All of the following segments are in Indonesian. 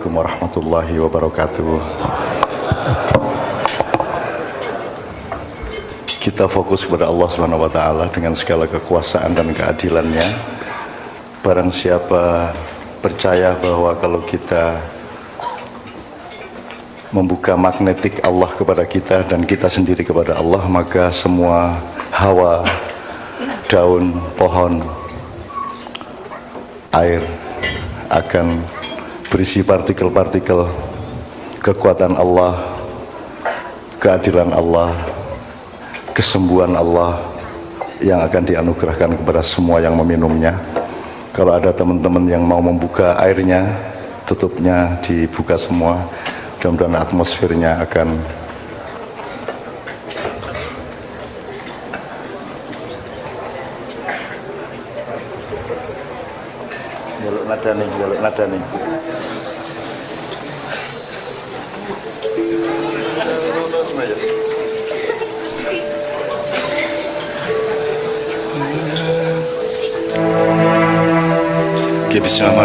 Assalamualaikum warahmatullahi wabarakatuh. Kita fokus kepada Allah Subhanahu wa taala dengan segala kekuasaan dan keadilannya. Barang siapa percaya bahwa kalau kita membuka magnetik Allah kepada kita dan kita sendiri kepada Allah, maka semua hawa, daun, pohon, air akan berisi partikel-partikel kekuatan Allah, keadilan Allah, kesembuhan Allah yang akan dianugerahkan kepada semua yang meminumnya. Kalau ada teman-teman yang mau membuka airnya, tutupnya dibuka semua. Mudah-mudahan atmosfernya akan jaluk nada nih, jaluk nada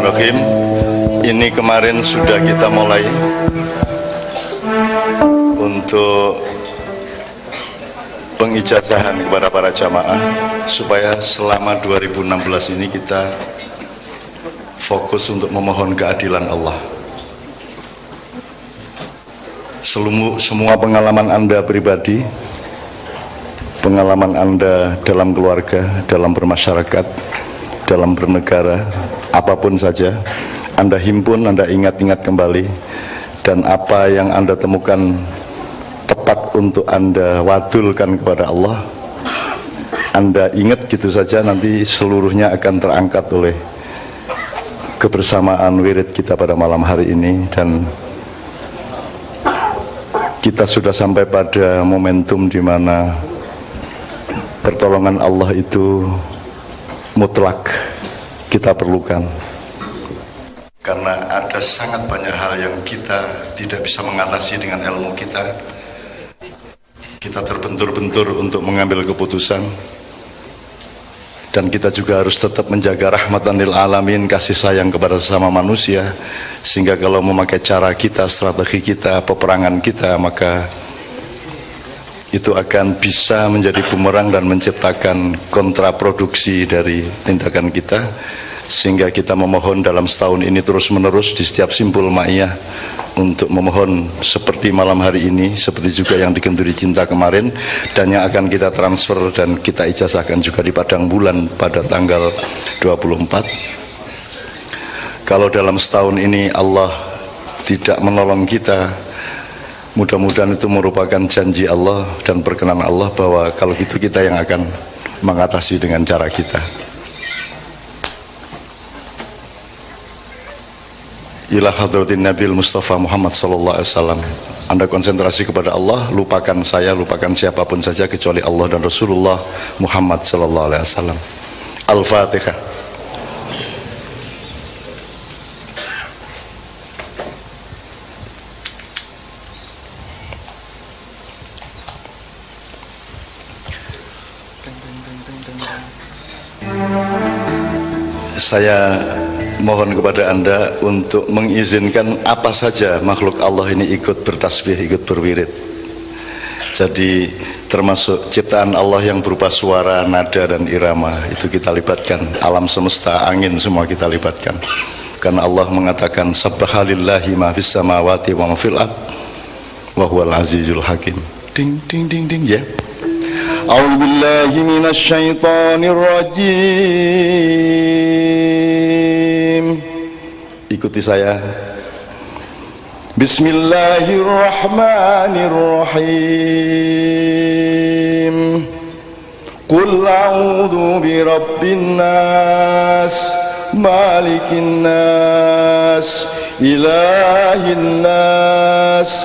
Bismillahirrahmanirrahim. Ini kemarin sudah kita mulai untuk pengijazahan kepada para jamaah supaya selama 2016 ini kita fokus untuk memohon keadilan Allah. Selumuk, semua pengalaman Anda pribadi, pengalaman Anda dalam keluarga, dalam bermasyarakat, dalam bernegara, apa pun saja, Anda himpun, Anda ingat-ingat kembali, dan apa yang Anda temukan tepat untuk Anda wadulkan kepada Allah, Anda ingat gitu saja, nanti seluruhnya akan terangkat oleh kebersamaan wirid kita pada malam hari ini dan kita sudah sampai pada momentum di mana pertolongan Allah itu mutlak kita perlukan. Karena ada sangat banyak hal yang kita tidak bisa mengatasi dengan ilmu kita. Kita terbentur-bentur untuk mengambil keputusan. Dan kita juga harus tetap menjaga rahmatan lil alamin kasih sayang kepada sesama manusia. Sehingga kalau memakai cara kita strategi kita peperangan kita maka itu akan bisa menjadi bumerang dan menciptakan kontraproduksi dari tindakan kita sehingga kita memohon dalam setahun ini terus menerus di setiap simpul ma'iyah untuk memohon seperti malam hari ini seperti juga yang dikenduri cinta kemarin dan yang akan kita transfer dan kita ijazahkan juga di padang bulan pada tanggal 24 kalau dalam setahun ini Allah tidak menolong kita Mudah-mudahan itu merupakan janji Allah dan perkenan Allah bahwa kalau gitu kita yang akan mengatasi dengan cara kita. Ila hadratin Nabi Mustafa Muhammad sallallahu alaihi wasallam. Anda konsentrasi kepada Allah, lupakan saya, lupakan siapa pun saja kecuali Allah dan Rasulullah Muhammad sallallahu alaihi wasallam. Al-Fatihah. saya mohon kepada anda untuk mengizinkan apa saja makhluk Allah ini ikut bertasbih, ikut berwirid. Jadi termasuk ciptaan Allah yang berupa suara, nada dan irama itu kita libatkan. Alam semesta, angin semua kita libatkan. Karena Allah mengatakan sabbahalillahi ma fis samawati wa ma fil ard wa huwal azizul hakim. Ding ding ding ding ya أعوذ بالله من الشيطان الرجيم Ikuti saya Bismillahirrahmanirrahim قل أعوذ برب الناس مالك الناس إله الناس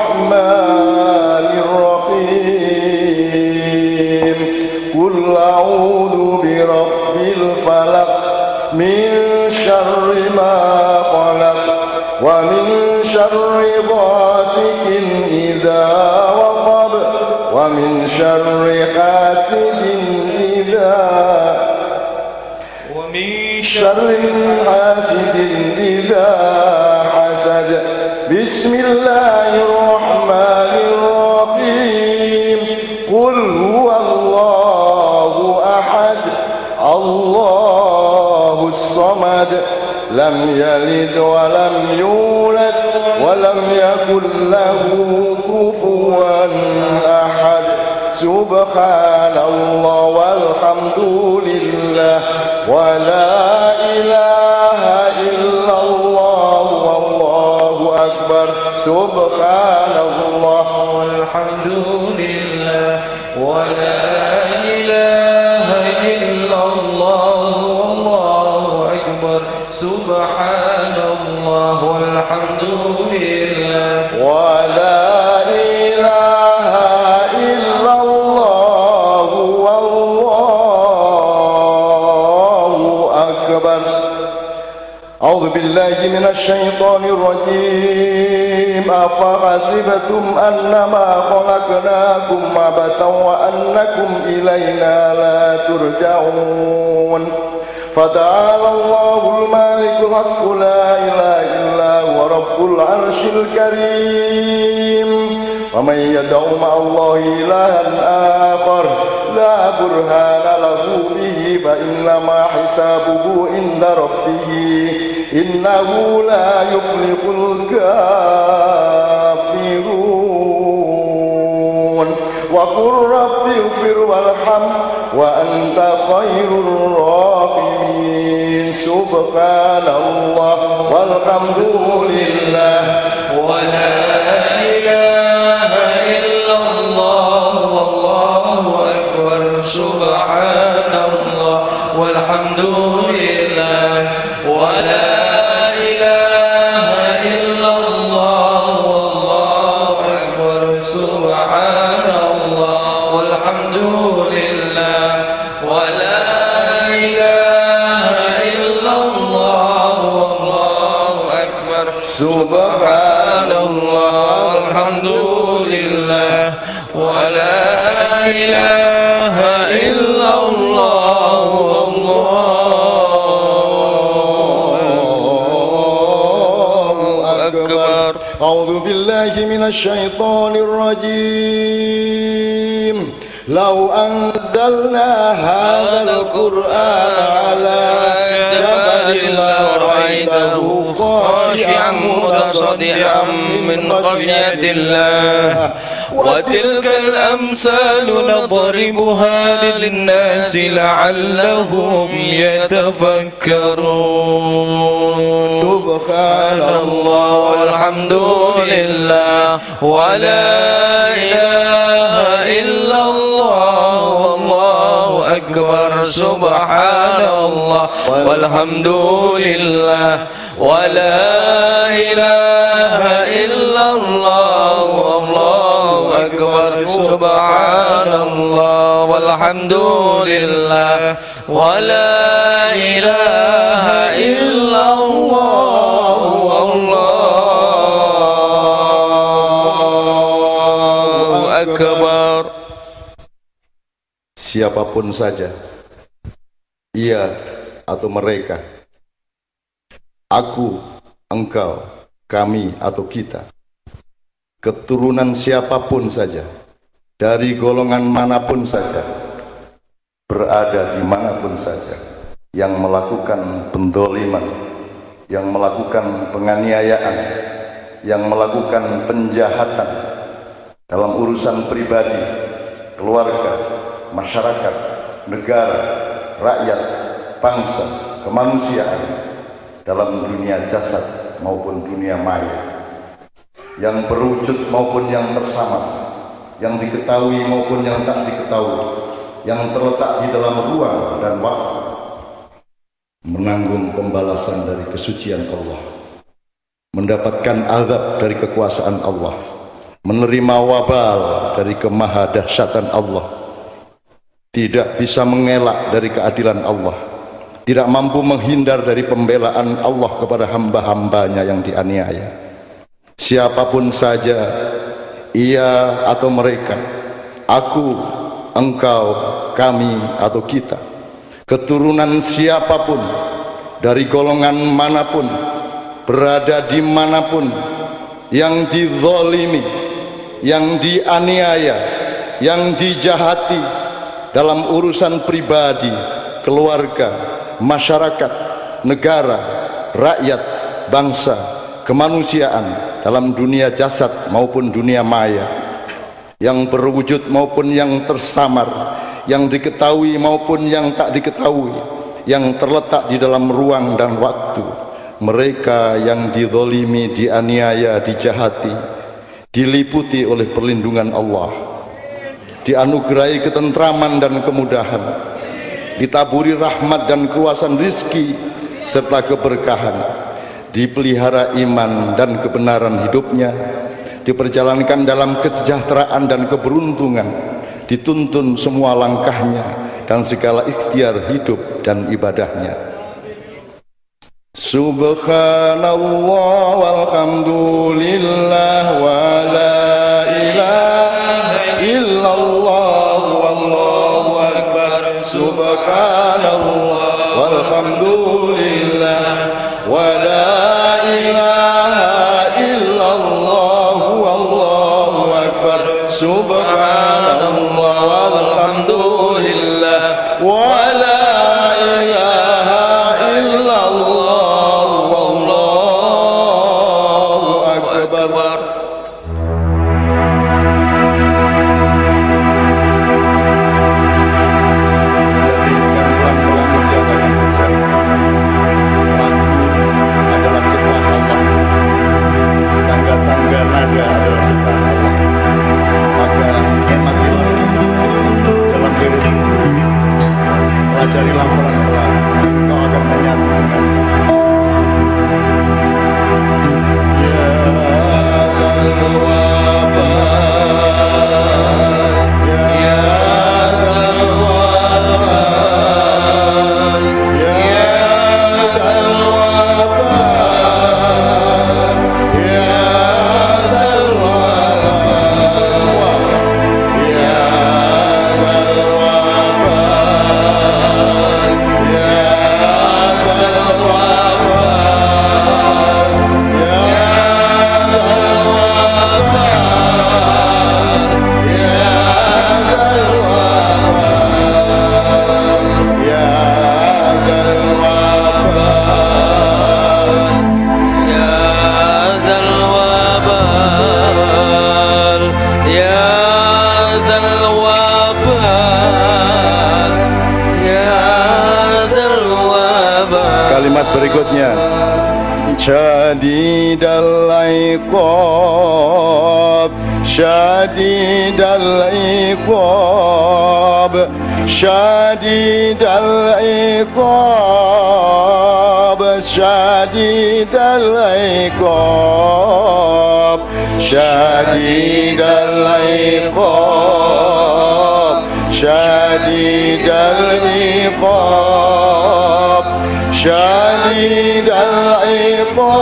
ومن شر غاسق إذا وقب ومن شر حاسد إذا ومن شر حاسد إذا حسد. بسم الله الرحمن الرحيم. لم يلد ولم يولد ولم يكن له كفوا أحد. سبحان الله والحمد لله. ولا إله إلا الله والله أكبر. سبحان الله بالله من الشيطان الرجيم. أفحسبتم أنما خلقناكم عبثا وأنكم إلينا لا ترجعون. فتعالى الله المالك الحق لا إله إلا هو رب العرش الكريم. ومن يدعو مع الله إلها آخر لا برهان له به فإنما حسابه عند ربه. إنه لا يفلح الكافرون. وقل رب اغفر وارحم وأنت خير الراحمين. سبحان الله والحمد لله. ولا إله إلا الله والله أكبر. سبحان الله والحمد لله. ولا إله إلا الله والله أكبر. أعوذ بالله من الشيطان الرجيم. لو أنزلنا هذا القرآن على جبل لرأيته خاشعا متصدعا من خشية الله. وتلك الأمثال نضربها للناس لعلهم يتفكرون. سبحان الله والحمد لله ولا إله إلا الله والله أكبر. سبحان الله والحمد لله ولا إله إلا الله سبحان الله والحمد لله ولا إله إلا الله والله أكبر siapapun saja, ia atau mereka, aku, engkau, kami atau kita, keturunan siapapun saja, dari golongan mana pun saja, berada di mana pun saja, yang melakukan pendoliman, yang melakukan penganiayaan, yang melakukan penjahatan dalam urusan pribadi, keluarga, masyarakat, negara, rakyat, bangsa, kemanusiaan dalam dunia jasad maupun dunia maya. Yang berwujud maupun yang tersamar yang diketahui maupun yang tak diketahui yang terletak di dalam ruang dan waktu menanggung pembalasan dari kesucian Allah mendapatkan azab dari kekuasaan Allah menerima wabal dari kemahadahsyatan Allah tidak bisa mengelak dari keadilan Allah tidak mampu menghindar dari pembelaan Allah kepada hamba-hambanya yang dianiaya. Siapa pun saja, ia atau mereka, aku, engkau, kami atau kita, keturunan siapa pun, dari golongan mana pun, berada di mana pun, yang dizolimi, yang dianiaya, yang dijahati dalam urusan pribadi, keluarga, masyarakat, negara, rakyat, bangsa, kemanusiaan dalam dunia jasad maupun dunia maya yang berwujud maupun yang tersamar yang diketahui maupun yang tak diketahui yang terletak di dalam ruang dan waktu. Mereka yang didolimi, dianiaya, dijahati diliputi oleh perlindungan Allah. Dianugerahi ketentraman dan kemudahan. Ditaburi rahmat dan keluasan rizki serta keberkahan dipelihara iman dan kebenaran hidupnya diperjalankan dalam kesejahteraan dan keberuntungan dituntun semua langkahnya dan segala ikhtiar hidup dan ibadahnya. Subhanallah walhamdulillah wa شديد العقاب شديد العقاب شديد العقاب شديد العقاب شديد العقاب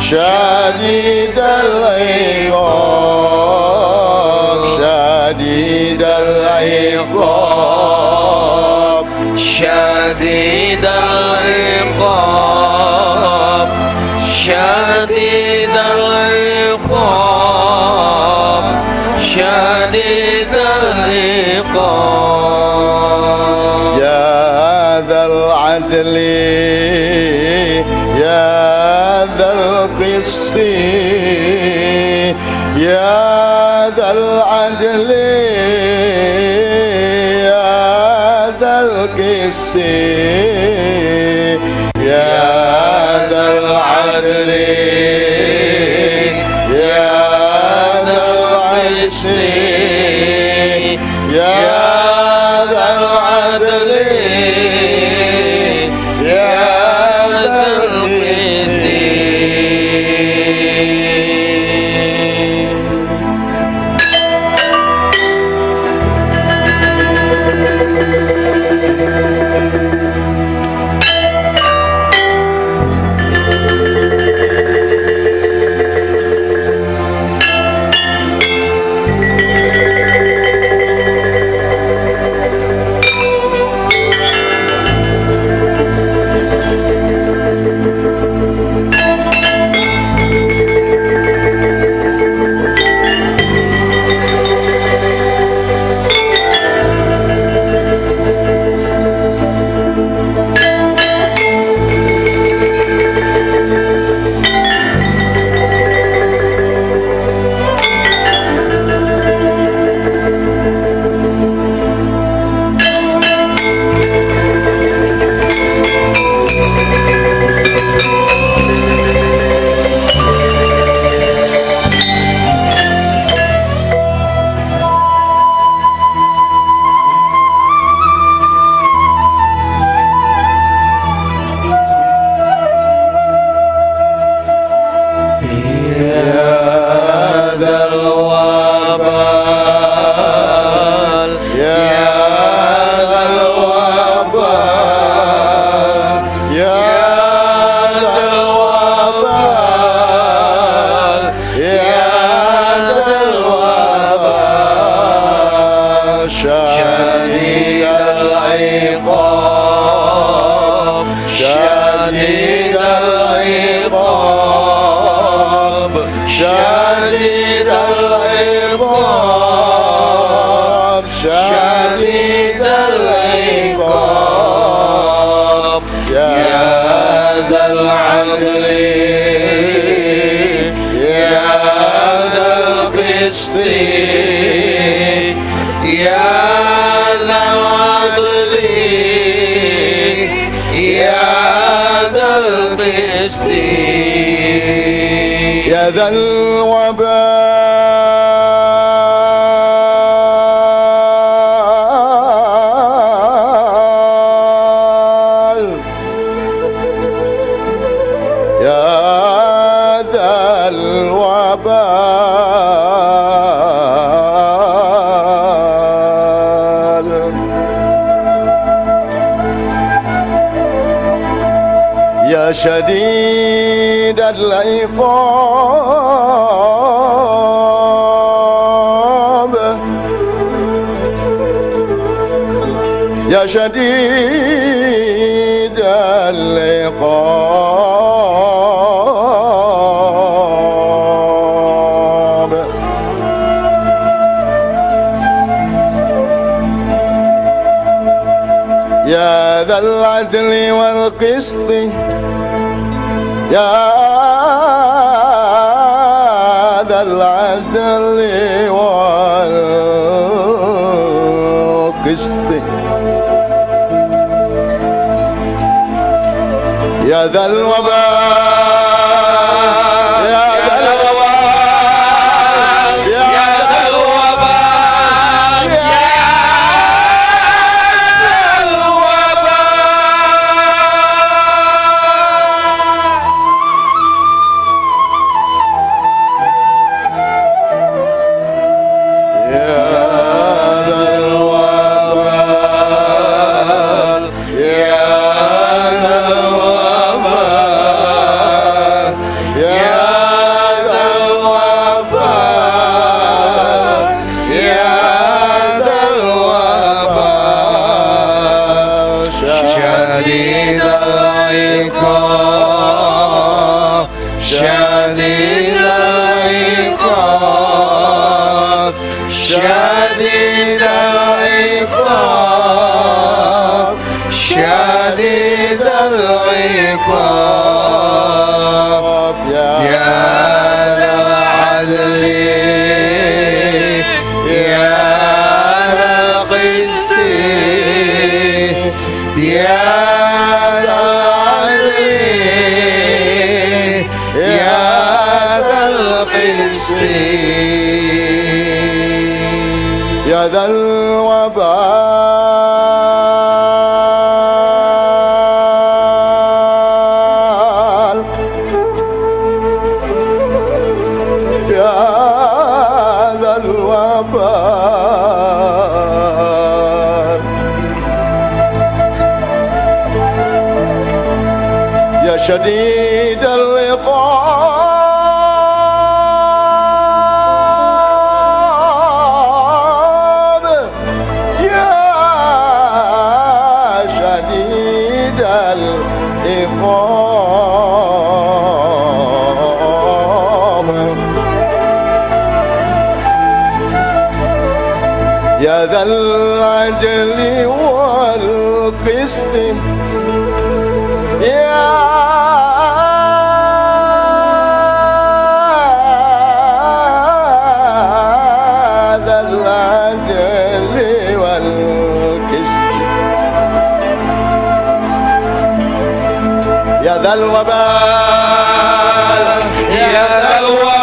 شديد العقاب. يا ذا العدل يا ذا القسط يا شديد العقاب. يا ذا العدل والقسط يا ذا الوبال Shadi. ذا الوبال يا ذا الوبال.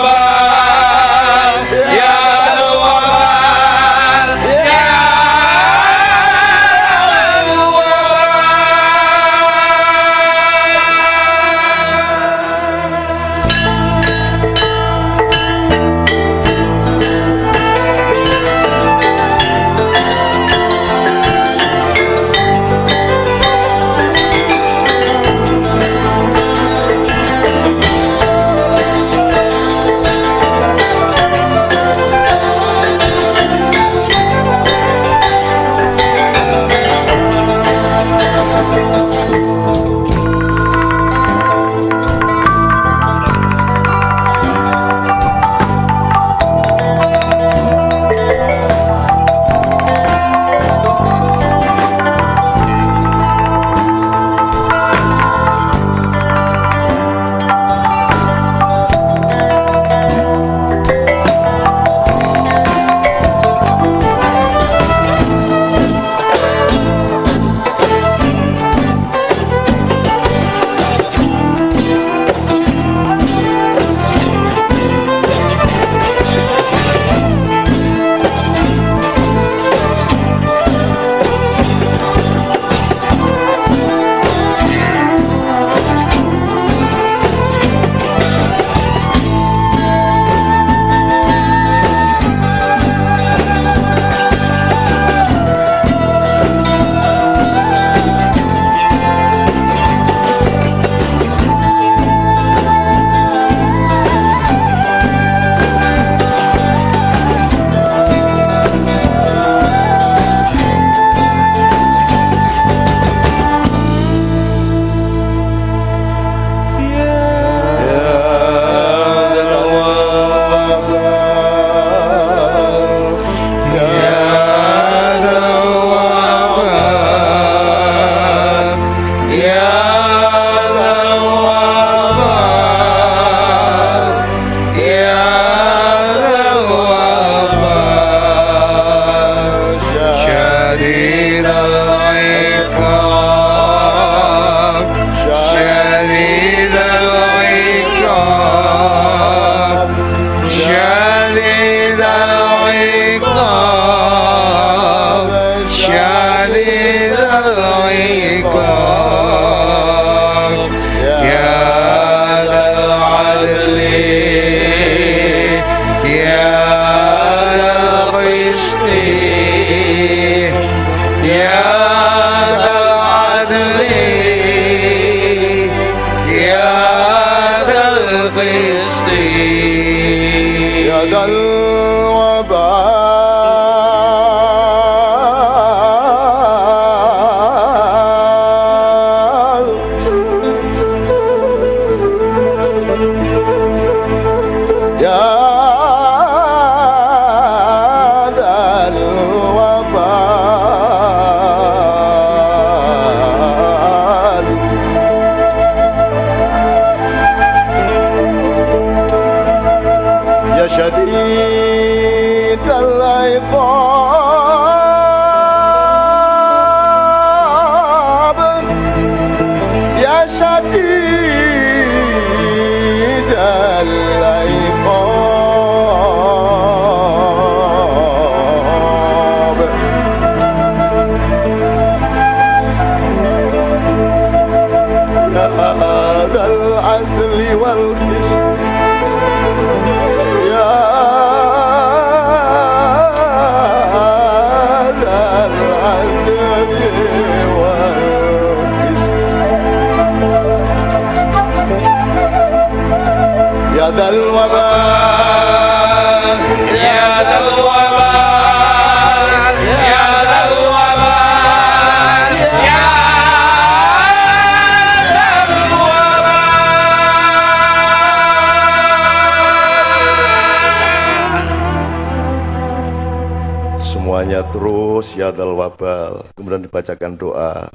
Dibacakan doa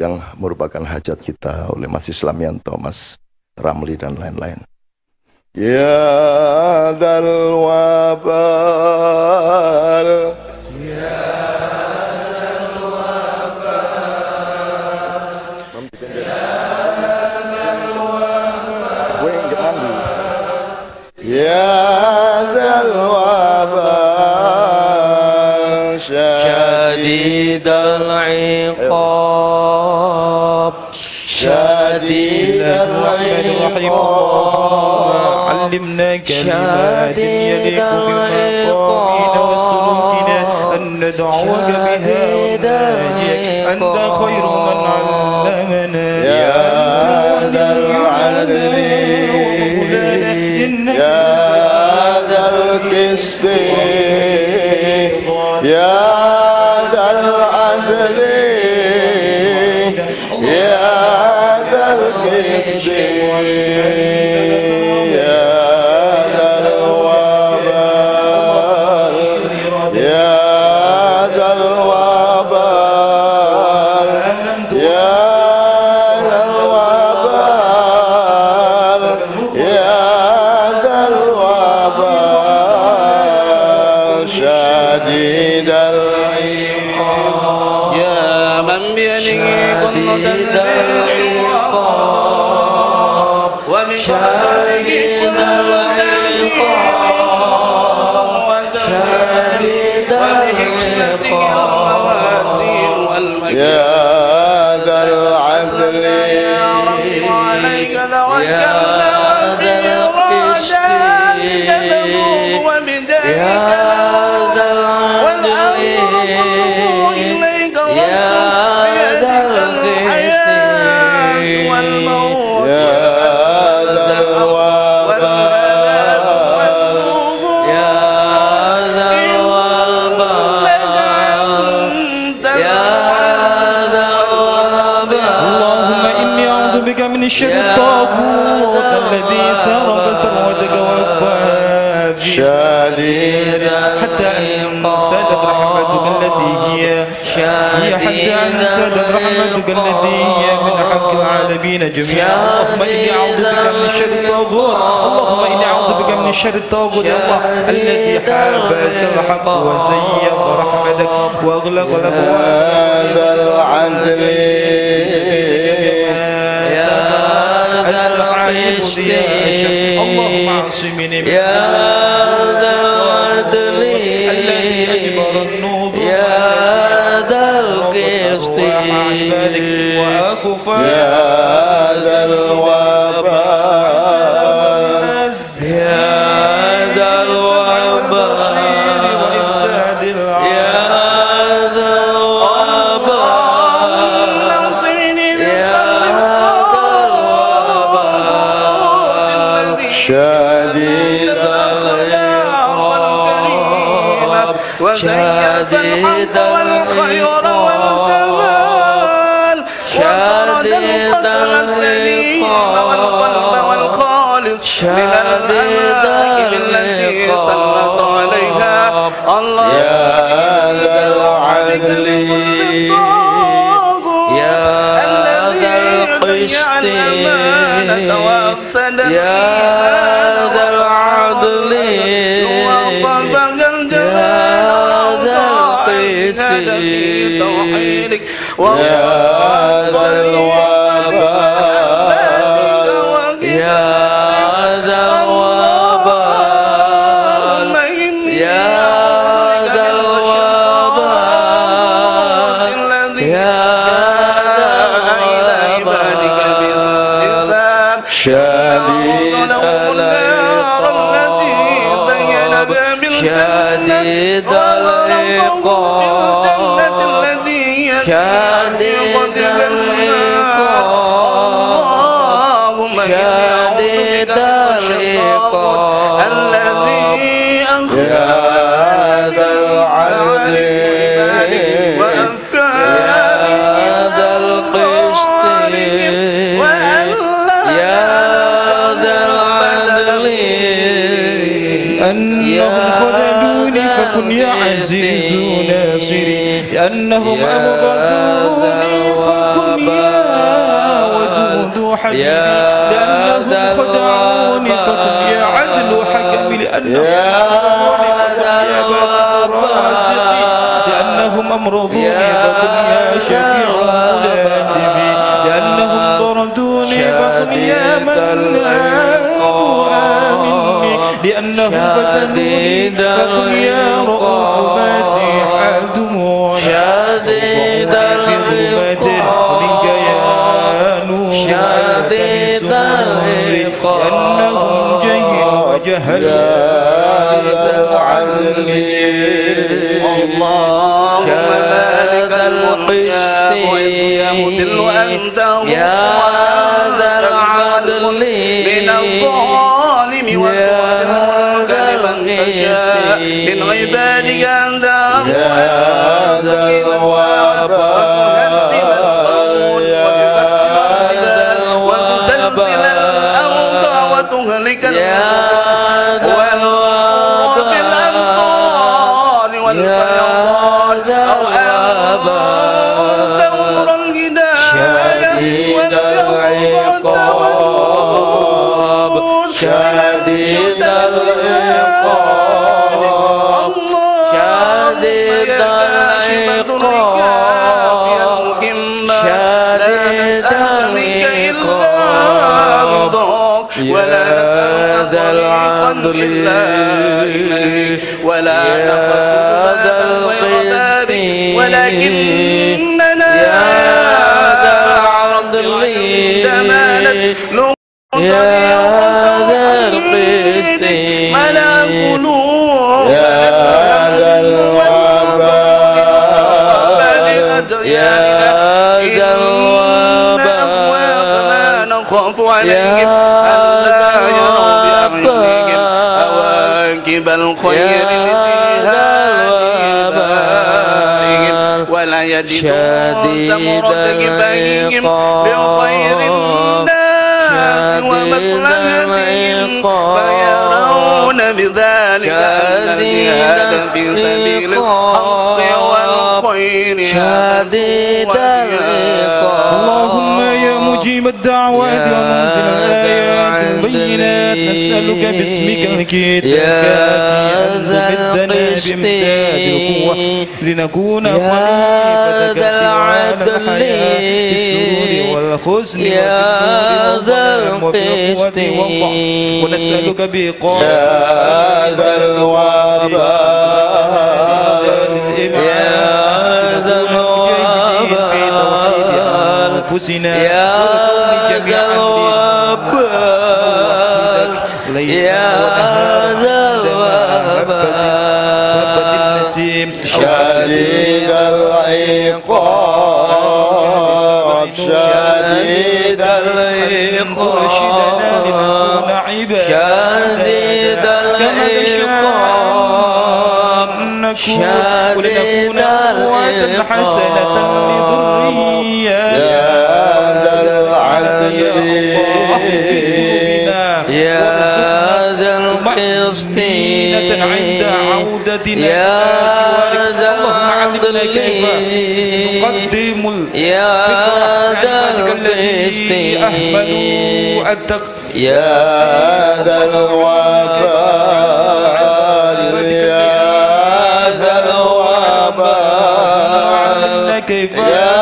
yang merupakan hajat kita oleh Mas Islamianto, Mas Ramli dan lain-lain. Ya العقاب. شديد العقاب. علمنا كلمات يليق بمقامنا وسلوكنا أن ندعوك بها شديد وناجيك أنت خير من علمنا. يا ذا العدل. يا ذا القسط. الشر الطاغوت الذي سرق ثروتك وأخفى في حتى أن سادت رحمتك التي هي هي حتى أن سادت رحمتك التي هي من حق العالمين جميعا. اللهم إني أعوذ بك من الشر الطاغوت اللهم إني أعوذ بك من الشر الطاغوت يا الله الذي حابس الحق وزيف رحمتك وأغلق الأبواب هذا العدل. اللهم اعصمني من يا ذا العدل الذي أجبر النور يا ذا القسط وأخفى وزيف الحق والخير والكمال وطرد القتل السليم والقلب والخالص من الأماكن التي سلط عليها الله. يا ذا العدل. يا ذا وأفسد يا ذا العدل. في توحيدك وهو الوباء يا ذا الوباء يا ذا الوباء يا ذا الوباء شديد العقاب شديد العقاب شديد العقاب شديد العقاب الذي أخرج يا ذا يا ذا أنهم خذلوني فكن يا عزيز أنهم أبغضوه فكم يا ودود حبيبي لأنهم خدعوني فكم يا عدل حكمي لأنهم لأنهم أمرضوني فكم يا شفيع ملاتبي لأنهم طردوني فكم يا من لأنهم فتنوني فكم يا رؤوف مسيح عدو شديد الرقاب شديد الرقاب أنهم جهل وجهل العلم اللهم مالك المقشت ويسيم ذل وأنت يا ذا العدل من الظالم والمعتد من عبادك أنت الحمد لله. ولا نقصد بابا غير ولكننا يا ذا العرض تمالت يا ذا القسط ملأ قلوب يا ذا الوباء. يا ذا الوباء. نخاف عليهم. ولا يجدون ثمرة كفاحهم بخير الناس ومصلحتهم فيرون بذلك أن الجهاد في سبيل الحق والخير. شديد العقاب. اللهم يا مجيب الدعوات يا ومنزل الآيات البينات نسألك باسمك الكيد يا ذا مدنا بامداد القوة لنكون خليفة العدل الحياة بالسرور والحزن يا وبالقوة والضعف ونسألك بقاء ذا الوبال يا ذا الوبال أنفسنا. مرشدنا آه، لنكون عبادا شديد العقاب شديد العقاب حسنة لذرياتنا. عند عودتنا يا ذا العدل. القيم أحمد أتقت يا ذا الوبال يا ذا الوبال يا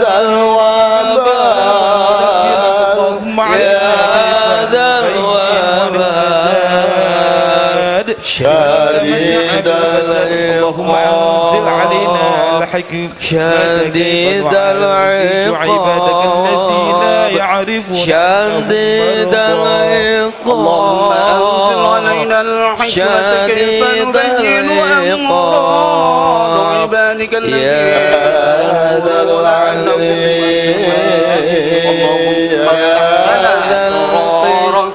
ذا الوبال يا ذا الوبال شديد اللهم ضحك شديد العقاب الذي لا شديد العقاب اللهم أنزل علينا الحكمة كيف نبين أمراض عبادك الذي يا ذا اللهم أهل أسرار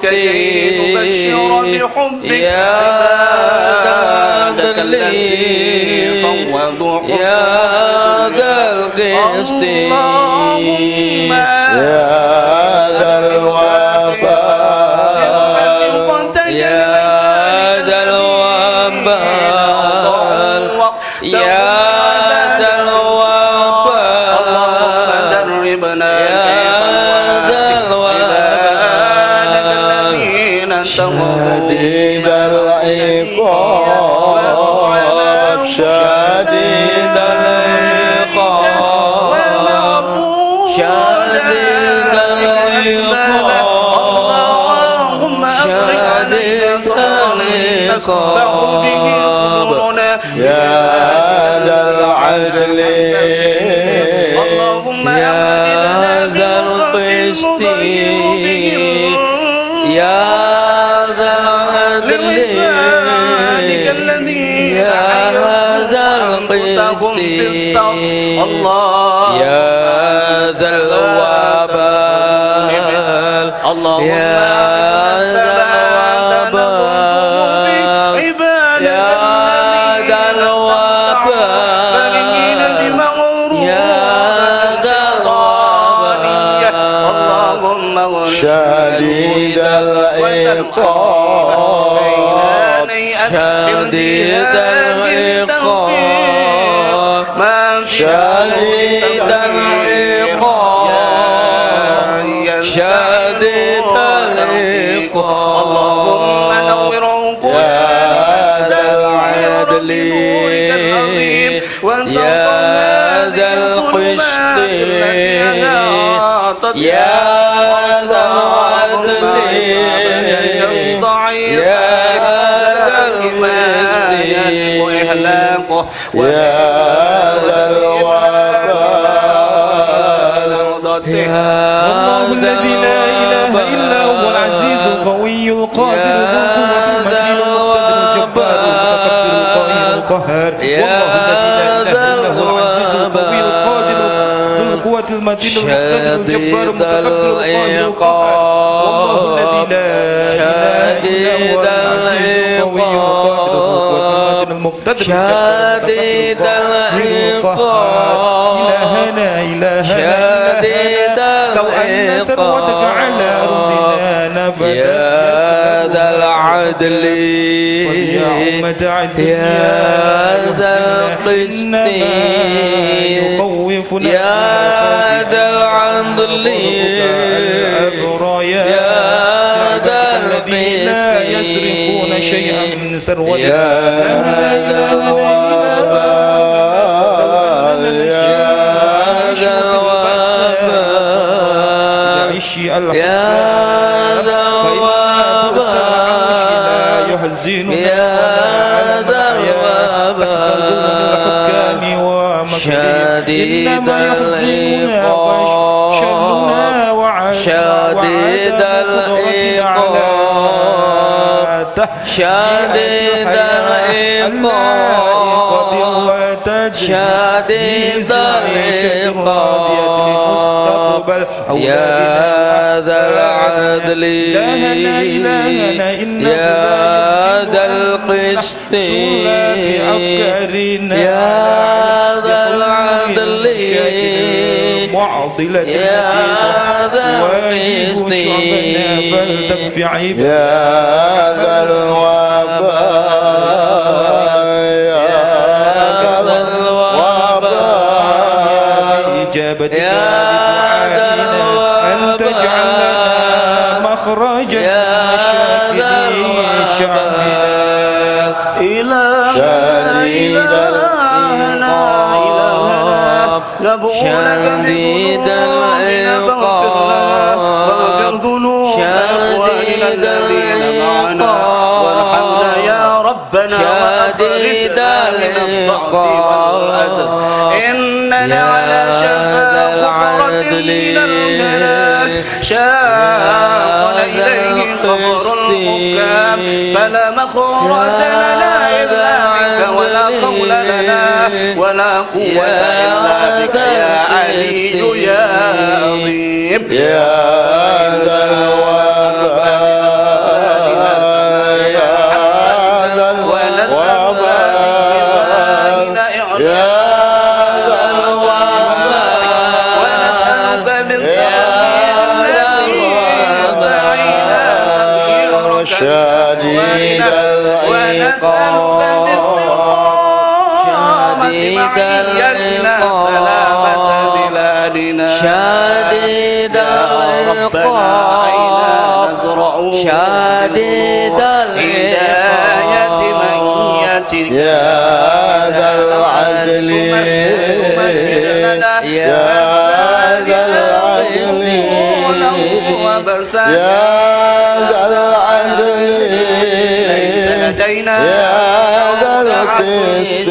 الذي القسط نصبح به صدورنا يا ذا العدل. اللهم يا ذا القسط يا ذا العدل. يا ذا القسط. الله. يا ذا الوبال اللهم شديد العقاب شديد يا ذا الوبال والله الذي لا إله إلا هو العزيز القوي القادر ذو القوة المتين المقتدر الجبار المتكبر القوي القهار الذي لا إله إلا هو العزيز القوي القادر ذو القوة الجبار المتكبر القهار الذي لا إله إلا هو العزيز القوي القادر ذو المقتدر شديد العقاب إلهنا إلهنا شديد لو أن ثروتك على أرضنا نفدت يا ذا العدل. يا ذا القسط. يخوفنا يا ذا العدل. يا الذي لا يسرقون شيئا من ثروته. يا ذا الغبار لا يحزنون شادد الرقاب شادد الرقاب يا ذا العدل. يا ذا القسط يا ذا العدل. يا فلسطين يا ذا الوباء يا ذا الوباء إجابتك أن تجعلنا مخرجا شديد الإبقاء من الضعف والعجز إننا يا على شفا حفرة من الهلاك شاقنا إليه قبر الحكام. فلا مخرج لنا إلا بك ولا قول لنا. ولا قوة إلا بك يا علي يا عظيم. يا ذا الوباء شديد هداية من يأتي يا ذا العدل. يا ذا العدل. يا ذا العدل. ليس لدينا يا ذا القسط.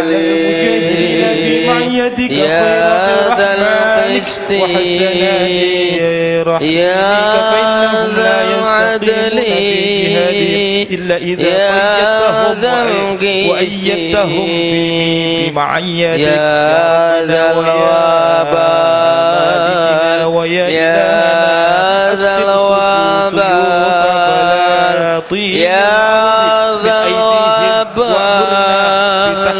المجاهدين يا ذا القسط يا ذا العدل إلا إذا قيدتهم وأيدتهم بمعيتك يا ذا الوباء يا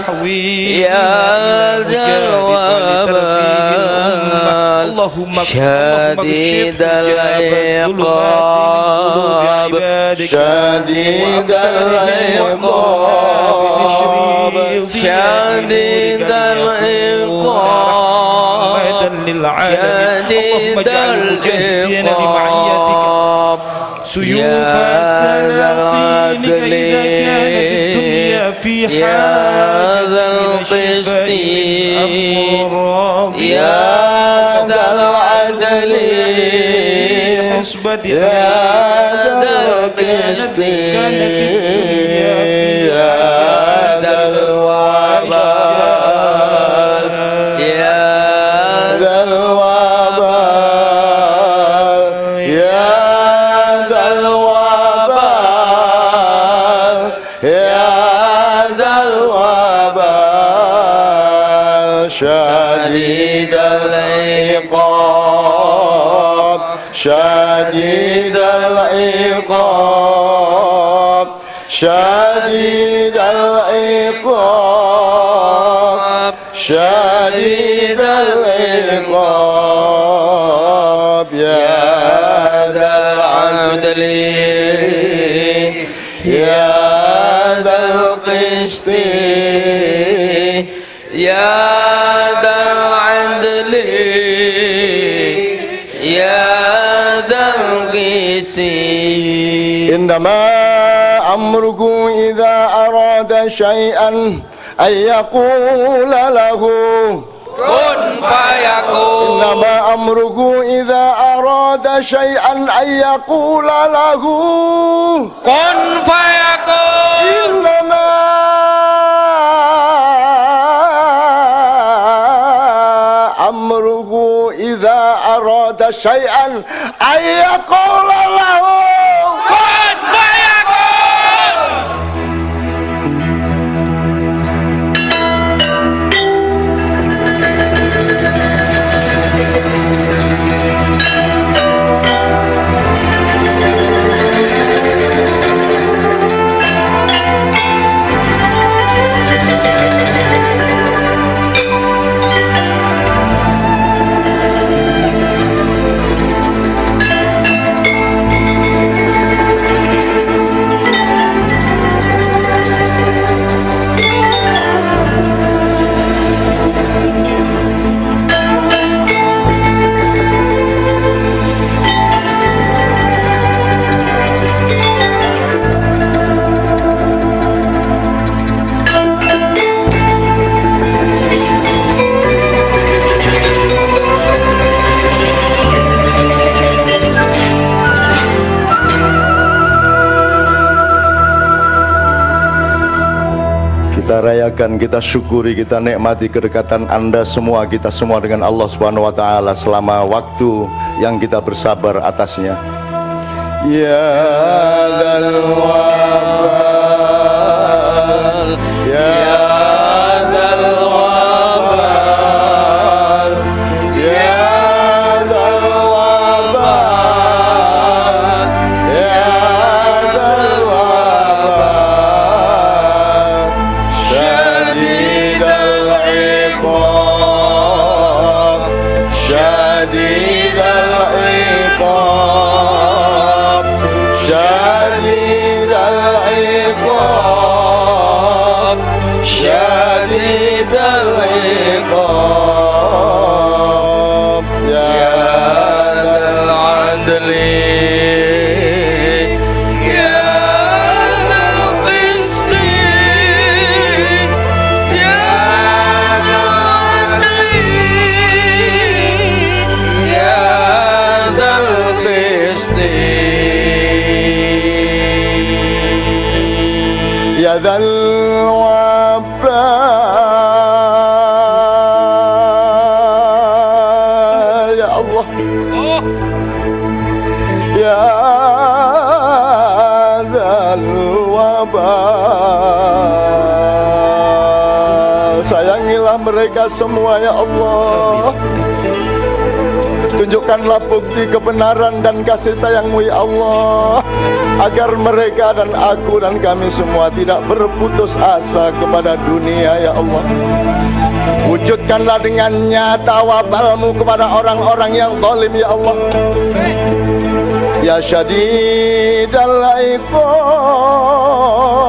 التحويل يا ذا اللهم شديد العقاب شديد العقاب شديد العقاب رحمة للعالمين. اللهم سيوف سلاطين إذا كانت في يا ذا القسط يا ذا العدل حسبة يا ذا القسط. شديد العقاب شديد العقاب شديد إنما أمره إذا أراد شيئا أن يقول له كن فيكون إنما أمره إذا أراد شيئا أن يقول له كن فيكون إنما أمره إذا أراد شيئا أن يقول له كن Rayakan, kita syukuri, kita nikmati kedekatan Anda semua, kita semua dengan Allah Subhanahu wa taala selama waktu yang kita bersabar atasnya. Ya dzal mereka semua ya Allah. Tunjukkanlah bukti kebenaran dan kasih sayangmu ya Allah. Agar mereka dan aku dan kami semua tidak berputus asa kepada dunia ya Allah. Wujudkanlah dengan nyata wabalmu kepada orang-orang yang zalim ya Allah. Ya syadidal iqab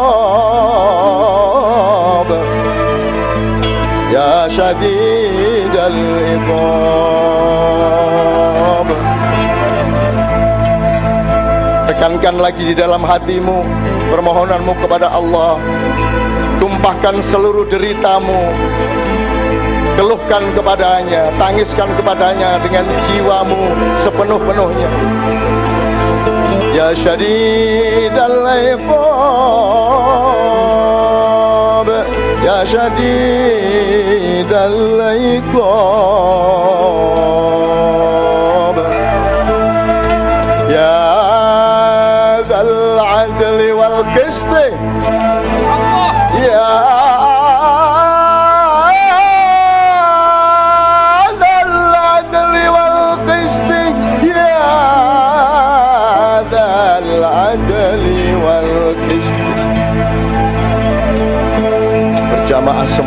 Syadidal iqab Tekankan lagi di dalam hatimu Permohonanmu kepada Allah. Tumpahkan seluruh deritamu. Keluhkan kepadanya Tangiskan kepadanya dengan jiwamu sepenuh-penuhnya. Ya syadidal iqab Ya syadidal iqab Ya zal adli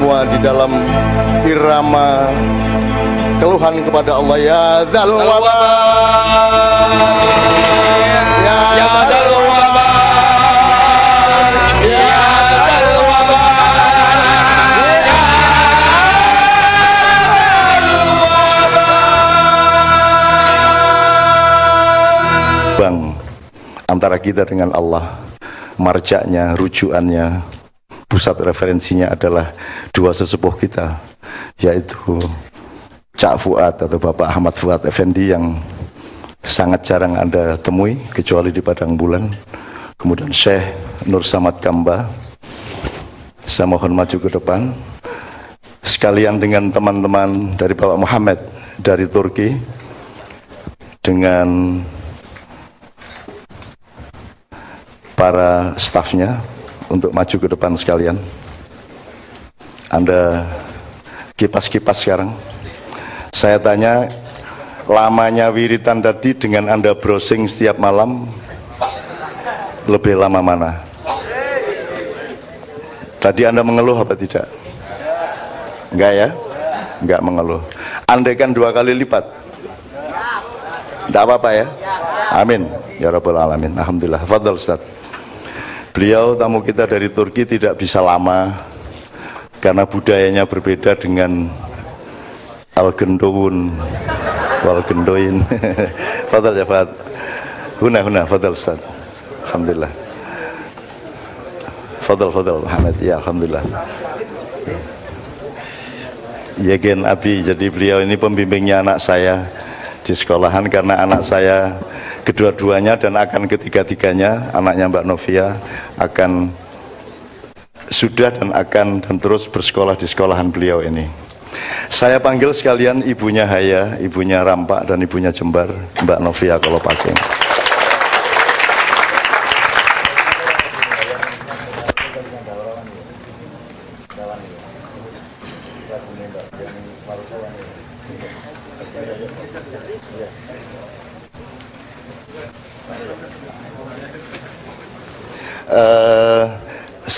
semua di dalam irama keluhan kepada Allah. Ya dzal waba ya dzal ya dzal ya bang antara kita dengan Allah marjaknya rujukannya pusat referensinya adalah dua sesepuh kita yaitu Cak Fuad atau Bapak Ahmad Fuad Effendi yang sangat jarang Anda temui kecuali di Padang Bulan. Kemudian Syekh Nur Samad Kamba saya mohon maju ke depan. Sekalian dengan teman-teman dari Bapak Muhammad dari Turki dengan para stafnya untuk maju ke depan sekalian. Anda kipas-kipas sekarang. Saya tanya, lamanya wiritan tadi dengan Anda browsing setiap malam, lebih lama mana? Tadi Anda mengeluh apa tidak? Enggak ya? Enggak mengeluh. Andaikan dua kali lipat. Enggak apa-apa ya? Amin. Ya Rabbal Alamin. Alhamdulillah. Fadal Ustaz. Beliau tamu kita dari Turki tidak bisa lama karena budayanya berbeda dengan Al-Gendowun wal Gendoin. Fadal ya. Huna huna Fadal Ustaz. Alhamdulillah. Fadal Fadal Muhammad. Ya Alhamdulillah. Yegen Abi, jadi beliau ini pembimbingnya anak saya di sekolahan karena anak saya kedua-duanya dan akan ketiga-tiganya anaknya Mbak Novia akan sudah dan akan dan terus bersekolah di sekolahan beliau ini. Saya panggil sekalian ibunya Haya, ibunya Rampak dan ibunya Jembar, Mbak Novia kalau pakai.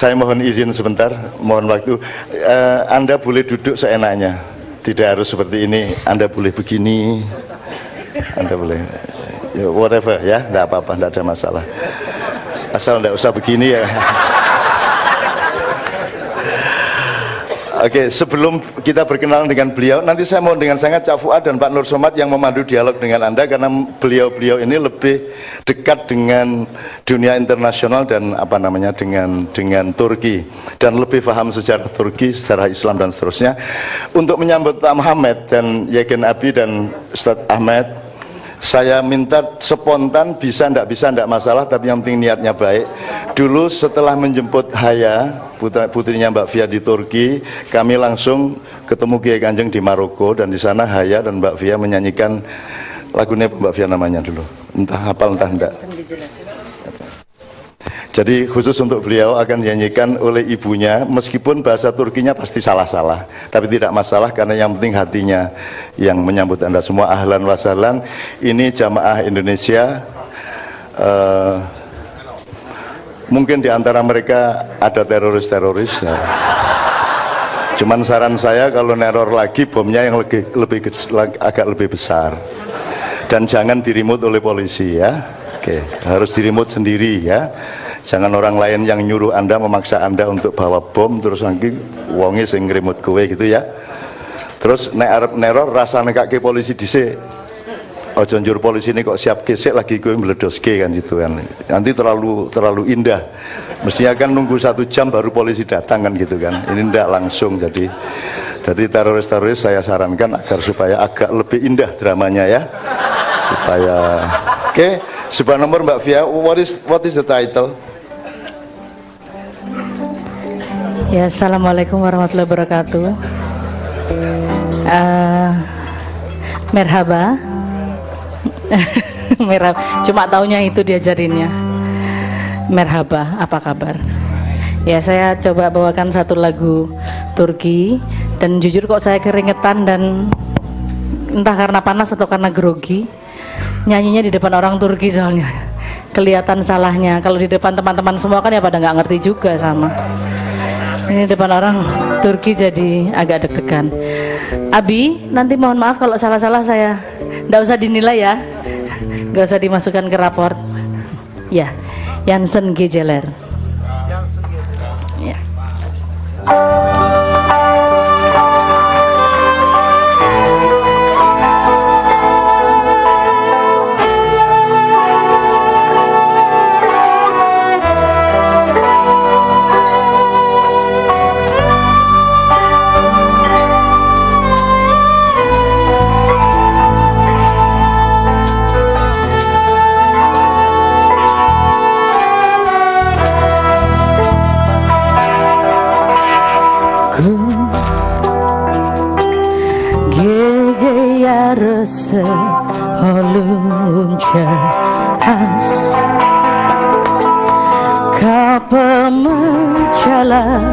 Saya mohon izin sebentar, mohon waktu. Uh, anda boleh duduk seenaknya, tidak harus seperti ini. Anda boleh begini, Anda boleh, ya, whatever ya, tidak apa-apa, tidak ada masalah. Asal tidak usah begini ya. Oke, sebelum kita berkenalan dengan beliau, nanti saya mau dengan sangat Cak Fuad dan Pak Nur Somad yang memandu dialog dengan Anda karena beliau-beliau ini lebih dekat dengan dunia internasional dan apa namanya dengan dengan Turki dan lebih paham sejarah Turki, sejarah Islam dan seterusnya. Untuk menyambut Pak Muhammad dan Yegen Abi dan Ustadz Ahmed saya minta spontan bisa ndak bisa ndak masalah tapi yang penting niatnya baik. Dulu setelah menjemput Haya putra, putrinya Mbak Fia di Turki kami langsung ketemu Kiai Kanjeng di Maroko dan di sana Haya dan Mbak Fia menyanyikan lagunya Mbak Fia namanya dulu. Entah apa entah ndak jadi khusus untuk beliau akan dinyanyikan oleh ibunya. Meskipun bahasa Turkinya pasti salah-salah. Tapi tidak masalah karena yang penting hatinya yang menyambut Anda semua. Ahlan wasalan ini jamaah Indonesia uh, mungkin di antara mereka ada teroris-teroris ya. cuman saran saya kalau neror lagi bomnya yang lebih, lebih agak lebih besar. Dan jangan dirimut oleh polisi ya. Oke, harus dirimut sendiri ya jangan orang lain yang nyuruh anda memaksa anda untuk bawa bom terus nanti wongi sing remote kue gitu ya. Terus nek arep neror rasa nekake polisi dhisik. Ojo njur polisi ini kok siap kesek lagi kue meledoske kan gitu kan. Nanti terlalu terlalu indah. Mestinya kan nunggu satu jam baru polisi datang kan gitu kan. Ini ndak langsung jadi jadi teroris-teroris saya sarankan agar supaya agak lebih indah dramanya ya. Supaya oke okay. sebuah nomor Mbak Via what is what is the title Ya, assalamualaikum warahmatullahi wabarakatuh. Uh, merhaba. Merhaba. Cuma taunya itu diajarinnya. Merhaba, apa kabar? Ya, saya coba bawakan satu lagu Turki dan jujur kok saya keringetan dan entah karena panas atau karena grogi. Nyanyinya di depan orang Turki soalnya. Kelihatan salahnya. Kalau di depan teman-teman semua kan ya pada nggak ngerti juga sama ini depan orang Turki jadi agak deg-degan. Abi nanti mohon maaf kalau salah-salah saya. Nggak usah dinilai ya. Nggak usah dimasukkan ke raport. Ya Jansen Gejeler. Ya. Love.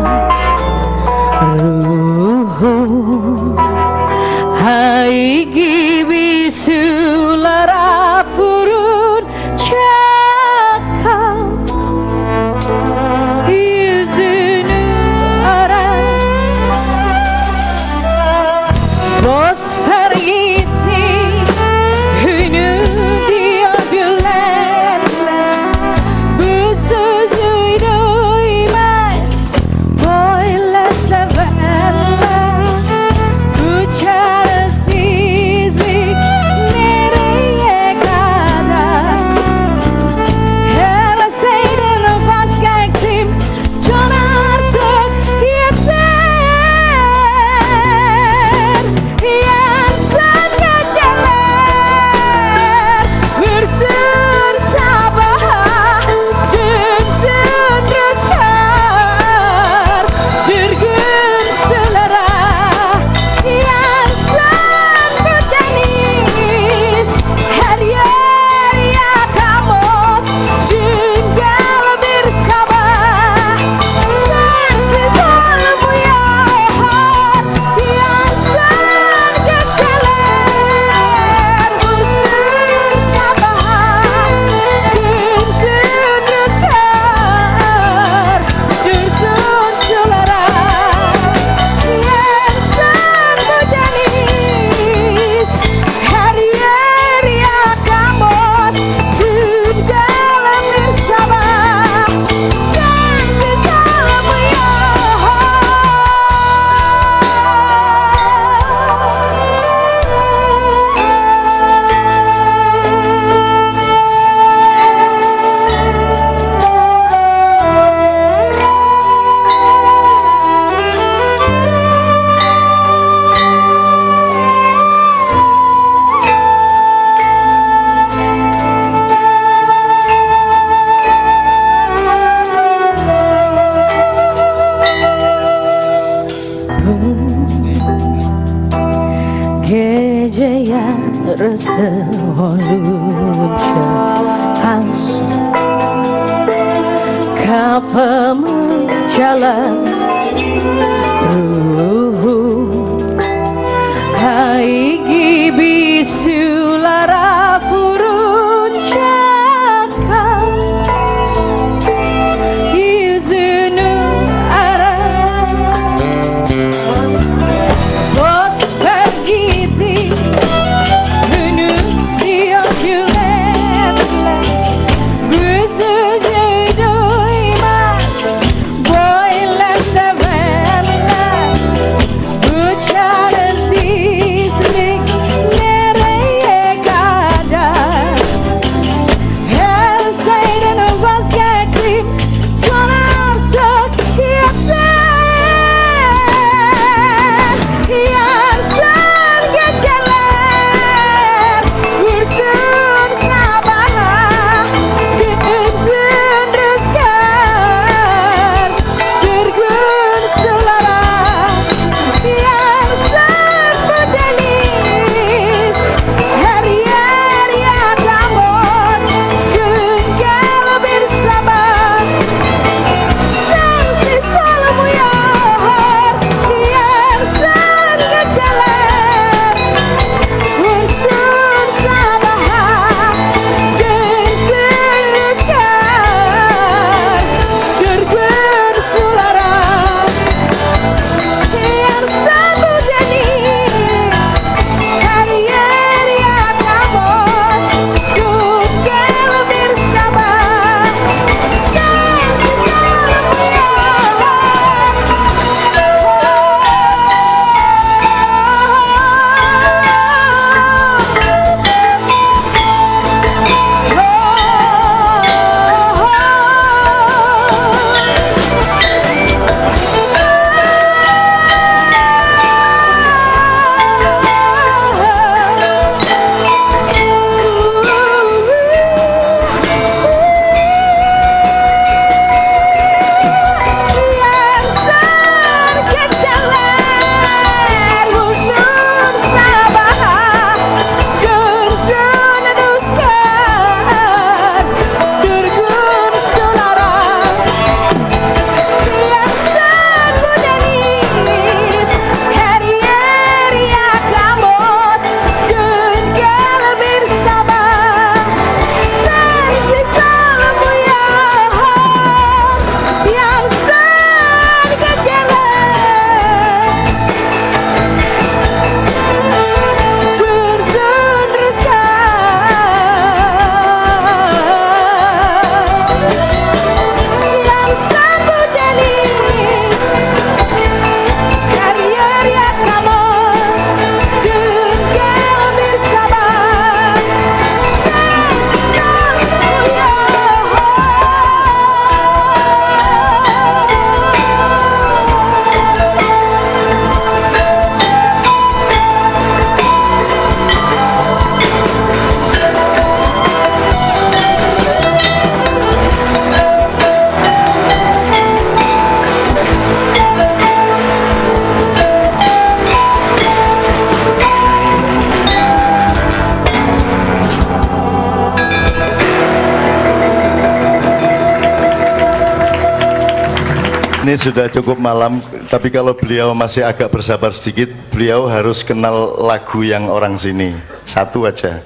Cukup malam, tapi kalau beliau masih agak bersabar sedikit, beliau harus kenal lagu yang orang sini. Satu aja.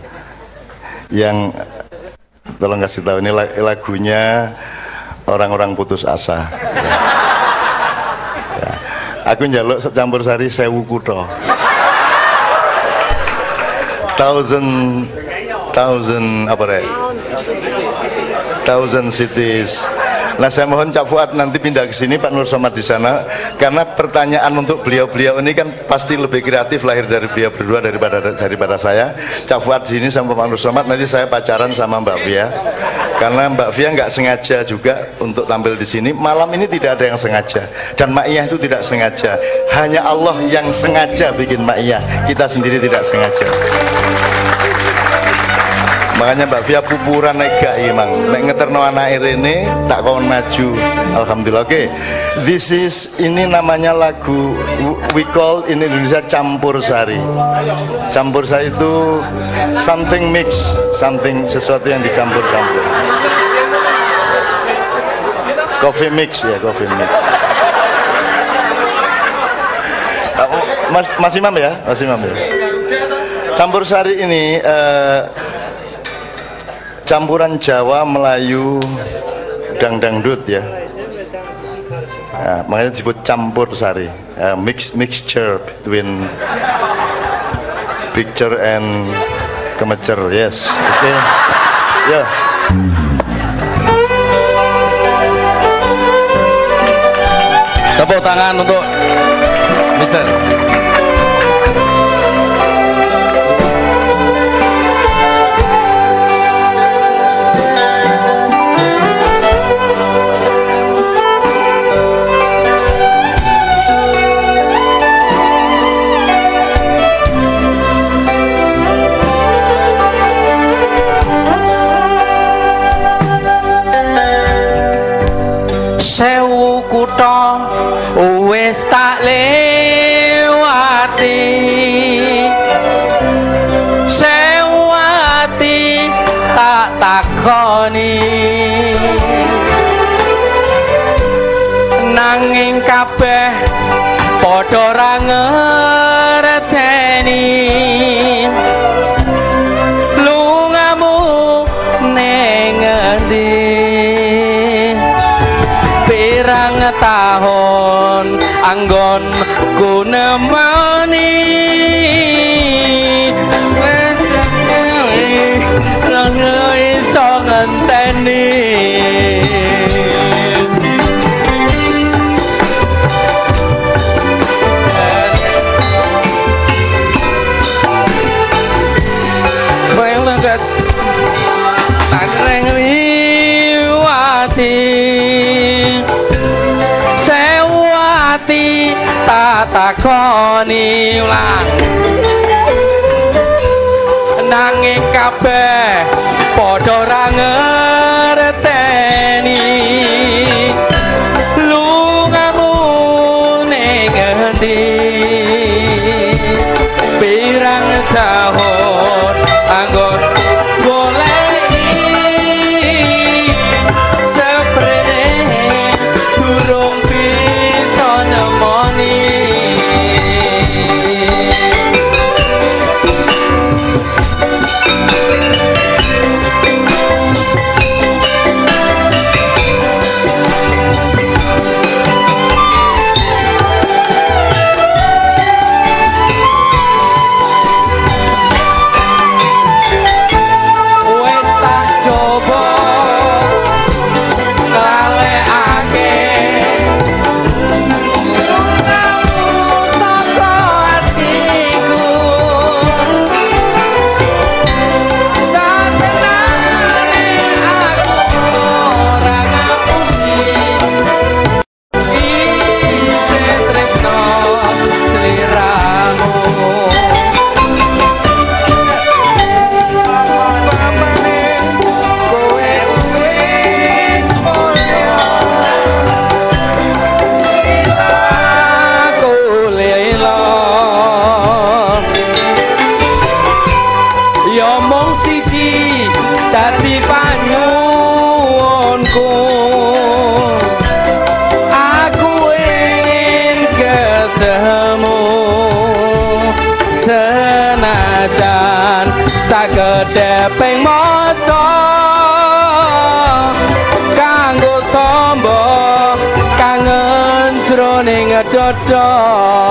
Yang tolong kasih tahu ini lagunya orang-orang putus asa. Ya. Ya. Aku njaluk secampur sari sewu kutho. Thousand thousand apa rek? Thousand cities. Nah saya mohon Cak Fuad nanti pindah ke sini Pak Nur Somad di sana karena pertanyaan untuk beliau-beliau ini kan pasti lebih kreatif lahir dari beliau berdua daripada daripada saya. Cak Fuad di sini sama Pak Nur Somad nanti saya pacaran sama Mbak Fia karena Mbak Fia nggak sengaja juga untuk tampil di sini. Malam ini tidak ada yang sengaja dan Ma'iyah itu tidak sengaja. Hanya Allah yang sengaja bikin Ma'iyah. Kita sendiri tidak sengaja makanya Mbak Fia pupuran gak imang nek ngeterno anak ini tak kawan maju. Alhamdulillah. Oke okay. this is ini namanya lagu we call in Indonesia campur sari. Campur sari itu something mix something sesuatu yang dicampur-campur. Coffee mix ya coffee mix. Mas, Mas Imam ya? Mas Imam ya? Campur sari ini uh, campuran Jawa Melayu dang dangdut ya nah, makanya disebut campur sari uh, mix mixture between picture and kemecer yes oke okay. ya yeah. tepuk tangan untuk Mister tak lewati sewati tak takoni. Nanging kabeh padha ra ngerteni tahun panggon ku nemen takoni ulang. Nanging kabeh teping mata kanggo tombo kangen jroning dodot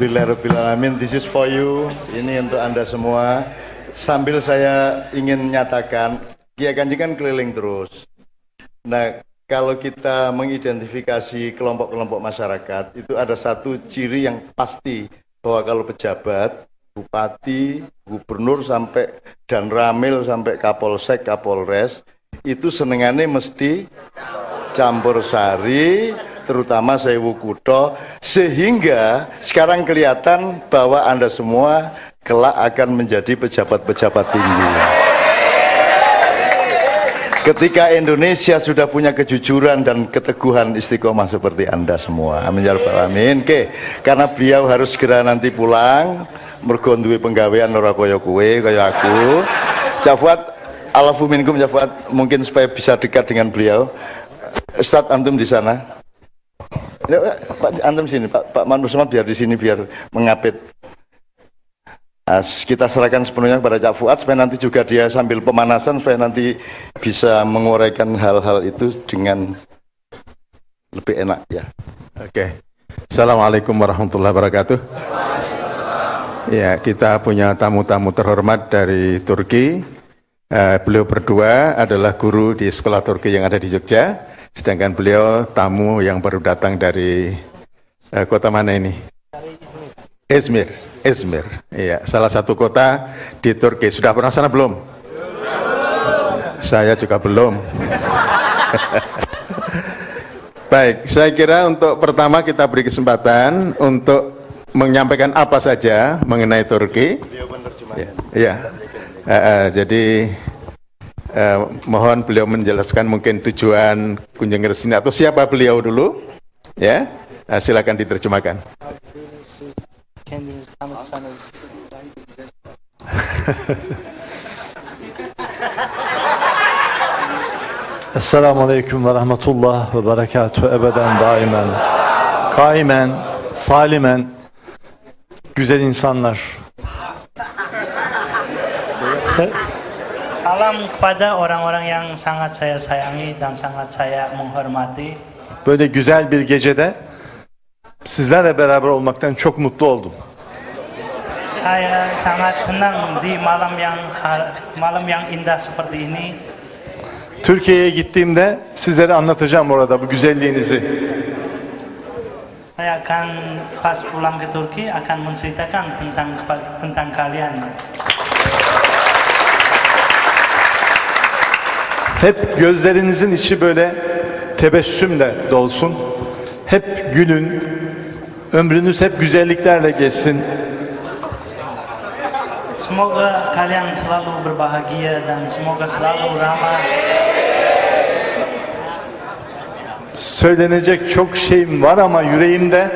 Alhamdulillahirrahmanirrahim. This is for you. Ini untuk anda semua. Sambil saya ingin nyatakan, Kiai Kanji kan keliling terus. Nah, kalau kita mengidentifikasi kelompok-kelompok masyarakat, itu ada satu ciri yang pasti bahwa kalau pejabat, bupati, gubernur sampai dan ramil sampai kapolsek, kapolres, itu senengannya mesti campur sari, terutama Sewu Kuto, sehingga sekarang kelihatan bahwa Anda semua kelak akan menjadi pejabat-pejabat tinggi. Ketika Indonesia sudah punya kejujuran dan keteguhan istiqomah seperti Anda semua. Amin ya rabbal alamin. Oke, karena beliau harus segera nanti pulang, mergo duwe penggawean ora kaya kowe, kaya aku. Alafu minkum mungkin supaya bisa dekat dengan beliau. Ustaz antum di sana. Pak antum sini, Pak Pak Manur biar di sini biar mengapit. Nah, kita serahkan sepenuhnya kepada Cak Fuad supaya nanti juga dia sambil pemanasan supaya nanti bisa menguraikan hal-hal itu dengan lebih enak ya. Oke. Assalamualaikum warahmatullahi wabarakatuh. Ya, kita punya tamu-tamu terhormat dari Turki. Eh, beliau berdua adalah guru di sekolah Turki yang ada di Jogja, sedangkan beliau tamu yang baru datang dari eh, kota mana ini? Izmir. Izmir. Iya, salah satu kota di Turki. Sudah pernah sana belum? Saya juga belum. Baik, saya kira untuk pertama kita beri kesempatan untuk menyampaikan apa saja mengenai Turki. Ya, ya. Eh, eh, jadi eh, mohon beliau menjelaskan mungkin tujuan kunjungan ke sini atau siapa beliau dulu. Ya, Eh, silakan diterjemahkan. Esselamu Aleyküm ve Rahmetullah ve Berekatuhu ebeden daimen. Kaimen, salimen, güzel insanlar. Salam kepada orang-orang yang sangat saya sayangi dan sangat saya menghormati. Böyle güzel bir gecede sizlerle beraber olmaktan çok mutlu oldum. Saya sangat senang di malam yang malam yang indah seperti ini. Türkiye'ye gittiğimde sizlere anlatacağım orada bu güzelliğinizi. Saya akan pas pulang ke Turki akan menceritakan tentang tentang kalian. Hep gözlerinizin içi böyle tebessümle dolsun. Hep gülün. Ömrünüz hep güzelliklerle geçsin. Semoga kalian selalu berbahagia dan semoga selalu ramah. Söylenecek çok şeyim var ama yüreğimde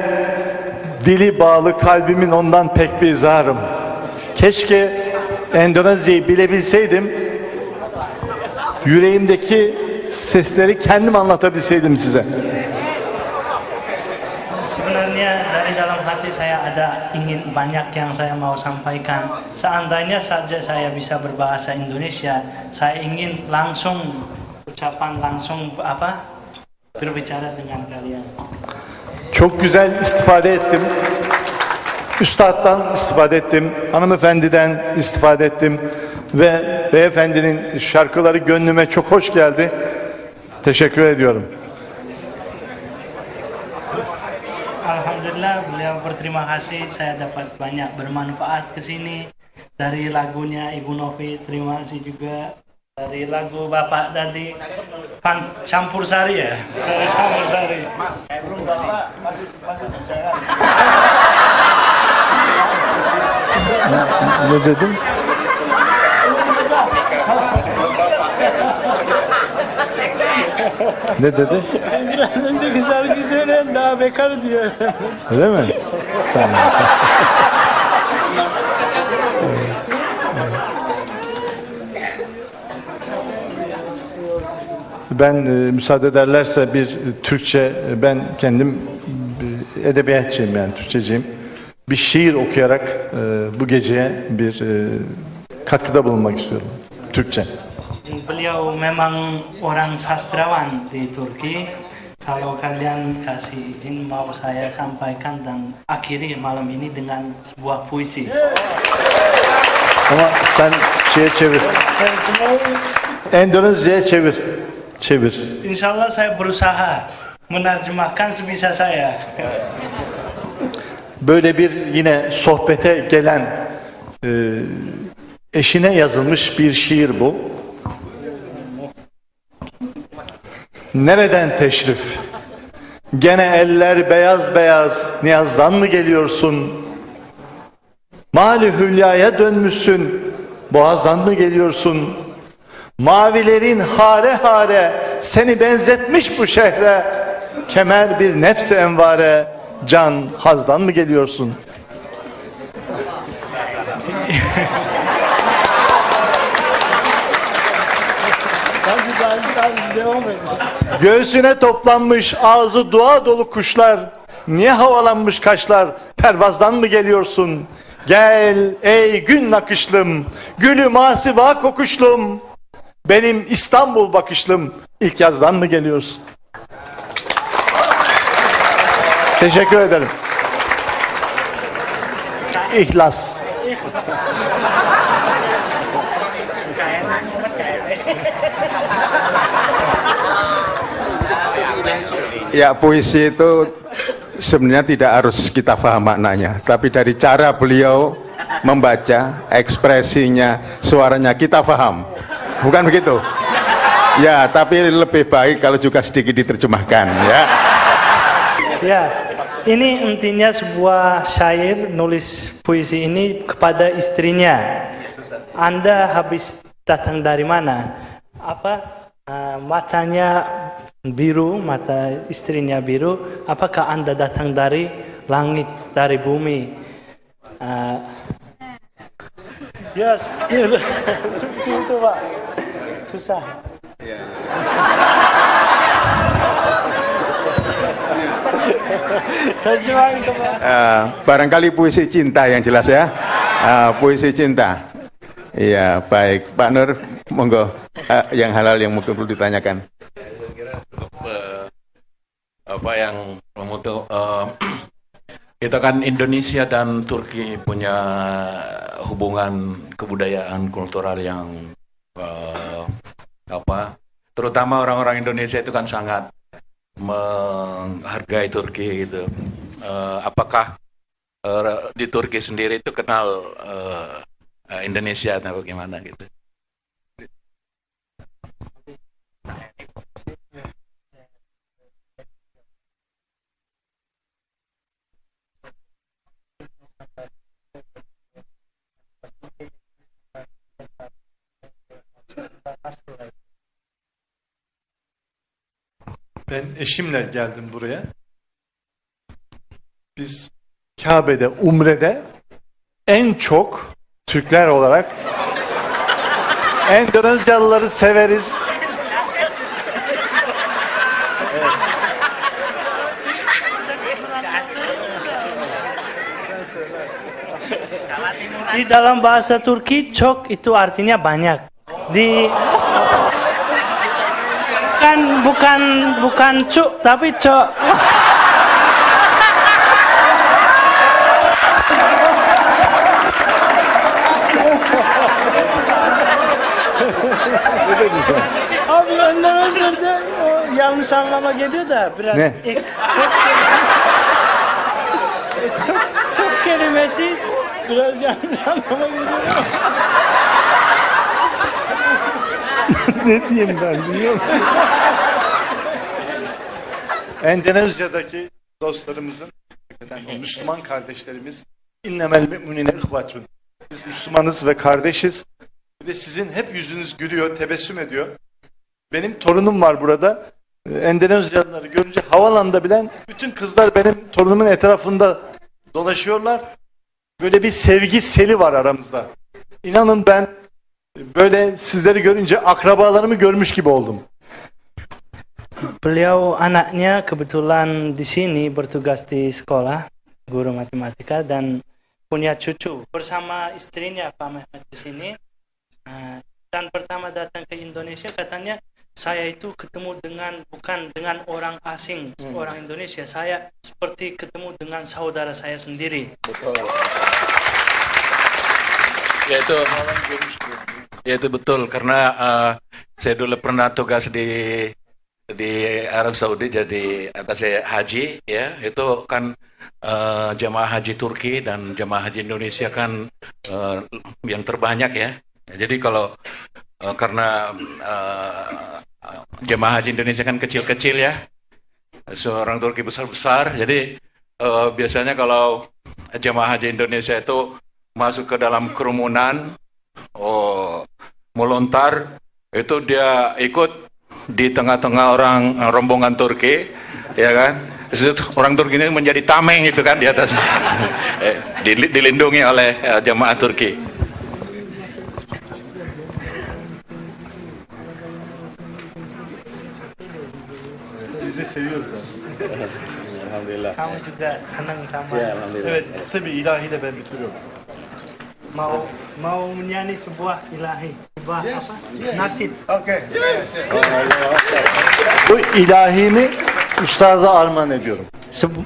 dili bağlı kalbimin ondan pek bir zarım. Keşke Endonezya'yı bilebilseydim. Yüreğimdeki sesleri kendim anlatabilseydim size. Sebenarnya dari dalam hati saya ada ingin banyak yang saya mau sampaikan. Seandainya saja saya bisa berbahasa Indonesia, saya ingin langsung ucapan langsung apa berbicara dengan kalian. Çok güzel istifade ettim. Üstad'dan istifade ettim. Hanımefendiden istifade ettim. Ve beyefendinin şarkıları gönlüme çok hoş geldi. Teşekkür ediyorum. Alhamdulillah beliau berterima kasih saya dapat banyak bermanfaat ke sini dari lagunya Ibu Novi terima kasih juga dari lagu Bapak tadi Pan Campur Sari ya Campur Sari Ne dedim? Ne dedi? Biraz önceki şarkıyı söyleyen daha bekar diyor. Öyle mi? Tamam. Ben e, müsaade ederlerse bir Türkçe, ben kendim e, edebiyatçıyım yani Türkçeciyim. Bir şiir okuyarak e, bu geceye bir e, katkıda bulunmak istiyorum. Türkçe. Beliau memang orang sastrawan di Turki. Kalau kalian kasih izin mau saya sampaikan dan akhiri malam ini dengan sebuah puisi. Ama sen şeye çevir. Endonezya'ya çevir. Çevir. Insya saya berusaha menerjemahkan sebisa saya. Böyle bir yine sohbete gelen e, eşine yazılmış bir şiir bu. Nereden teşrif? Gene eller beyaz beyaz niyazdan mı geliyorsun? Mali hülyaya dönmüşsün boğazdan mı geliyorsun? Mavilerin hare hare seni benzetmiş bu şehre. Kemer bir nefsi envare can hazdan mı geliyorsun? Göğsüne toplanmış ağzı dua dolu kuşlar. Niye havalanmış kaşlar? Pervazdan mı geliyorsun? Gel ey gün nakışlım, gülü masiva kokuşlum. Benim İstanbul bakışlım, ilk yazdan mı geliyorsun? Teşekkür ederim. İhlas. Ya puisi itu sebenarnya tidak harus kita paham maknanya, tapi dari cara beliau membaca, ekspresinya, suaranya kita paham. Bukan begitu? Ya, tapi lebih baik kalau juga sedikit diterjemahkan ya. Ya, ini intinya sebuah syair nulis puisi ini kepada istrinya. Anda habis datang dari mana? Apa uh, matanya biru, mata istrinya biru. Apakah Anda datang dari langit, dari bumi? Uh, ya, seperti, itu, Pak. Susah. Eh, barangkali puisi cinta yang jelas ya. Eh, puisi cinta. Iya, baik. Pak Nur, monggo eh, yang halal yang mungkin perlu ditanyakan. apa yang untuk uh, kita kan Indonesia dan Turki punya hubungan kebudayaan kultural yang uh, apa terutama orang-orang Indonesia itu kan sangat menghargai Turki gitu uh, apakah uh, di Turki sendiri itu kenal uh, Ah, Indonesia atau bagaimana gitu. Ben eşimle geldim buraya. Biz Kabe'de, Umre'de en çok Türkler olarak Endonezyalıları severiz. Di dalam bahasa Turki çok itu artinya banyak. Di bukan bukan bukan cuk tapi cok. Abi önden özür de o yanlış anlama geliyor da biraz Ne? ek- çok, çok çok kelimesi biraz yanlış anlama geliyor. ne diyeyim ben biliyor musun? Endonezya'daki dostlarımızın hakikaten Müslüman kardeşlerimiz innemel müminine ihvatun. Biz Müslümanız ve kardeşiz. Bir de sizin hep yüzünüz gülüyor, tebessüm ediyor. Benim torunum var burada. Ee, Endonezyalıları görünce havalanda bilen bütün kızlar benim torunumun etrafında dolaşıyorlar. Böyle bir sevgi seli var aramızda. İnanın ben böyle sizleri görünce akrabalarımı görmüş gibi oldum. Beliau anaknya kebetulan di sini bertugas di sekolah, guru matematika dan punya cucu bersama istrinya Pak Mehmet di sini. Dan pertama datang ke Indonesia katanya saya itu ketemu dengan bukan dengan orang asing, orang Indonesia. Saya seperti ketemu dengan saudara saya sendiri. Ya itu, ya itu betul karena eh, saya dulu pernah tugas di di Arab Saudi jadi atas saya haji ya itu kan eh, jamaah haji Turki dan jamaah haji Indonesia kan eh, yang terbanyak ya. Jadi kalau eh, karena eh, jamaah haji Indonesia kan kecil-kecil ya, seorang Turki besar-besar, jadi eh, biasanya kalau jamaah haji Indonesia itu masuk ke dalam kerumunan, oh melontar, itu dia ikut di tengah-tengah orang rombongan Turki, ya kan? Orang Turki ini menjadi tameng itu kan di atas, dili- dilindungi oleh eh, jamaah Turki. Biz de seviyoruz abi. Alhamdulillah. Kamu juga senang sama. Ya, alhamdulillah. Evet, kısa bir ilahiyle ben bitiriyorum. Mau mau menyanyi sebuah ilahi, sebuah apa? Nasid. Oke. Bu ilahimi ustaza armağan ediyorum.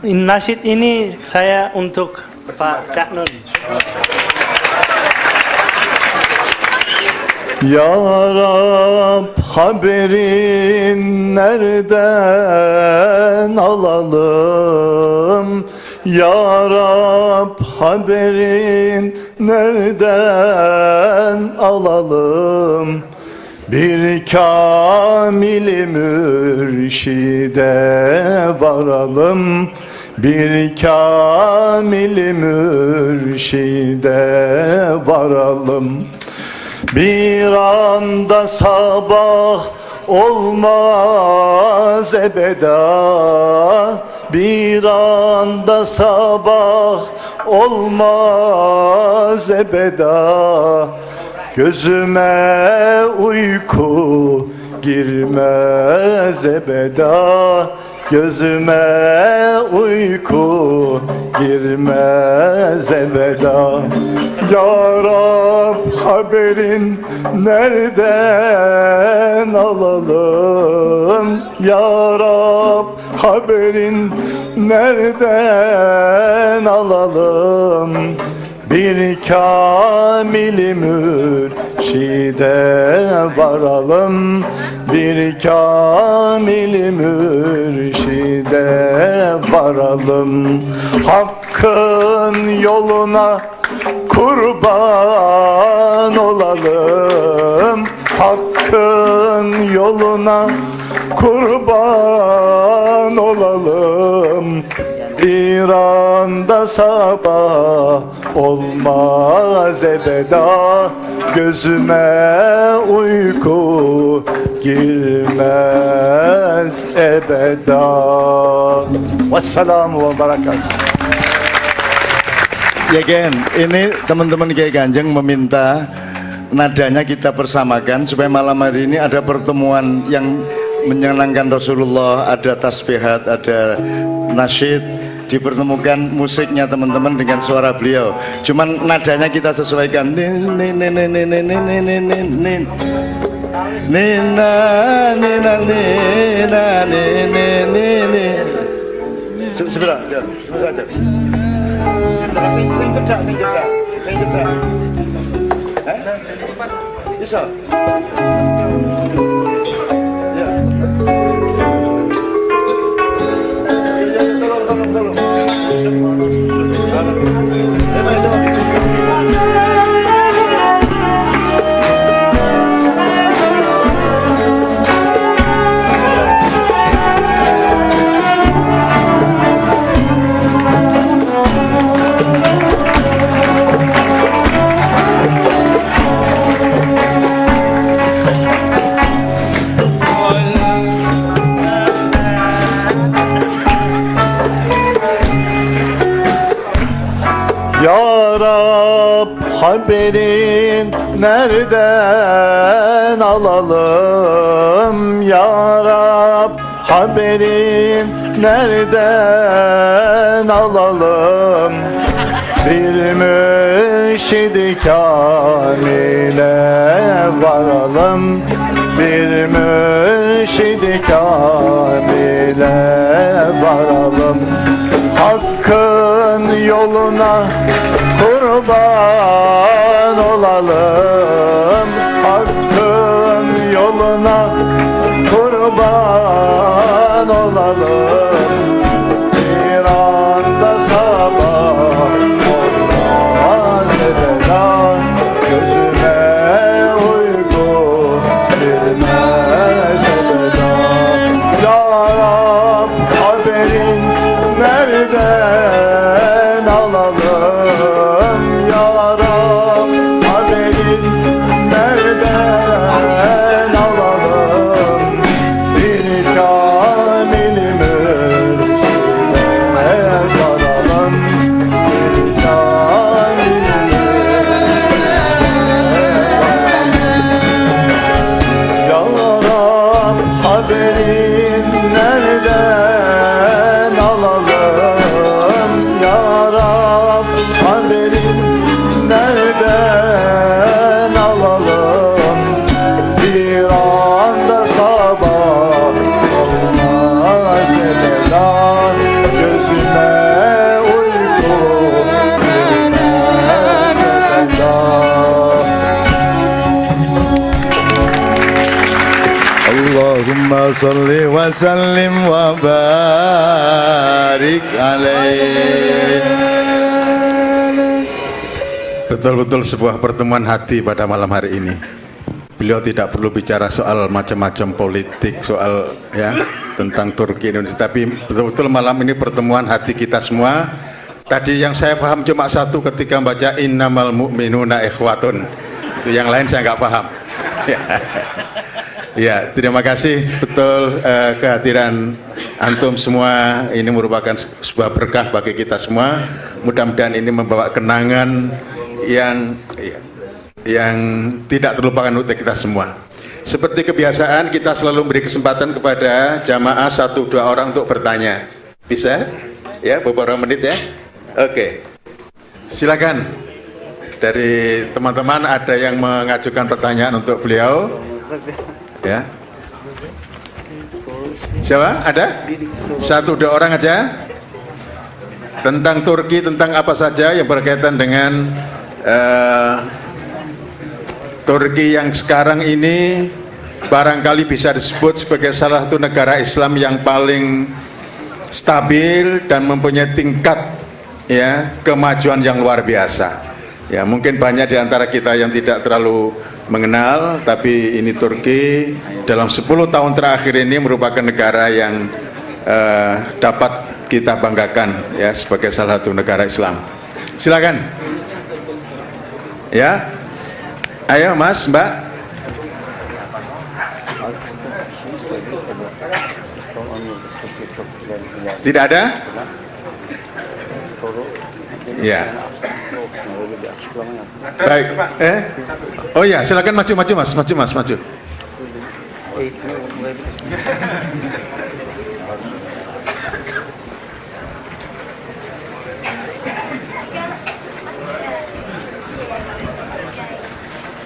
Nasid ini saya untuk Pak Cak Nun. Ya Rab haberin nereden alalım? Ya Rab haberin nereden alalım? Bir kamili mürşide varalım Bir kamili mürşide varalım bir anda sabah olmaz ebeda. Bir anda sabah olmaz ebeda. Gözüme uyku girmez ebeda Gözüme uyku girmez ebeda Ya Rab haberin nereden alalım? Ya Rab haberin nereden alalım? Bir kamili mürşide varalım Bir kamili mürşide varalım. Hakkın yoluna kurban olalım. Hakkın yoluna kurban olalım bir anda sabah olmaz ebeda Gözüme uyku girmez ebeda. Wassalamu ve berekatuhu. Ya Gen, ini teman-teman Kiai Kanjeng meminta nadanya kita persamakan supaya malam hari ini ada pertemuan yang menyenangkan Rasulullah, ada tasbihat, ada nasyid, dipertemukan musiknya teman-teman dengan suara beliau. Cuman nadanya kita sesuaikan. Nina nina nina nina Sebentar, sebentar aja. Sing sing cedak, sing cedak, sing cedak. Eh? Bisa. Haberin nereden alalım Ya Rab? Haberin nereden alalım? Bir mürşidi kamile varalım. Bir mürşidi kamile varalım. Hakkın yoluna kurban olalım Hakkın yoluna. Kurban olalım wa barik alaih Betul-betul sebuah pertemuan hati pada malam hari ini. Beliau tidak perlu bicara soal macam-macam politik, soal ya tentang Turki Indonesia, tapi betul-betul malam ini pertemuan hati kita semua. Tadi yang saya paham cuma satu ketika baca innamal mu'minuna ikhwatun. Itu yang lain saya nggak paham. Ya, terima kasih betul eh, kehadiran antum semua ini merupakan sebuah berkah bagi kita semua. Mudah-mudahan ini membawa kenangan yang yang tidak terlupakan untuk kita semua. Seperti kebiasaan kita selalu memberi kesempatan kepada jamaah satu dua orang untuk bertanya. Bisa? Ya, beberapa menit ya. Oke. Silakan. Dari teman-teman ada yang mengajukan pertanyaan untuk beliau? Ya. Siapa? Ada? Satu dua orang aja. Tentang Turki, tentang apa saja yang berkaitan dengan eh, Turki yang sekarang ini barangkali bisa disebut sebagai salah satu negara Islam yang paling stabil dan mempunyai tingkat ya kemajuan yang luar biasa. Ya, mungkin banyak di antara kita yang tidak terlalu mengenal tapi ini Turki dalam 10 tahun terakhir ini merupakan negara yang uh, dapat kita banggakan ya sebagai salah satu negara Islam. Silakan. Ya. Ayo Mas, Mbak. Tidak ada? Ya. Baik. Eh? Oh ya, silakan maju maju Mas, maju Mas, maju.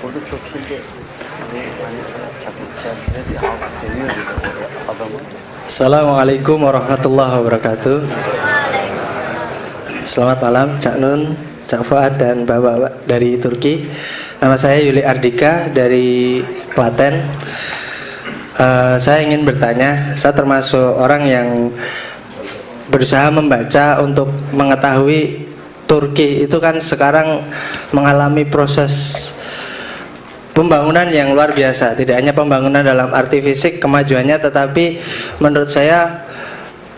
Orada çok şimdi. Assalamualaikum warahmatullahi wabarakatuh. Selamat malam Cak Nun, Cak Fuad dan Bapak dari Turki. Nama saya Yuli Ardika dari Klaten. Eh, saya ingin bertanya, saya termasuk orang yang berusaha membaca untuk mengetahui Turki itu kan sekarang mengalami proses pembangunan yang luar biasa tidak hanya pembangunan dalam arti fisik kemajuannya tetapi menurut saya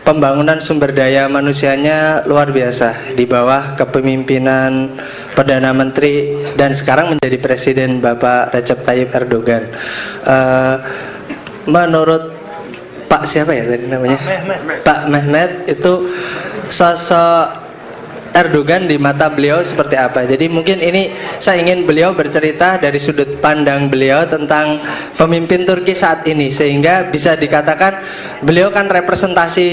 pembangunan sumber daya manusianya luar biasa di bawah kepemimpinan Perdana Menteri dan sekarang menjadi Presiden Bapak Recep Tayyip Erdogan. Eh, menurut Pak siapa ya tadi namanya? Pak Mehmet. Itu sosok Erdogan di mata beliau seperti apa. Jadi mungkin ini saya ingin beliau bercerita dari sudut pandang beliau tentang pemimpin Turki saat ini sehingga bisa dikatakan beliau kan representasi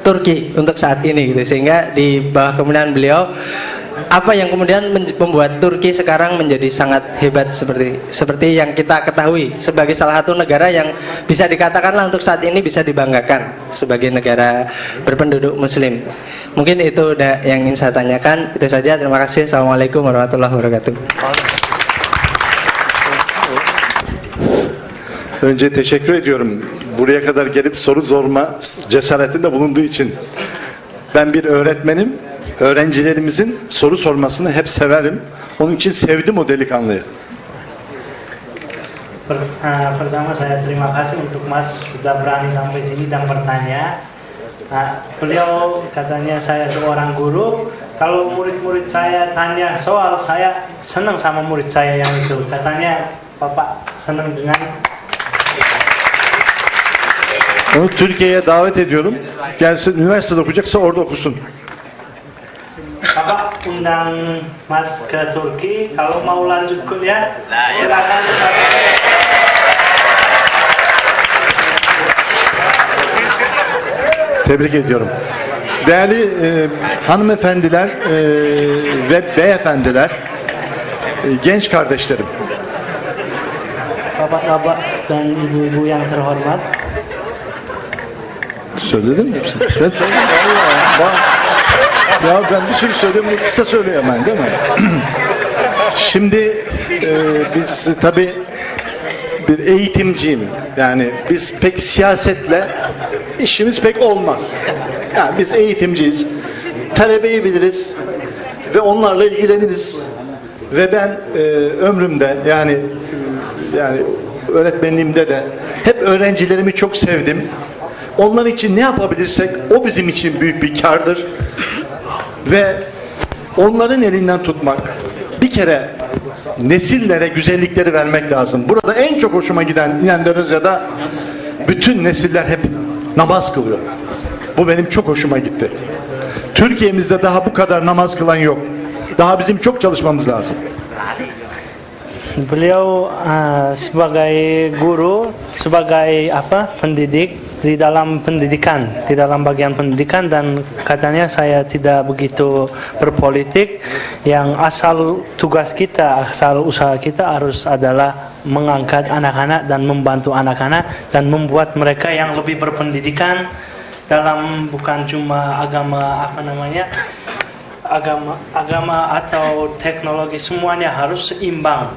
Turki untuk saat ini gitu sehingga di bawah kepemimpinan beliau apa yang kemudian membuat Turki sekarang menjadi sangat hebat seperti seperti yang kita ketahui sebagai salah satu negara yang bisa dikatakanlah untuk saat ini bisa dibanggakan sebagai negara berpenduduk muslim. Mungkin itu yang ingin saya tanyakan. Itu saja. Terima kasih. Assalamualaikum warahmatullahi wabarakatuh. Önce teşekkür ediyorum buraya kadar gelip soru sorma cesaretinde bulunduğu için. Ben bir öğretmenim. Öğrencilerimizin soru sormasını hep severim. Onun için sevdim o delikanlıyı. Ah, pertama saya terima kasih untuk Mas sudah berani sampai sini dan bertanya. Ah, beliau katanya saya seorang guru. Kalau murid-murid saya tanya soal, saya senang sama murid saya yang itu. Katanya Bapak senang dengan Onu Türkiye'ye davet ediyorum. Gelsin üniversitede okuyacaksa orada okusun. Bapak undang Mas ke Turki. Kalau mau lanjut kuliah, silakan. Tebrik ediyorum. Değerli e, hanımefendiler e, ve beyefendiler, e, genç kardeşlerim. Bapak-bapak dan ibu-ibu yang terhormat. Söyledin mi hepsini? Ben söyledim. Ya ben bir sürü söylüyorum, kısa söyleyemem değil mi? Şimdi e, biz tabi bir eğitimciyim. Yani biz pek siyasetle işimiz pek olmaz. Yani biz eğitimciyiz. Talebeyi biliriz ve onlarla ilgileniriz. Ve ben e, ömrümde yani yani öğretmenliğimde de hep öğrencilerimi çok sevdim. Onlar için ne yapabilirsek o bizim için büyük bir kardır. Ve onların elinden tutmak bir kere nesillere güzellikleri vermek lazım. Burada en çok hoşuma giden İndonezya'da bütün nesiller hep namaz kılıyor. Bu benim çok hoşuma gitti. Türkiye'mizde daha bu kadar namaz kılan yok. Daha bizim çok çalışmamız lazım. Beliau ah, sebagai guru, sebagai apa pendidik di dalam pendidikan, di dalam bagian pendidikan dan katanya saya tidak begitu berpolitik. Yang asal tugas kita, asal usaha kita harus adalah mengangkat anak-anak dan membantu anak-anak dan membuat mereka yang lebih berpendidikan dalam bukan cuma agama apa namanya agama agama atau teknologi semuanya harus seimbang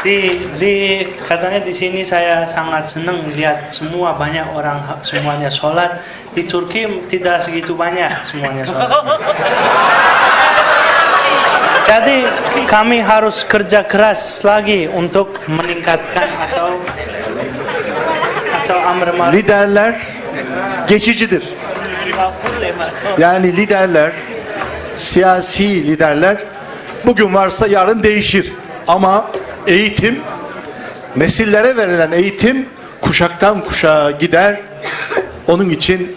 di di katanya di sini saya sangat senang lihat semua banyak orang semuanya sholat di Turki tidak segitu banyak semuanya sholat jadi kami harus kerja keras lagi untuk meningkatkan atau atau amr ma'ruf Liderler geçicidir. Yani liderler, siyasi liderler bugün varsa yarın değişir. Ama eğitim, nesillere verilen eğitim kuşaktan kuşağa gider. Onun için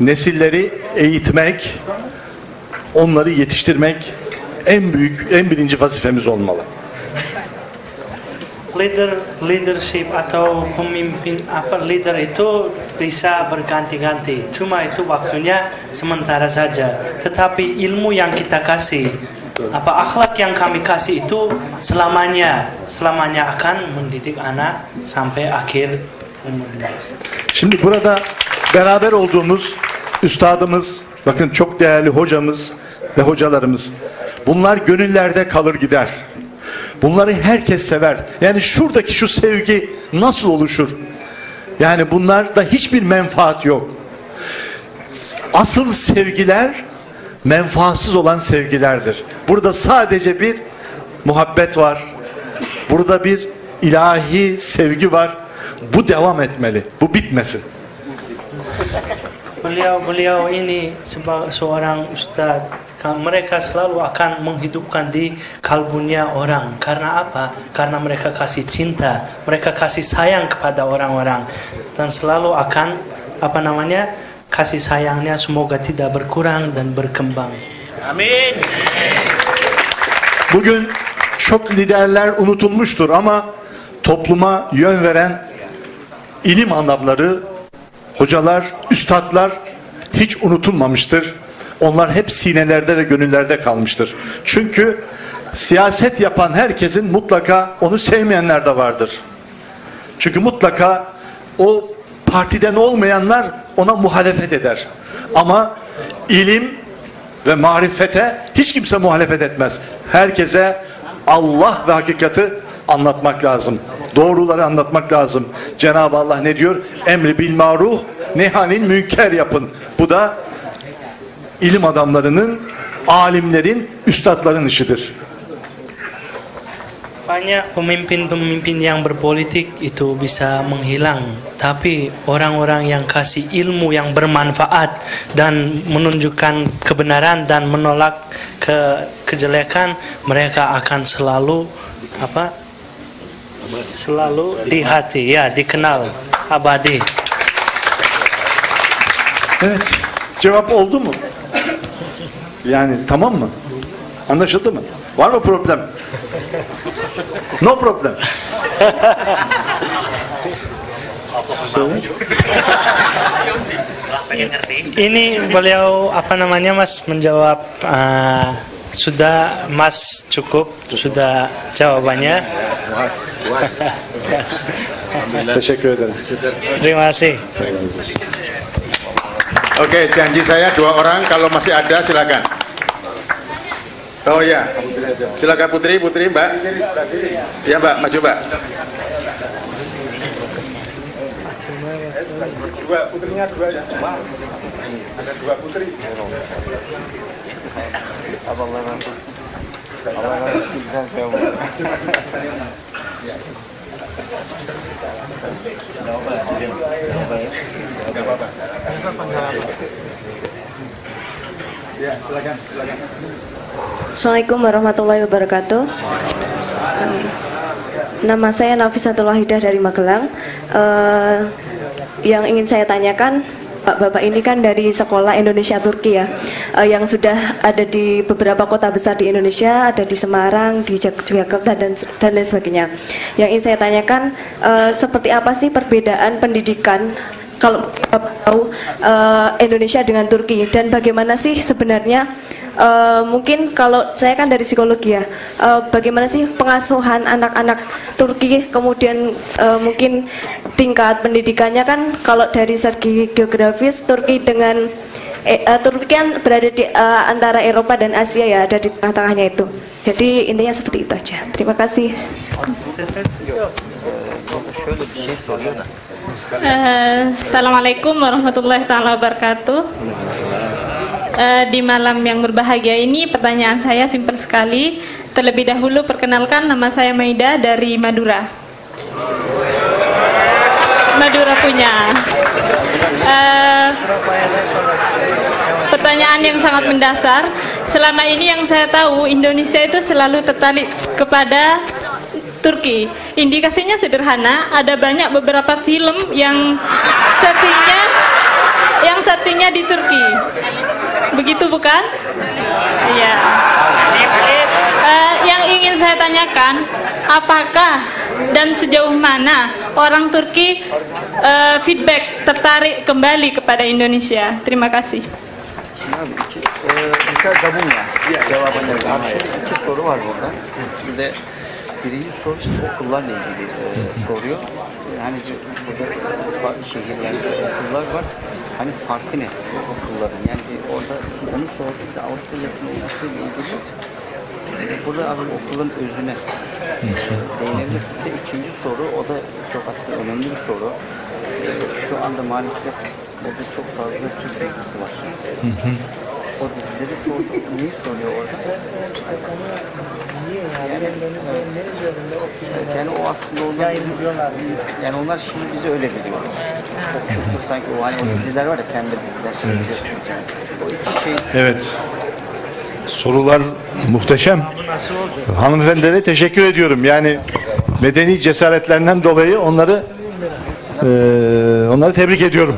nesilleri eğitmek, onları yetiştirmek en büyük, en birinci vazifemiz olmalı. leader leadership atau pemimpin apa leader itu bisa berganti-ganti cuma itu waktunya sementara saja tetapi ilmu yang kita kasih apa akhlak yang kami kasih itu selamanya selamanya akan mendidik anak sampai akhir umurnya Şimdi burada beraber olduğumuz üstadımız, bakın çok değerli hocamız ve hocalarımız. Bunlar gönüllerde kalır gider. Bunları herkes sever. Yani şuradaki şu sevgi nasıl oluşur? Yani bunlarda hiçbir menfaat yok. Asıl sevgiler menfaatsız olan sevgilerdir. Burada sadece bir muhabbet var. Burada bir ilahi sevgi var. Bu devam etmeli. Bu bitmesin. beliau beliau ini sebagai seorang ustadz ka- mereka selalu akan menghidupkan di kalbunya orang karena apa karena mereka kasih cinta mereka kasih sayang kepada orang-orang dan selalu akan apa namanya kasih sayangnya semoga tidak berkurang dan berkembang Amin. Bugün çok liderler unutulmuştur ama topluma yön veren ilim adamları, hocalar, üstadlar hiç unutulmamıştır. Onlar hep sinelerde ve gönüllerde kalmıştır. Çünkü siyaset yapan herkesin mutlaka onu sevmeyenler de vardır. Çünkü mutlaka o partiden olmayanlar ona muhalefet eder. Ama ilim ve marifete hiç kimse muhalefet etmez. Herkese Allah ve hakikati anlatmak lazım. Doğruları anlatmak lazım. Cenab-ı Allah ne diyor? Emri bil maruf, nehanil münker yapın. Bu da ilim adamlarının, alimlerin, üstadların işidir. Banyak pemimpin-pemimpin yang berpolitik itu bisa menghilang, tapi orang-orang yang kasih ilmu yang bermanfaat dan menunjukkan kebenaran dan menolak ke kejelekan, mereka akan selalu apa? Selalu di hati, ya, dikenal abadi. Evet. Cevap oldu mu? Yani tamam mı? Anlaşıldı mı? Var mı problem? No problem. Ini beliau apa namanya Mas menjawab eh, sudah Mas cukup sudah jawabannya. Terima kasih. Oke, janji saya dua orang. Kalau masih ada, silakan. Oh ya, silakan Putri, Putri, Mbak. Ya Mbak, maju Mbak. Dua putrinya dua ya. Ada dua putri. Ya, silakan, silakan. Assalamualaikum warahmatullahi wabarakatuh. Eh, Nama saya Nafisatul Wahidah dari Magelang. Eh, yang ingin saya tanyakan, Pak Bapak ini kan dari sekolah Indonesia Turki ya, eh, yang sudah ada di beberapa kota besar di Indonesia, ada di Semarang, di Jak- Jakarta dan dan lain sebagainya. Yang ingin saya tanyakan, eh, seperti apa sih perbedaan pendidikan kalau tahu eh, Indonesia dengan Turki. Dan bagaimana sih sebenarnya eh, mungkin kalau saya kan dari psikologi ya eh, bagaimana sih pengasuhan anak-anak Turki kemudian eh, mungkin tingkat pendidikannya kan kalau dari segi geografis Turki dengan eh, eh, Turki kan berada di eh, antara Eropa dan Asia ya ada di tengah-tengahnya itu. Jadi intinya seperti itu aja. Terima kasih Eh, Assalamualaikum warahmatullahi taala wabarakatuh. Eh, di malam yang berbahagia ini pertanyaan saya simpel sekali. Terlebih dahulu perkenalkan nama saya Maida dari Madura. Madura punya. Eh, pertanyaan yang sangat mendasar. Selama ini yang saya tahu Indonesia itu selalu tertarik kepada Turki. Indikasinya sederhana, ada banyak beberapa film yang settingnya yang settingnya di Turki. Begitu bukan? Iya. Eh, yang ingin saya tanyakan, apakah dan sejauh mana orang Turki eh, feedback tertarik kembali kepada Indonesia? Terima kasih. Bisa gabung ya. Cevabını Abi şöyle iki soru var burada. İkisi de birinci soru işte okullarla ilgili e, soruyor. Yani burada farklı şehirlerde okullar var. Hani farkı ne okulların? Yani orada onu sordu. Bir de Avrupa yakın olması ile ilgili. E, Burada abi okulun özüne e, değinebilirsin. Ve ikinci soru o da çok aslında önemli bir soru. E, Şu anda maalesef burada çok fazla Türk dizisi var. O dizileri sordu. Neyi soruyor orada? Yani, evet, yani o aslında onlar bizim, yani onlar şimdi bizi öyle biliyorlar. Çok, çok sanki o hani o diziler var ya pembe diziler. Şey Evet. yani. O iki şey Evet. Sorular muhteşem. Hanımefendilere teşekkür ediyorum. Yani medeni cesaretlerinden dolayı onları eee, onları tebrik ediyorum.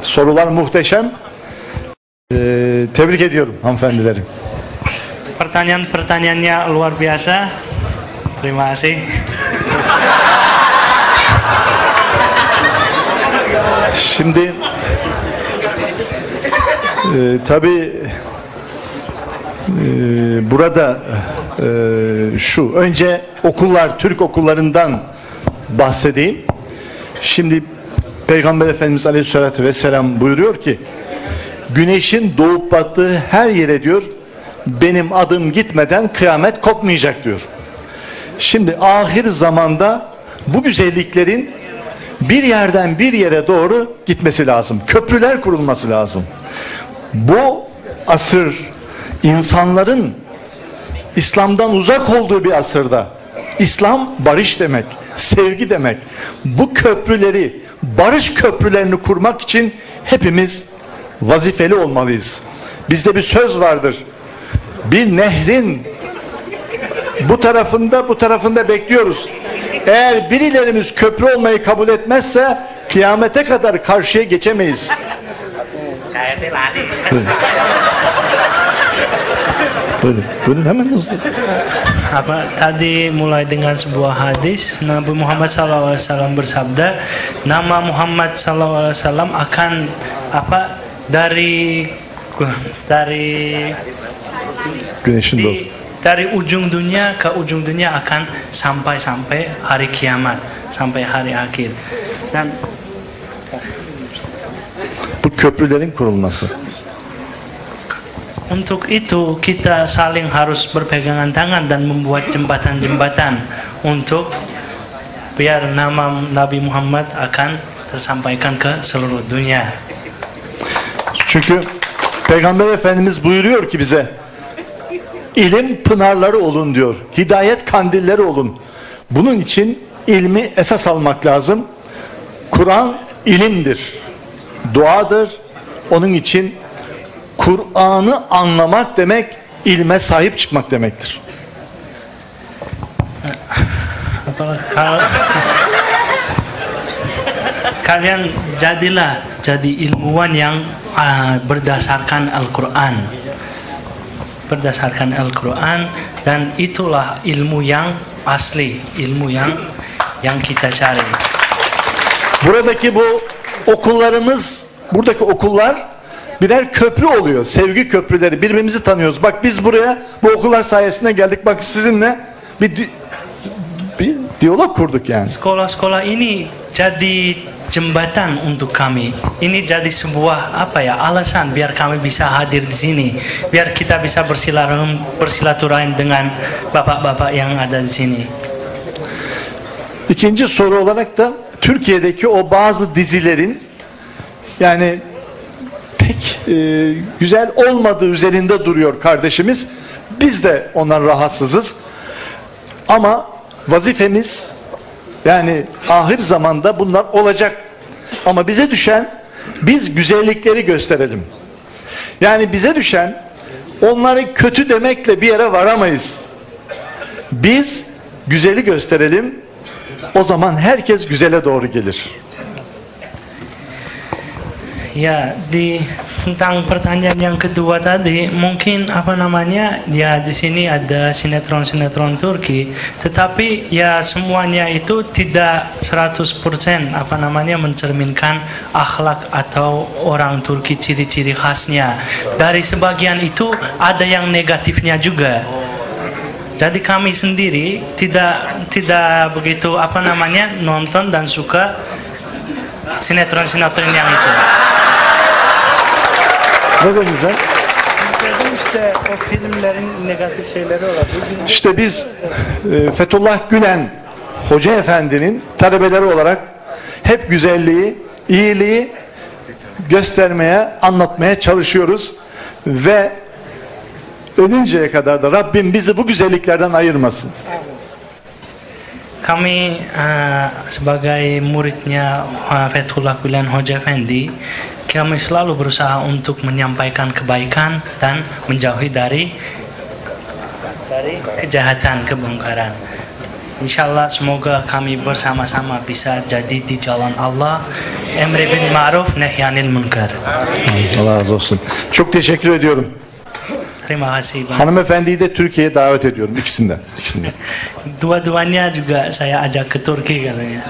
Sorular muhteşem. Eee, tebrik ediyorum hanımefendileri. Pertanyaan-pertanyaannya luar biasa. Terima kasih. Şimdi e, tabii e, burada e, şu önce okullar Türk okullarından bahsedeyim. Şimdi Peygamber Efendimiz Aleyhisselatü Vesselam buyuruyor ki güneşin doğup battığı her yere diyor benim adım gitmeden kıyamet kopmayacak diyor. Şimdi ahir zamanda bu güzelliklerin bir yerden bir yere doğru gitmesi lazım. Köprüler kurulması lazım. Bu asır insanların İslam'dan uzak olduğu bir asırda İslam barış demek, sevgi demek. Bu köprüleri, barış köprülerini kurmak için hepimiz vazifeli olmalıyız. Bizde bir söz vardır. Bir nehrin bu tarafında bu tarafında bekliyoruz. Eğer birilerimiz köprü olmayı kabul etmezse kıyamete kadar karşıya geçemeyiz. Buyurun. Buyurun, buyurun hemen hızlı. Apa tadi mulai dengan sebuah hadis Nabi Muhammad SAW bersabda nama Muhammad SAW akan apa dari dari Güneşin doğu. dari ujung dunia ke ujung dunia akan sampai sampai hari kiamat sampai hari akhir dan Bu köprülerin kurulması. Untuk itu kita saling harus berpegangan tangan dan membuat jembatan-jembatan untuk biar nama Nabi Muhammad akan tersampaikan ke seluruh dunia. Çünkü Peygamber Efendimiz buyuruyor ki bize ilim pınarları olun diyor. Hidayet kandilleri olun. Bunun için ilmi esas almak lazım. Kur'an ilimdir. Duadır. Onun için Kur'an'ı anlamak demek ilme sahip çıkmak demektir. Kalian jadilah jadi ilmuwan yang ah, berdasarkan Al-Quran berdasarkan Al-Quran dan itulah ilmu yang asli ilmu yang yang kita cari Buradaki bu okullarımız, buradaki okullar birer köprü oluyor. Sevgi köprüleri. Birbirimizi tanıyoruz. Bak biz buraya bu okullar sayesinde geldik. Bak sizinle bir, di- bir diyalog kurduk yani. sekolah-sekolah ini jadi jembatan untuk kami. Ini jadi sebuah apa ya alasan biar kami bisa hadir di sini, biar kita bisa bersilaturahim bersilaturahim dengan bapak-bapak yang ada di sini. İkinci soru olarak da Türkiye'deki o bazı dizilerin yani pek e, güzel olmadığı üzerinde duruyor kardeşimiz. Biz de ondan rahatsızız. Ama vazifemiz yani ahir zamanda bunlar olacak. Ama bize düşen biz güzellikleri gösterelim. Yani bize düşen onları kötü demekle bir yere varamayız. Biz güzeli gösterelim. O zaman herkes güzele doğru gelir. Ya, di tentang pertanyaan yang kedua tadi, mungkin apa namanya, ya di sini ada sinetron-sinetron Turki, tetapi ya semuanya itu tidak 100% apa namanya mencerminkan akhlak atau orang Turki ciri-ciri khasnya. Dari sebagian itu ada yang negatifnya juga. Jadi kami sendiri tidak tidak begitu apa namanya nonton dan suka sinetron-sinetron yang itu. Ne güzel. İşte o filmlerin negatif şeyleri olabilir. İşte biz e, Fethullah Gülen Hoca Efendi'nin talebeleri olarak hep güzelliği, iyiliği göstermeye, anlatmaya çalışıyoruz ve ölünceye kadar da Rabbim bizi bu güzelliklerden ayırmasın. Kami uh, sebagai muridnya uh, Fethullah Gulen Hoja Effendi, kami selalu berusaha untuk menyampaikan kebaikan dan menjauhi dari dari kejahatan, kebongkaran. Insyaallah semoga kami bersama-sama bisa jadi di jalan Allah, emri bil ma'ruf nehyanil munkar. Allah razı olsun. Çok teşekkür ediyorum. Terima kasih Bang. Hanımefendiyi de Türkiye'ye davet ediyorum ikisinden. ikisinden. Dua-duanya juga saya ajak ke Turki katanya.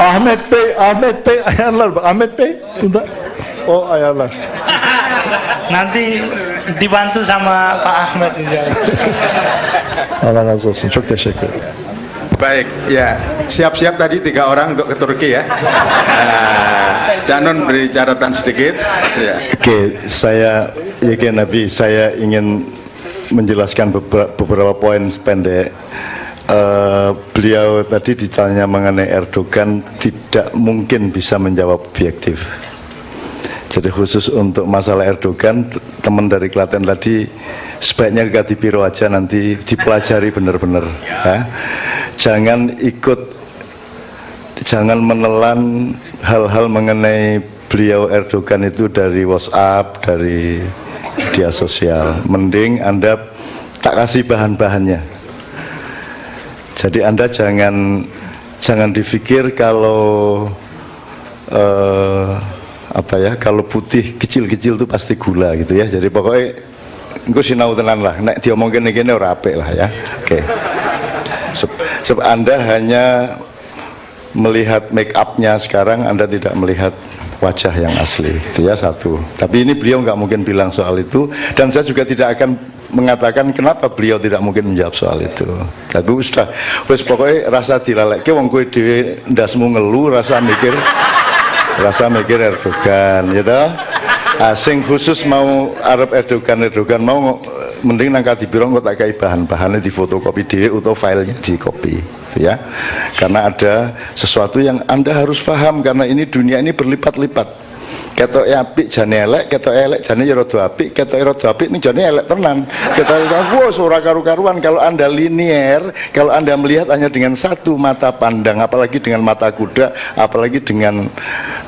Ahmet Bey, Ahmet Bey ayarlar. Ahmet Bey, bunda o ayarlar. Nanti dibantu sama Pak insyaallah. Allah razı olsun. Çok teşekkür ederim. Baik, ya siap-siap tadi tiga orang untuk ke Turki ya. Canon beri catatan sedikit. Ya. Oke, saya ya Nabi, saya ingin menjelaskan beberapa, poin pendek. Eh, beliau tadi ditanya mengenai Erdogan tidak mungkin bisa menjawab objektif. Jadi khusus untuk masalah Erdogan, teman dari Klaten tadi sebaiknya ke Biro aja nanti dipelajari benar-benar. Ya. Jangan ikut, jangan menelan hal-hal mengenai beliau Erdogan itu dari WhatsApp, dari media sosial. Mending Anda tak kasih bahan-bahannya. Jadi Anda jangan jangan dipikir kalau eh, apa ya kalau putih kecil-kecil itu pasti gula gitu ya. Jadi pokoknya engko sinau tenan lah. Nek diomongin iki ora apik lah ya. Oke. Seb Anda hanya melihat make upnya sekarang Anda tidak melihat wajah yang asli itu ya satu tapi ini beliau nggak mungkin bilang soal itu dan saya juga tidak akan mengatakan kenapa beliau tidak mungkin menjawab soal itu tapi sudah wes pokoknya rasa dilaleke wong kowe dhewe ndasmu ngeluh rasa mikir rasa mikir Erdogan gitu asing khusus mau Arab Erdogan Erdogan mau mending nang di biro kok tak kayak bahan-bahannya di fotokopi dhewe atau filenya di copy gitu ya. Karena ada sesuatu yang anda harus paham karena ini dunia ini berlipat-lipat ketok apik jane elek ketok elek jane ya rada apik ketok rada apik ini jane elek tenan. Ketok wah ora karu-karuan. Kalau anda linier kalau anda melihat hanya dengan satu mata pandang apalagi dengan mata kuda apalagi dengan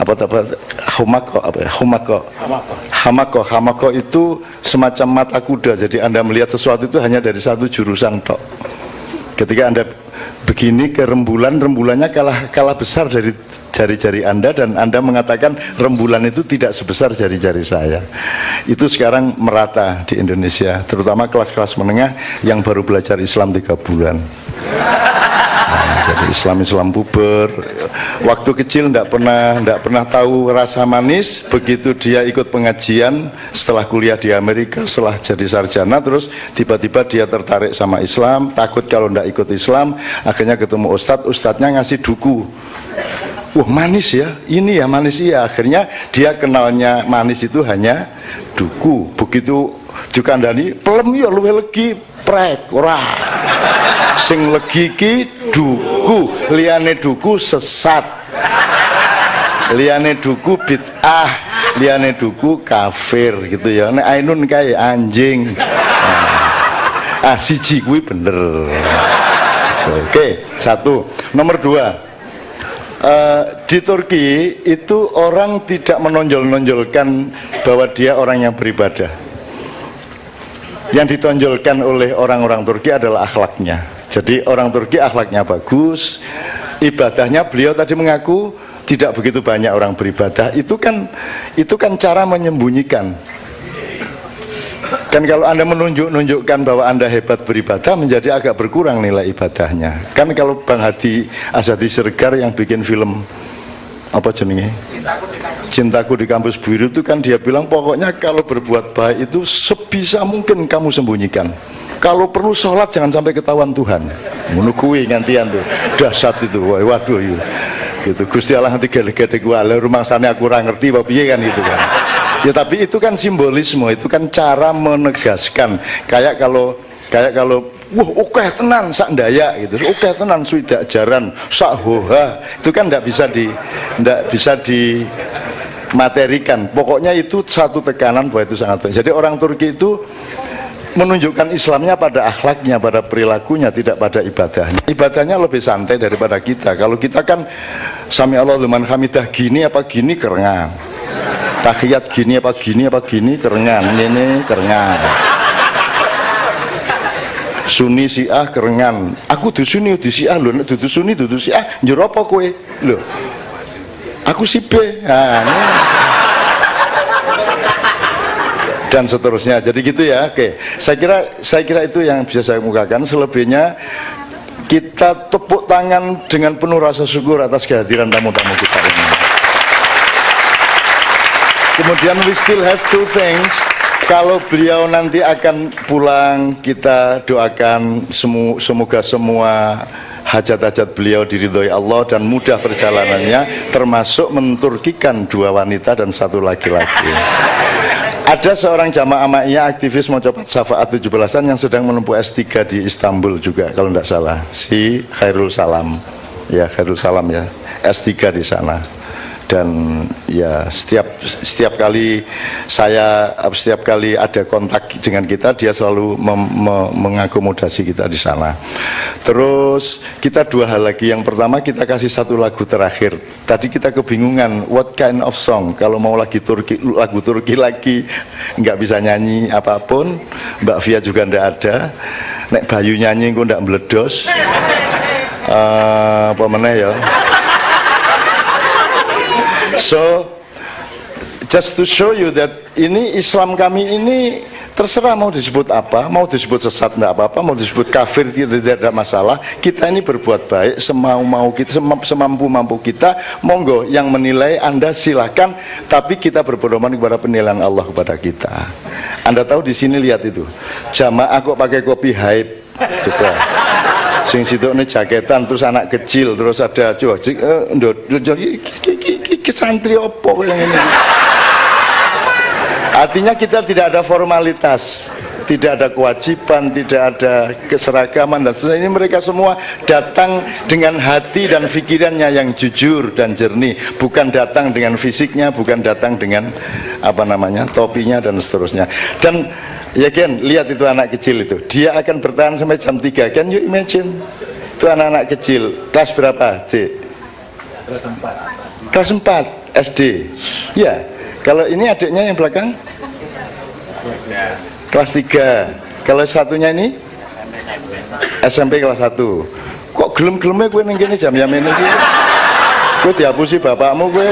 apa apa humako apa ya humako. Hamako. Hamako itu semacam mata kuda. Jadi anda melihat sesuatu itu hanya dari satu jurusan tok. Ketika anda begini ke rembulan rembulannya kalah kalah besar dari jari-jari anda dan anda mengatakan rembulan itu tidak sebesar jari-jari saya. Itu sekarang merata di Indonesia terutama kelas-kelas menengah yang baru belajar Islam tiga bulan jadi Islam Islam puber waktu kecil tidak pernah tidak pernah tahu rasa manis. Begitu dia ikut pengajian setelah kuliah di Amerika setelah jadi sarjana terus tiba-tiba dia tertarik sama Islam. Takut kalau tidak ikut Islam akhirnya ketemu Ustadz. Ustadznya ngasih duku. Wah manis ya. Ini ya manis. Iya akhirnya dia kenalnya manis itu hanya duku. Begitu dikandani pelem ya luwe legi prek ora sing legi ki duku liyane duku sesat. Liyane duku bid'ah liyane duku kafir gitu ya. Nek ainun kae anjing. Nah. ah siji kuwi bener. Oke satu. Nomor dua. Uh, di Turki itu orang tidak menonjol-nonjolkan bahwa dia orang yang beribadah. Yang ditonjolkan oleh orang-orang Turki adalah akhlaknya. Jadi orang Turki akhlaknya bagus, ibadahnya beliau tadi mengaku tidak begitu banyak orang beribadah. Itu kan itu kan cara menyembunyikan. Kan kalau Anda menunjuk-nunjukkan bahwa Anda hebat beribadah menjadi agak berkurang nilai ibadahnya. Kan kalau Bang Hadi Azadi Sergar yang bikin film apa jenenge? Cintaku di kampus biru itu kan dia bilang pokoknya kalau berbuat baik itu sebisa mungkin kamu sembunyikan. Kalau perlu sholat jangan sampai ketahuan Tuhan. Menukui ngantian tuh. Dahsyat itu. Waduh iya. Gitu. Gusti Allah nanti gede-gede gua rumah sana aku kurang ngerti apa piye kan gitu kan. Ya tapi itu kan simbolisme, itu kan cara menegaskan. Kayak kalau kayak kalau wah oke okay, tenan sak daya gitu oke okay, tenan sudah jaran sak hoha itu kan tidak bisa di tidak bisa di materikan pokoknya itu satu tekanan bahwa itu sangat baik jadi orang Turki itu menunjukkan Islamnya pada akhlaknya, pada perilakunya, tidak pada ibadahnya. Ibadahnya lebih santai daripada kita. Kalau kita kan sami Allah liman hamidah gini apa gini kerengan. Tahiyat gini apa gini apa gini kerengan. Ini kerengan. Sunni Syiah kerengan. Aku di Sunni di Syiah lho, dudu Sunni dudu Syiah njero apa kowe? Lho. Aku si B. Nah, dan seterusnya. Jadi gitu ya. Oke. Saya kira saya kira itu yang bisa saya mukakan. Selebihnya kita tepuk tangan dengan penuh rasa syukur atas kehadiran tamu-tamu kita ini. Kemudian we still have two things kalau beliau nanti akan pulang, kita doakan semu, semoga semua hajat-hajat beliau diridhoi Allah dan mudah perjalanannya, termasuk menturkikan dua wanita dan satu laki-laki. Ada seorang jamaah ma'iyah aktivis mau coba syafaat 17-an yang sedang menempuh S3 di Istanbul juga kalau tidak salah, si Khairul Salam. Ya, Khairul Salam ya, S3 di sana dan ya setiap setiap kali saya setiap kali ada kontak dengan kita dia selalu mem, me, mengakomodasi kita di sana. Terus kita dua hal lagi. Yang pertama kita kasih satu lagu terakhir. Tadi kita kebingungan what kind of song kalau mau lagi Turki lagu Turki lagi nggak bisa nyanyi apa pun. Mbak Via juga ndak ada. Nek Bayu nyanyi kok ndak meledos. Uh, apa meneh ya? So just to show you that ini Islam kami ini terserah mau disebut apa, mau disebut sesat tidak apa-apa, mau disebut kafir tidak, tidak ada masalah. Kita ini berbuat baik semau mau kita, semampu mampu kita. Monggo yang menilai Anda silahkan, tapi kita berpedoman kepada penilaian Allah kepada kita. Anda tahu di sini lihat itu, jamaah kok pakai kopi hype, coba sing situ ini jaketan terus anak kecil terus ada coba jadi santri opo yang ini artinya kita tidak ada formalitas tidak ada kewajiban, tidak ada keseragaman dan sebagainya. Ini mereka semua datang dengan hati dan pikirannya yang jujur dan jernih, bukan datang dengan fisiknya, bukan datang dengan apa namanya topinya dan seterusnya. Dan Ya kan, lihat itu anak kecil itu. Dia akan bertahan sampai jam 3. Kan you imagine? Itu anak-anak kecil. Kelas berapa, D? Kelas 4. Kelas 4 SD. Ya. Kalau ini adiknya yang belakang? Kelas 3. Kalau satunya ini? SMP kelas 1. Kok gelem-gelemnya gue neng jam-jam ini gitu? Gue dihapusi bapakmu gue.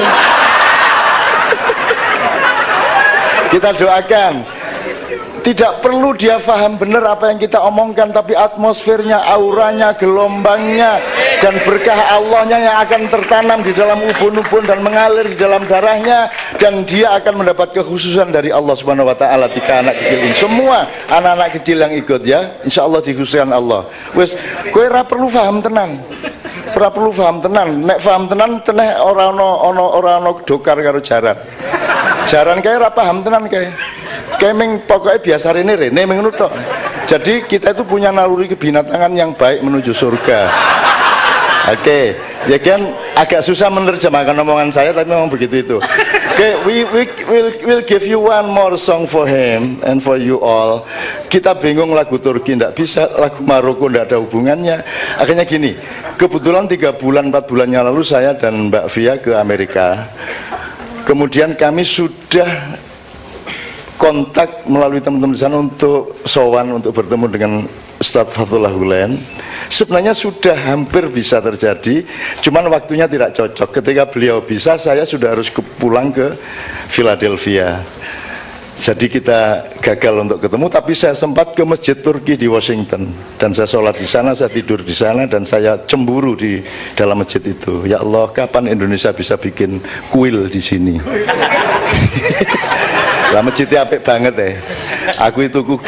Kita doakan tidak perlu dia faham benar apa yang kita omongkan tapi atmosfernya, auranya, gelombangnya dan berkah Allahnya yang akan tertanam di dalam ubun-ubun dan mengalir di dalam darahnya dan dia akan mendapat kekhususan dari Allah Subhanahu wa taala tiga anak kecil ini. Semua anak-anak kecil yang ikut ya, insya Allah dikhususkan Allah. Wes, kowe ora perlu faham tenan. Ora perlu faham tenan. Nek faham tenan teneh ora ono ono ora ono dokar karo jaran. Jaran kae ora paham tenan kae. Kemeng pokoknya biasa rene rene menurut Jadi kita itu punya naluri kebinatangan yang baik menuju surga. Oke, okay. ya kan agak susah menerjemahkan omongan saya tapi memang begitu itu. Oke, okay, we we will will give you one more song for him and for you all. Kita bingung lagu Turki tidak bisa, lagu Maroko tidak ada hubungannya. Akhirnya gini, kebetulan tiga bulan empat bulannya lalu saya dan Mbak Via ke Amerika. Kemudian kami sudah kontak melalui teman-teman di sana untuk sowan untuk bertemu dengan Ustadz Fatullah Hulen. Sebenarnya sudah hampir bisa terjadi cuman waktunya tidak cocok. Ketika beliau bisa saya sudah harus pulang ke Philadelphia jadi kita gagal untuk ketemu tapi saya sempat ke masjid Turki di Washington. Dan saya sholat di sana saya tidur di sana dan saya cemburu di dalam masjid itu. Ya Allah kapan Indonesia bisa bikin kuil di sini? Lah masjidnya apik banget ya. Aku itu ku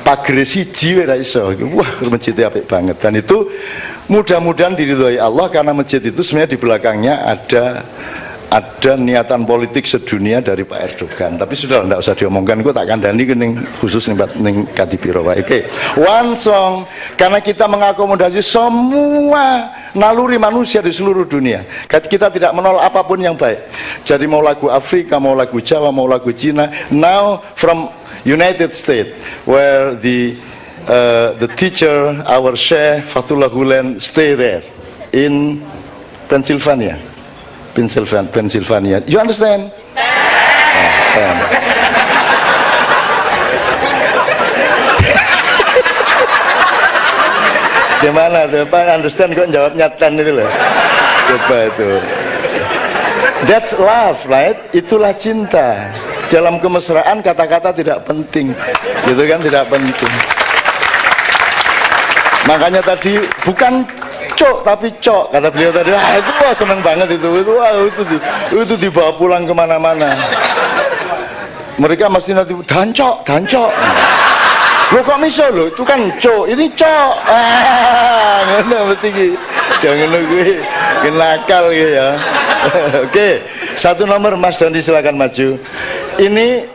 pagre siji ora iso. Wah masjidnya apik banget. Dan itu mudah-mudahan diridhoi Allah karena masjid itu sebenarnya di belakangnya ada ada niatan politik sedunia dari Pak Erdogan. Tapi sudah tidak usah diomongkan. Gue tak kandani kening khusus nih ning Kadipiro oke. One song karena kita mengakomodasi semua naluri manusia di seluruh dunia. Kita tidak menolak apa pun yang baik. Jadi mau lagu Afrika mau lagu Jawa mau lagu Cina now from United States where the uh, the teacher our Sheikh Fatullah Gulen stay there in Pennsylvania Pennsylvania. Pennsylvania. You understand? Um. Gimana tuh Pak understand kok jawabnya ten itu loh Coba itu That's love right Itulah cinta Dalam kemesraan kata-kata tidak penting Gitu kan tidak penting Makanya tadi bukan cok tapi cok kata beliau tadi. Ah itu wah seneng banget itu. Itu wah itu itu dibawa pulang ke mana-mana. Mereka mesti nanti dancok dancok lo kok misal lo itu kan cok ini cok. Ah ngono mesti jangan gue kenakal ya. Oke satu nomor Mas Dandi silakan maju. Ini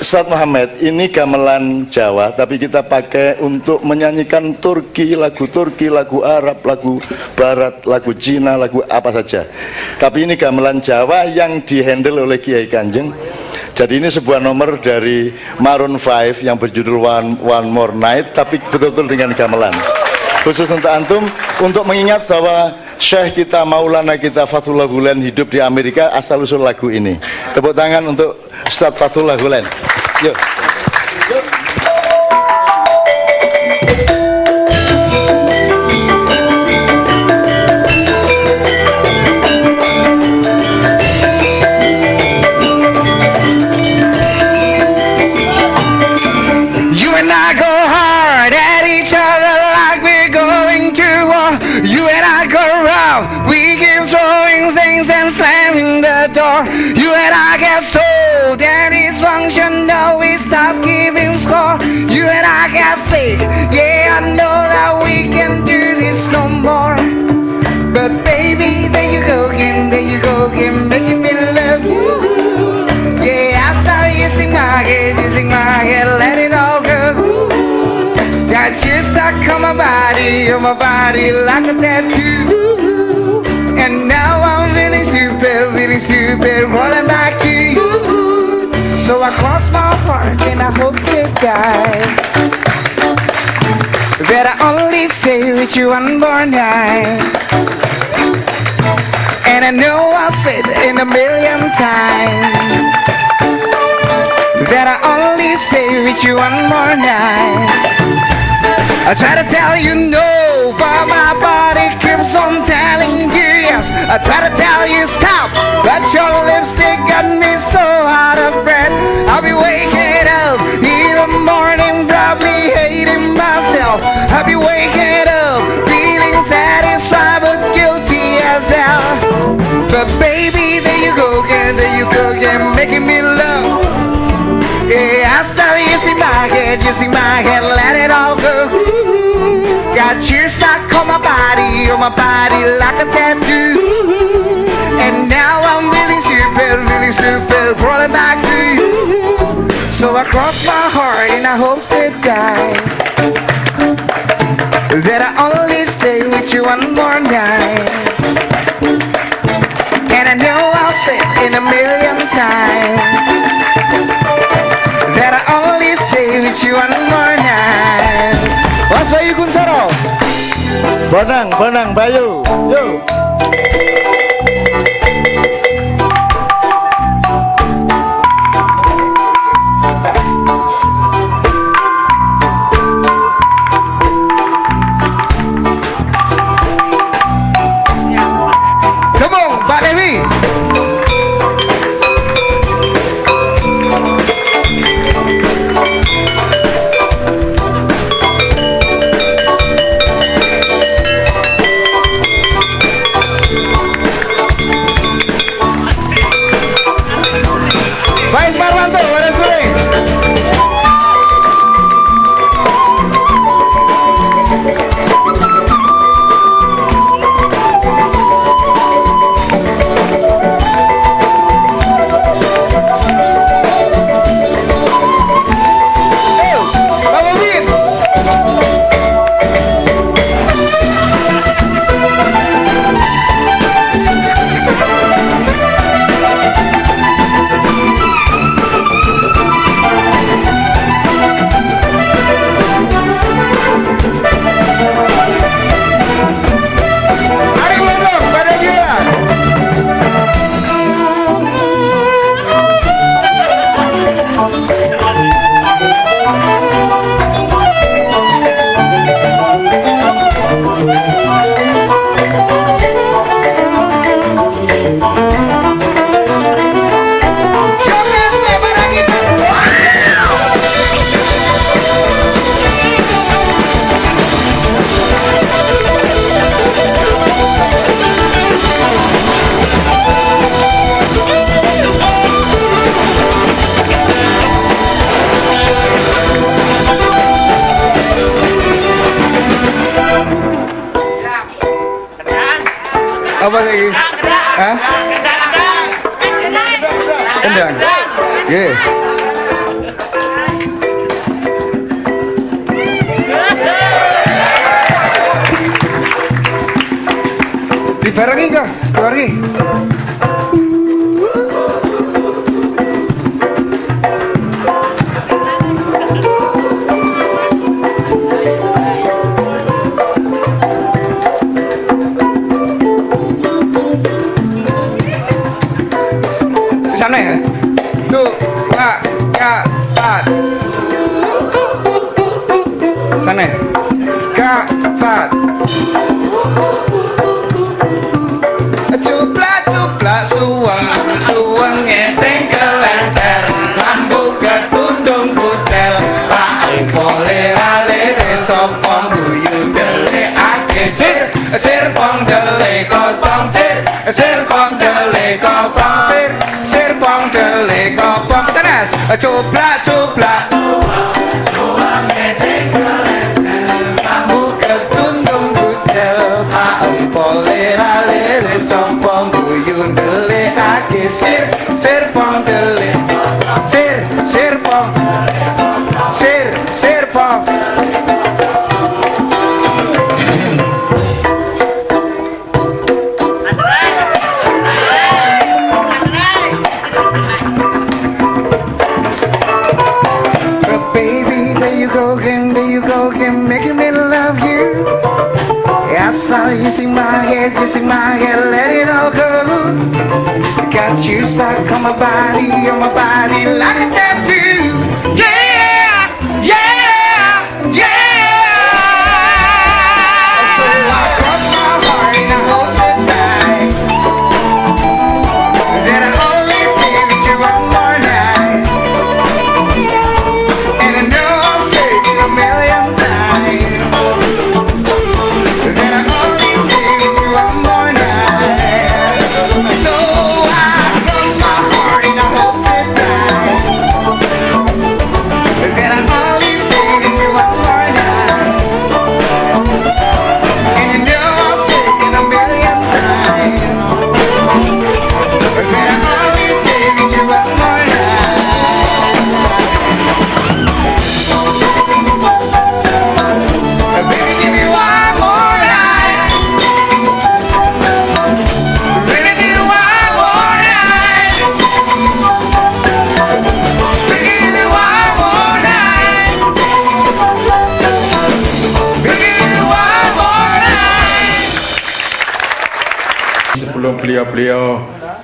Ustaz Muhammad, ini gamelan Jawa, tapi kita pakai untuk menyanyikan Turki, lagu Turki, lagu Arab, lagu Barat, lagu Cina, lagu apa saja. Tapi ini gamelan Jawa yang dihandle oleh Kiai Kanjeng. Jadi ini sebuah nomor dari Maroon 5 yang berjudul One, One More Night, tapi betul-betul dengan gamelan. Khusus untuk antum, untuk mengingat bahwa Syekh kita, Maulana kita, Fatullah Gulen hidup di Amerika, asal usul lagu ini. Tepuk tangan untuk Ustaz Fatullah Gulen. Yuk. I get sick, yeah, I know that we can do this no more. But baby, there you go again, there you go again, making me love you. Yeah, I start using my head, using my head, let it all go. Got you stuck on my body, on my body like a tattoo. And now I'm feeling stupid, feeling stupid, rolling back to you. So I cross my heart and I hope to die. That I only stay with you one more night. And I know I'll say it in a million times that I only stay with you one more night. I try to tell you no, but my body keeps on telling you yes. I try to tell you stop, but your lipstick got me so out of breath. I'll be waking up in the morning, probably hating myself. I'll be waking up feeling satisfied but guilty as hell. But baby, there you go again, there you go again, making me love. Yeah, I start using my head, using my head, let it all go. Got you stuck on my body, on my body like a tattoo. And now I'm feeling stupid, feeling stupid, crawling back to you. So I cross my heart and I hope to die. That I only stay with you one more night. And I know I'll say in a million times that I only stay with you one more night. Mas Bayu Kuncoro Bonang, Bonang Bayu. Yuk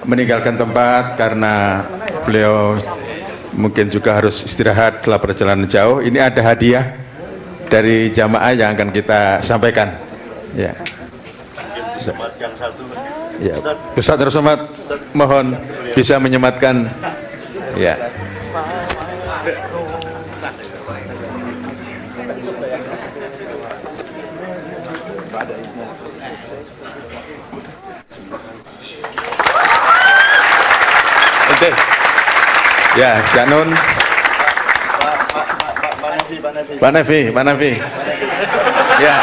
meninggalkan tempat karena beliau mungkin juga harus istirahat setelah perjalanan jauh, ini ada hadiah dari jamaah yang akan kita sampaikan. Ya. yang satu Ya. Ustaz Rosomat mohon bisa menyematkan ya. Ya, Cak Nun, Pak Nevi, Pak Nevi. Ya.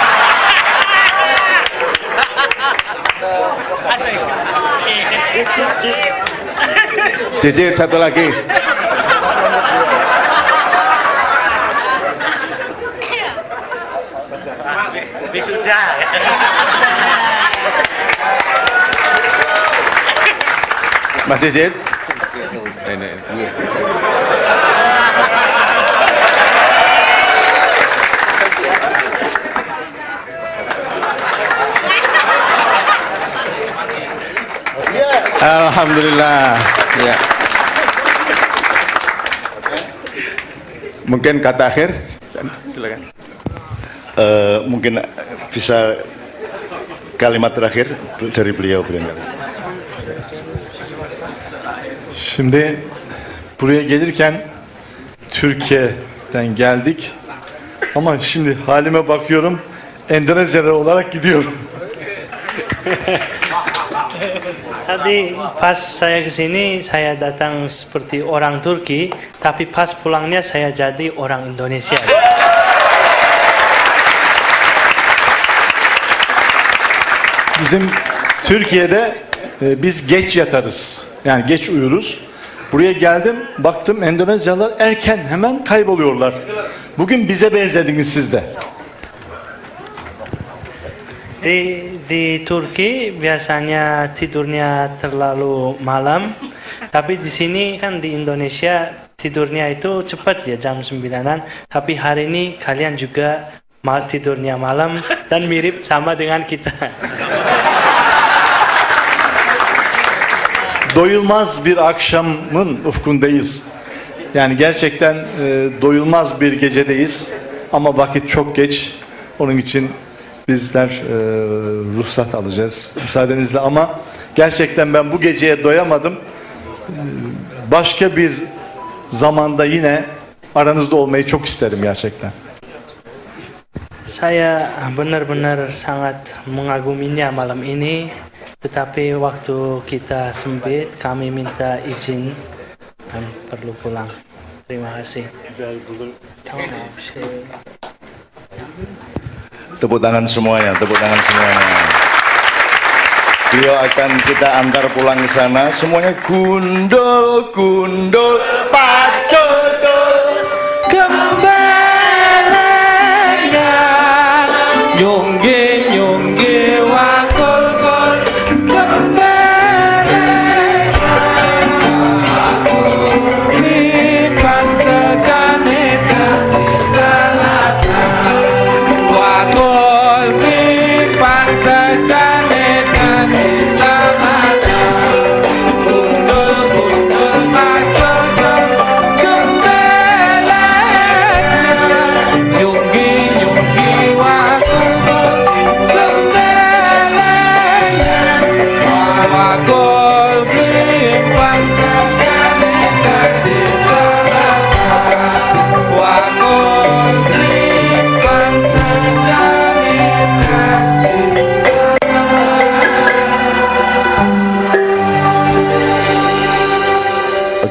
Cicit satu lagi. Sudah. Mas Cicit. Alhamdulillah. Ya. Mungkin kata akhir, silakan. Eh, mungkin bisa kalimat terakhir dari beliau barangkali. Şimdi buraya gelirken Türkiye'den geldik. Ama şimdi halime bakıyorum Endonezyalı olarak gidiyorum. Tadi pas saya ke sini saya datang seperti orang Turki, tapi pas pulangnya saya jadi orang Indonesia. Bizim Türkiye'de e, biz geç yatarız. Yani geç uyuruz. Buraya geldim, baktım Endonezyalılar erken hemen kayboluyorlar. Bugün bize benzediniz siz de. Di di Turki biasanya tidurnya terlalu malam, tapi di sini kan di Indonesia tidurnya itu cepat ya jam 9-an, tapi hari ini kalian juga mal tidurnya malam dan mirip sama dengan kita. Doyulmaz bir akşamın ufkundayız. Yani gerçekten e, doyulmaz bir gecedeyiz. Ama vakit çok geç. Onun için bizler e, ruhsat alacağız müsaadenizle ama gerçekten ben bu geceye doyamadım. E, Başka bir zamanda yine aranızda olmayı çok isterim gerçekten. Saya benar-benar sangat mengaguminya malam ini, tetapi waktu kita sempit, kami minta izin dan perlu pulang. Terima kasih. Tepuk tangan semuanya, tepuk tangan semuanya. Beliau akan kita antar pulang ke sana. Semuanya gundul, gundul, pacocol.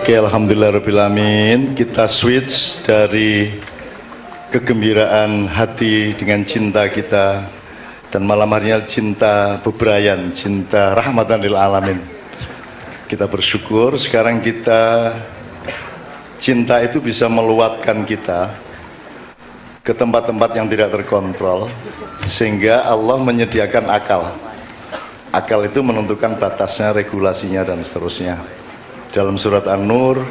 Oke, Alhamdulillah Rabbil Alamin. Kita switch dari kegembiraan hati dengan cinta kita dan malam harinya cinta bebrayan, cinta rahmatan lil alamin. Kita bersyukur sekarang kita cinta itu bisa meluapkan kita ke tempat-tempat yang tidak terkontrol sehingga Allah menyediakan akal. Akal itu menentukan batasnya, regulasinya dan seterusnya. Dalam surat An-Nur,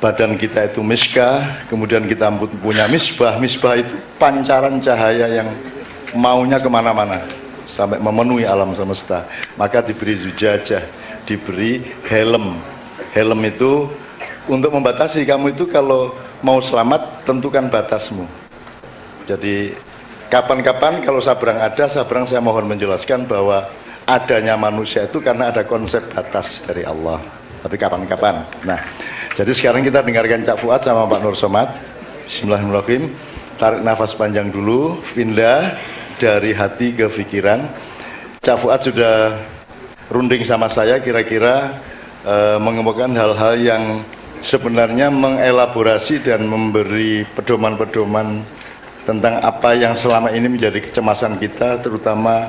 badan kita itu miskah, kemudian kita punya misbah. Misbah itu pancaran cahaya yang maunya ke mana-mana sampai memenuhi alam semesta. Maka diberi zujajah, diberi helm. Helm itu untuk membatasi kamu itu kalau mau selamat tentukan batasmu. Jadi kapan-kapan kalau sabrang ada, sabrang saya mohon menjelaskan bahwa adanya manusia itu karena ada konsep batas dari Allah. Tapi kapan-kapan. Nah, jadi sekarang kita dengarkan Cak Fuad sama Pak Nur Somad. Bismillahirrahmanirrahim. Tarik nafas panjang dulu, pindah dari hati ke pikiran. Cak Fuad sudah runding sama saya kira-kira eh, mengemukakan hal-hal yang sebenarnya mengelaborasi dan memberi pedoman-pedoman tentang apa yang selama ini menjadi kecemasan kita terutama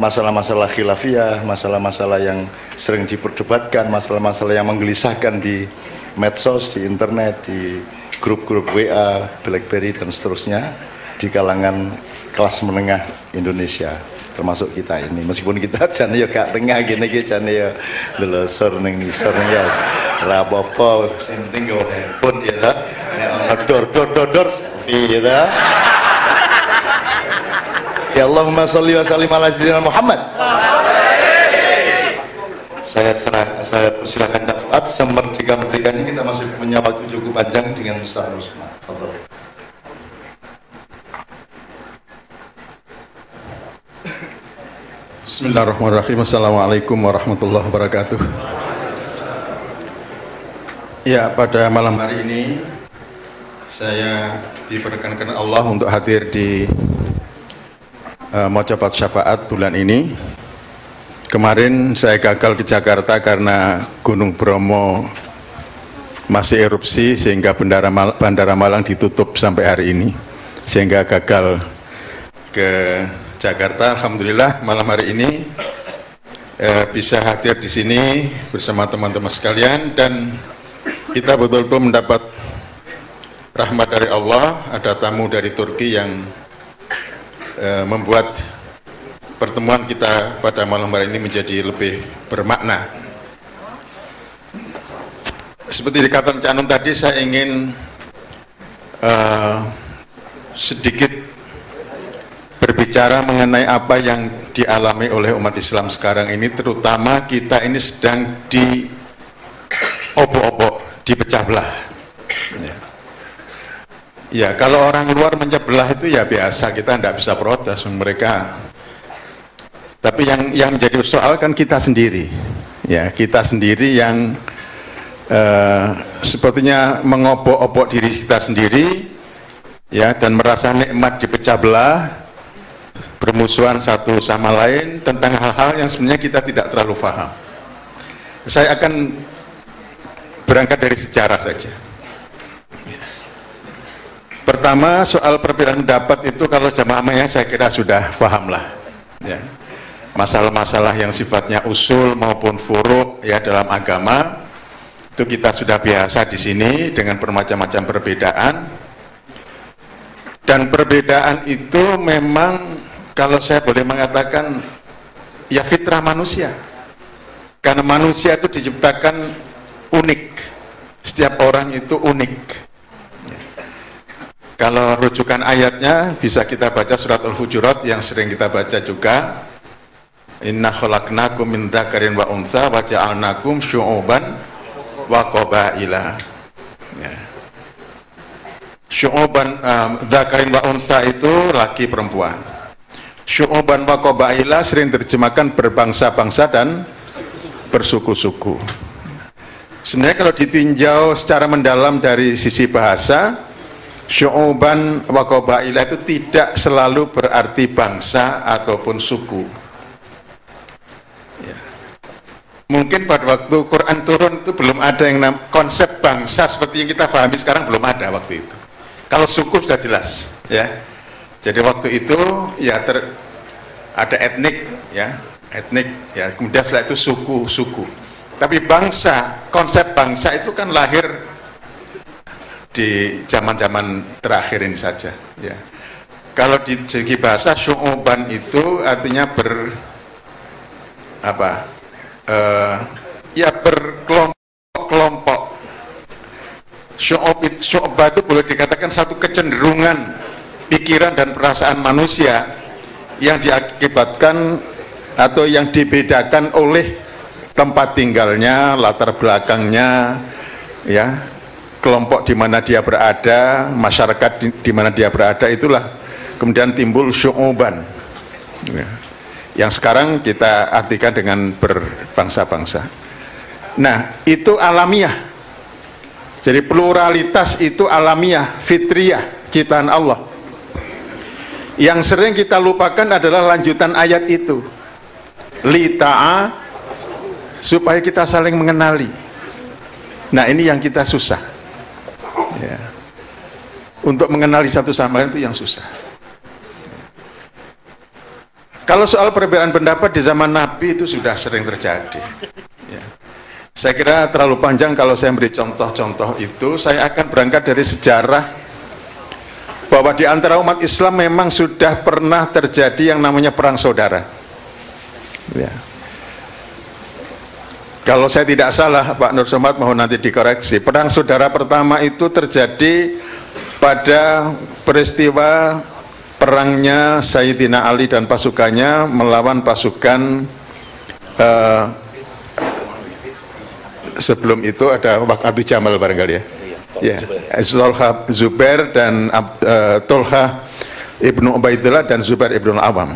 masalah-masalah khilafiyah, masalah-masalah yang sering diperdebatkan, masalah-masalah yang menggelisahkan di medsos, di internet, di grup-grup WA, BlackBerry dan seterusnya di kalangan kelas menengah Indonesia termasuk kita ini. Meskipun kita jane ya gak tengah gini iki jane ya lelesur ning nisor ya ora apa-apa. Sing penting go handphone ya ta. Nek dor dor dor dor ya ta Ya Allahumma salli wa sallim ala sayyidina Muhammad. Saya serah, saya persilakan Cak Fuad semerdeka merdekanya kita masih punya waktu cukup panjang dengan Ustaz Rusman. Fadhol. Bismillahirrahmanirrahim. Assalamualaikum warahmatullahi wabarakatuh. Ya, pada malam hari ini saya diperkenankan Allah untuk hadir di uh, Mocopat Syafaat bulan ini. Kemarin saya gagal ke Jakarta karena Gunung Bromo masih erupsi sehingga Bandara, Mal Bandara Malang ditutup sampai hari ini sehingga gagal ke Jakarta. Alhamdulillah malam hari ini eh, bisa hadir di sini bersama teman-teman sekalian dan kita betul-betul mendapat rahmat dari Allah, ada tamu dari Turki yang eh, membuat pertemuan kita pada malam hari ini menjadi lebih bermakna. Seperti dikatakan Cak Anum tadi, saya ingin eh, sedikit berbicara mengenai apa yang dialami oleh umat Islam sekarang ini, terutama kita ini sedang di obok-obok, dipecah belah. Ya. kalau orang luar mencebelah itu ya biasa, kita tidak bisa protes mereka. Tapi yang yang menjadi soal kan kita sendiri, ya kita sendiri yang eh, sepertinya mengobok-obok diri kita sendiri, ya dan merasa nikmat dipecah belah, bermusuhan satu sama lain tentang hal-hal yang sebenarnya kita tidak terlalu paham. Saya akan berangkat dari sejarah saja. Pertama soal perbedaan pendapat itu kalau jamaah saya kira sudah paham lah. Ya. Masalah-masalah yang sifatnya usul maupun furuk ya dalam agama itu kita sudah biasa di sini dengan bermacam-macam perbedaan dan perbedaan itu memang kalau saya boleh mengatakan ya fitrah manusia karena manusia itu diciptakan unik setiap orang itu unik kalau rujukan ayatnya bisa kita baca surat Al-Hujurat yang sering kita baca juga Inna khalaqnakum min dzakarin wa untha wa ja'alnakum syu'uban wa qabaila. Ya. Syu'uban um, dzakarin wa untha itu laki perempuan. Syu'uban wa qabaila sering terjemahkan berbangsa-bangsa dan bersuku-suku. Sebenarnya kalau ditinjau secara mendalam dari sisi bahasa, syu'uban wa qabaila itu tidak selalu berarti bangsa ataupun suku mungkin pada waktu Quran turun itu belum ada yang nam, konsep bangsa seperti yang kita pahami sekarang belum ada waktu itu. Kalau suku sudah jelas, ya. Jadi waktu itu ya ter, ada etnik, ya, etnik, ya. Kemudian setelah itu suku-suku. Tapi bangsa, konsep bangsa itu kan lahir di zaman-zaman terakhir ini saja, ya. Kalau di segi bahasa syu'uban itu artinya ber apa uh, ya berkelompok-kelompok syu'bah itu boleh dikatakan satu kecenderungan pikiran dan perasaan manusia yang diakibatkan atau yang dibedakan oleh tempat tinggalnya, latar belakangnya, ya, kelompok di mana dia berada, masyarakat di, di mana dia berada itulah kemudian timbul syu'uban. Ya yang sekarang kita artikan dengan berbangsa-bangsa. Nah, itu alamiah. Jadi pluralitas itu alamiah, fitriah, ciptaan Allah. Yang sering kita lupakan adalah lanjutan ayat itu. Lita'a supaya kita saling mengenali. Nah, ini yang kita susah. Ya. Untuk mengenali satu sama lain itu yang susah. Kalau soal perbedaan pendapat di zaman Nabi itu sudah sering terjadi. Ya. Saya kira terlalu panjang kalau saya beri contoh-contoh itu. Saya akan berangkat dari sejarah bahwa di antara umat Islam memang sudah pernah terjadi yang namanya perang saudara. Ya. Kalau saya tidak salah, Pak Nur Somad mohon nanti dikoreksi. Perang saudara pertama itu terjadi pada peristiwa perangnya Sayyidina Ali dan pasukannya melawan pasukan uh, sebelum itu ada Abu Jamal barangkali ya. Ya, Tolha Zubair dan uh, Tolha Ibnu Ubaidillah dan Zubair Ibnu Awam.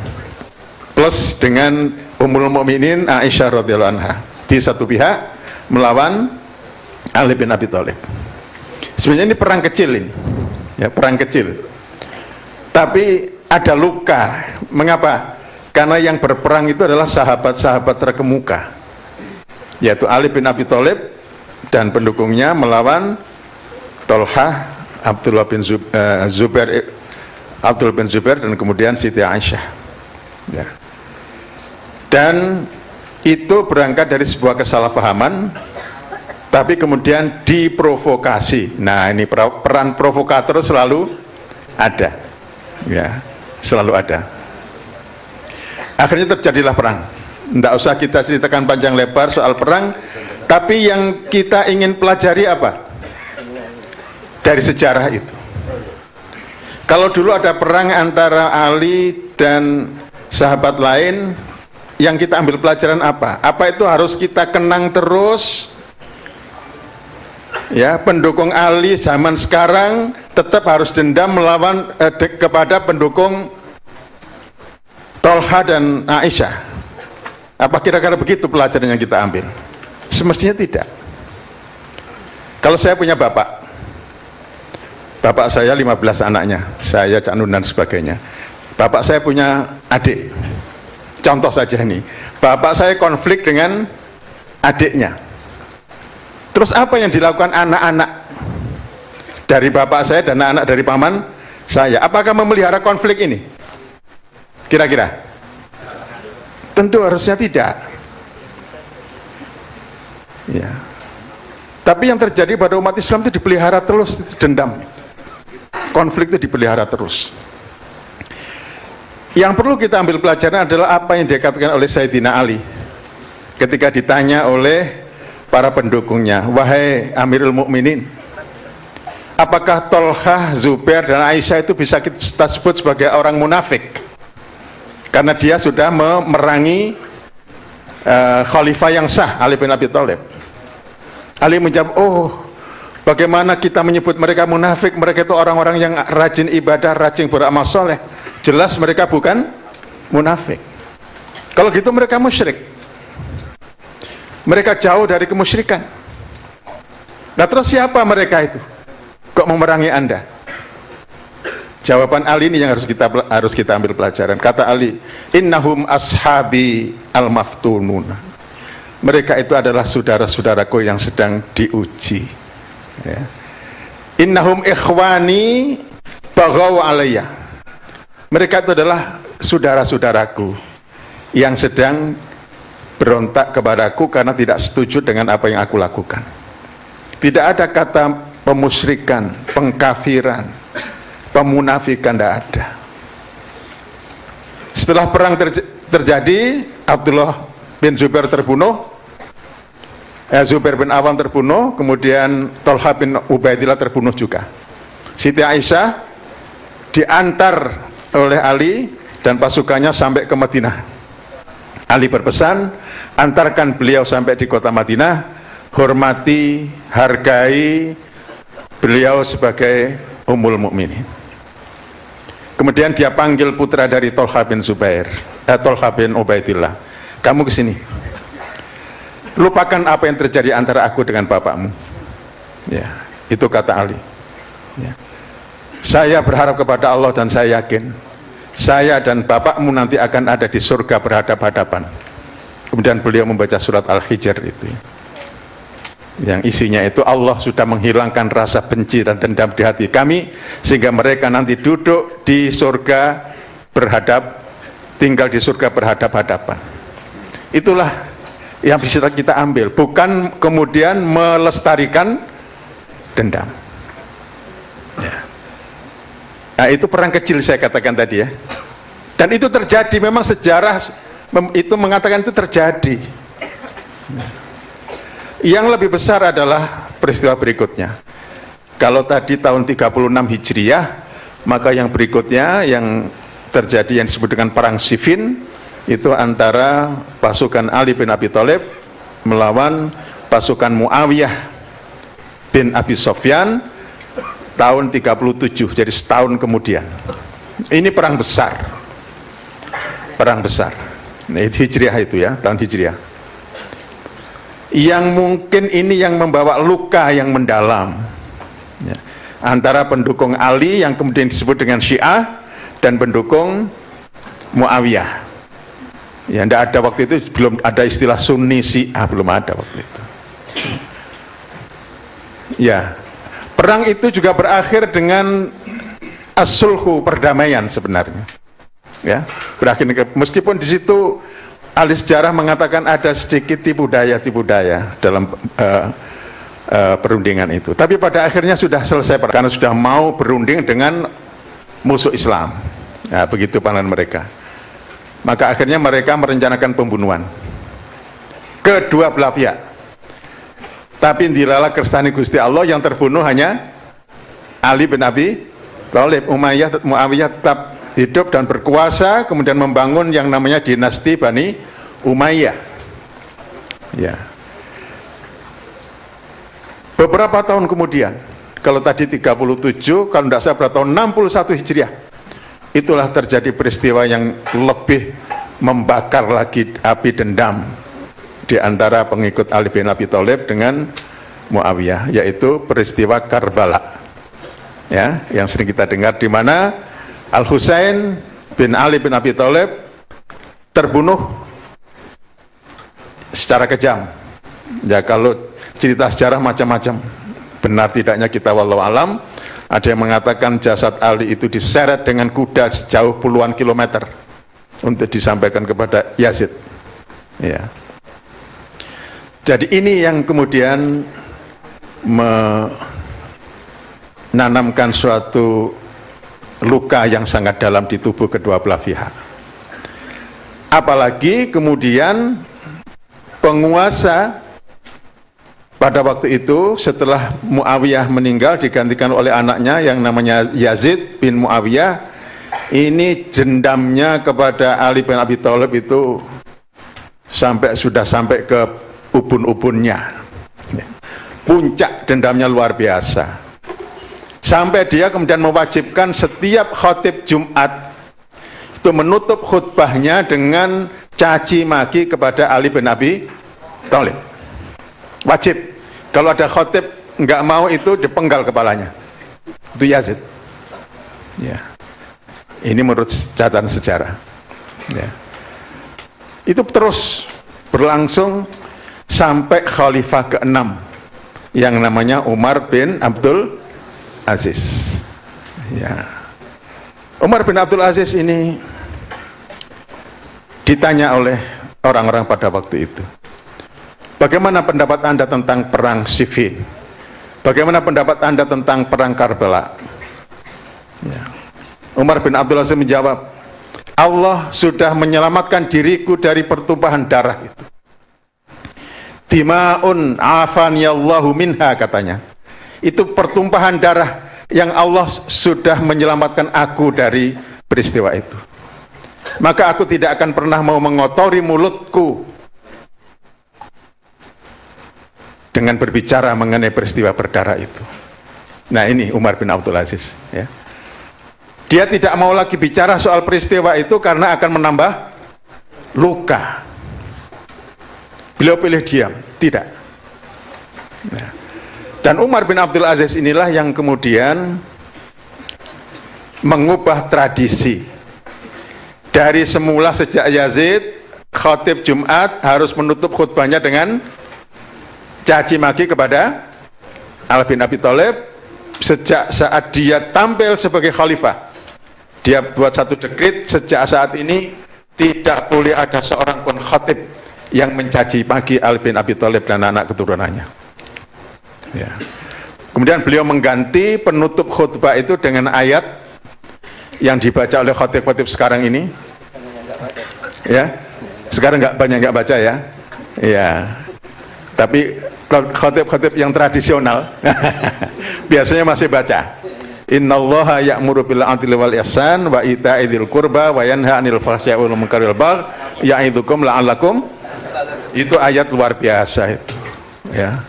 Plus dengan Ummul Mukminin Aisyah radhiyallahu anha di satu pihak melawan Ali bin Abi Thalib. Sebenarnya ini perang kecil ini. Ya, perang kecil tapi ada luka. Mengapa? Karena yang berperang itu adalah sahabat-sahabat terkemuka, yaitu Ali bin Abi Thalib dan pendukungnya melawan Tolha, Abdullah bin uh, Zubair, Abdul bin Zubair dan kemudian Siti Aisyah. Ya. Dan itu berangkat dari sebuah kesalahpahaman tapi kemudian diprovokasi. Nah, ini per- peran provokator selalu ada. Ya, selalu ada. Akhirnya terjadilah perang. Tidak usah kita ceritakan panjang lebar soal perang, tapi yang kita ingin pelajari apa? Dari sejarah itu. Kalau dulu ada perang antara Ali dan sahabat lain, yang kita ambil pelajaran apa? Apa itu harus kita kenang terus? Ya, pendukung Ali zaman sekarang tetap harus dendam melawan eh, de- kepada pendukung Tolha dan Aisyah. Apa kira-kira begitu pelajaran yang kita ambil? Semestinya tidak. Kalau saya punya bapak, bapak saya 15 anaknya, saya Cak Nun dan sebagainya. Bapak saya punya adik, contoh saja ini. Bapak saya konflik dengan adiknya. Terus apa yang dilakukan anak-anak dari bapak saya dan anak-anak dari paman saya? Apakah memelihara konflik ini? Kira-kira? Tentu harusnya tidak. Ya. Tapi yang terjadi pada umat Islam itu dipelihara terus itu dendam. Konflik itu dipelihara terus. Yang perlu kita ambil pelajaran adalah apa yang dikatakan oleh Sayyidina Ali ketika ditanya oleh para pendukungnya, wahai Amirul Mukminin, apakah Tolhah, Zubair dan Aisyah itu bisa kita sebut sebagai orang munafik? Karena dia sudah memerangi uh, khalifah yang sah Ali bin Abi Thalib. Ali menjawab, oh bagaimana kita menyebut mereka munafik? Mereka itu orang-orang yang rajin ibadah, rajin beramal soleh. Jelas mereka bukan munafik. Kalau gitu mereka musyrik. Mereka jauh dari kemusyrikan. Nah terus siapa mereka itu? Kok memerangi anda? Jawaban Ali ini yang harus kita harus kita ambil pelajaran. Kata Ali, innahum ashabi al-maftunun. Mereka itu adalah saudara-saudaraku yang sedang diuji. Ya. Innahum ikhwani bagaw alayya. Mereka itu adalah saudara-saudaraku yang sedang berontak kepadaku karena tidak setuju dengan apa yang aku lakukan. Tidak ada kata pemusyrikan, pengkafiran, pemunafikan tidak ada. Setelah perang terj- terjadi, Abdullah bin Zubair terbunuh, eh, Zubair bin Awam terbunuh, kemudian Tolha bin Ubaidillah terbunuh juga. Siti Aisyah diantar oleh Ali dan pasukannya sampai ke Madinah. Ali berpesan, antarkan beliau sampai di kota Madinah, hormati, hargai beliau sebagai umul mukminin. Kemudian dia panggil putra dari Tolha bin Zubair, eh, Tolha bin Ubaidillah. Kamu ke sini. Lupakan apa yang terjadi antara aku dengan bapakmu. Ya, itu kata Ali. Ya. Saya berharap kepada Allah dan saya yakin saya dan bapakmu nanti akan ada di surga berhadap-hadapan. Kemudian beliau membaca surat Al-Hijr itu. Yang isinya itu Allah sudah menghilangkan rasa benci dan dendam di hati kami sehingga mereka nanti duduk di surga berhadap tinggal di surga berhadap-hadapan. Itulah yang bisa kita ambil, bukan kemudian melestarikan dendam. Ya. Nah itu perang kecil saya katakan tadi ya. Dan itu terjadi, memang sejarah itu mengatakan itu terjadi. Yang lebih besar adalah peristiwa berikutnya. Kalau tadi tahun 36 Hijriah, maka yang berikutnya yang terjadi yang disebut dengan perang Siffin itu antara pasukan Ali bin Abi Thalib melawan pasukan Muawiyah bin Abi Sofyan tahun 37 jadi setahun kemudian. Ini perang besar. Perang besar. Nah, itu hijriah itu ya tahun hijriah. Yang mungkin ini yang membawa luka yang mendalam. Ya. antara pendukung Ali yang kemudian disebut dengan Syiah dan pendukung Muawiyah. Ya tidak ada waktu itu belum ada istilah Sunni Syiah belum ada waktu itu. Ya Perang itu juga berakhir dengan asulhu perdamaian sebenarnya. Ya, berakhir meskipun di situ ahli sejarah mengatakan ada sedikit tipu daya tipu daya dalam uh, eh, perundingan itu. Tapi pada akhirnya sudah selesai karena sudah mau berunding dengan musuh Islam. Nah, begitu pandangan mereka. Maka akhirnya mereka merencanakan pembunuhan kedua belah pihak. Tapi dilala kersani Gusti Allah yang terbunuh hanya Ali bin Abi Thalib. Umayyah Muawiyah tetap hidup dan berkuasa kemudian membangun yang namanya dinasti Bani Umayyah. Ya. Beberapa tahun kemudian, kalau tadi 37, kalau tidak salah pada tahun 61 Hijriah, itulah terjadi peristiwa yang lebih membakar lagi api dendam di antara pengikut Ali bin Abi Thalib dengan Muawiyah yaitu peristiwa Karbala. Ya yang sering kita dengar di mana Al Husain bin Ali bin Abi Thalib terbunuh secara kejam. Ya kalau cerita sejarah macam-macam benar tidaknya kita walau alam ada yang mengatakan jasad Ali itu diseret dengan kuda sejauh puluhan kilometer untuk disampaikan kepada Yazid. Ya jadi ini yang kemudian menanamkan suatu luka yang sangat dalam di tubuh kedua belah pihak. Apalagi kemudian penguasa pada waktu itu setelah Muawiyah meninggal digantikan oleh anaknya yang namanya Yazid bin Muawiyah ini dendamnya kepada Ali bin Abi Thalib itu sampai sudah sampai ke ubun-ubunnya. Puncak dendamnya luar biasa. Sampai dia kemudian mewajibkan setiap khotib Jumat itu menutup khutbahnya dengan caci maki kepada Ali bin Abi Thalib. Wajib. Kalau ada khotib nggak mau itu dipenggal kepalanya. Itu Yazid. Ya. Ini menurut catatan sejarah. Ya. Itu terus berlangsung sampai khalifah ke-6 yang namanya Umar bin Abdul Aziz. Ya. Umar bin Abdul Aziz ini ditanya oleh orang-orang pada waktu itu. Bagaimana pendapat Anda tentang perang Siffin? Bagaimana pendapat Anda tentang perang Karbala? Ya. Umar bin Abdul Aziz menjawab, Allah sudah menyelamatkan diriku dari pertumpahan darah itu dimaun afan yallahu minha katanya. Itu pertumpahan darah yang Allah sudah menyelamatkan aku dari peristiwa itu. Maka aku tidak akan pernah mau mengotori mulutku dengan berbicara mengenai peristiwa berdarah itu. Nah ini Umar bin Abdul Aziz ya. Dia tidak mau lagi bicara soal peristiwa itu karena akan menambah luka Beliau pilih diam, tidak. Nah. Dan Umar bin Abdul Aziz inilah yang kemudian mengubah tradisi. Dari semula sejak Yazid, khotib Jumat harus menutup khutbahnya dengan caci maki kepada Al bin Abi Thalib sejak saat dia tampil sebagai khalifah. Dia buat satu dekrit sejak saat ini tidak boleh ada seorang pun khotib yang mencaci pagi Ali bin Abi Thalib dan anak keturunannya. Ya. Kemudian beliau mengganti penutup khutbah itu dengan ayat yang dibaca oleh khotib-khotib sekarang ini. Ya, sekarang nggak banyak nggak baca ya. Ya, tapi khotib-khotib yang tradisional biasanya masih baca. Innallaha ya'muru bil adli wal ihsan wa ita'i dzil qurba wa yanha 'anil fahsya'i wal munkari wal baghi ya'idukum la'allakum itu ayat luar biasa itu. Ya.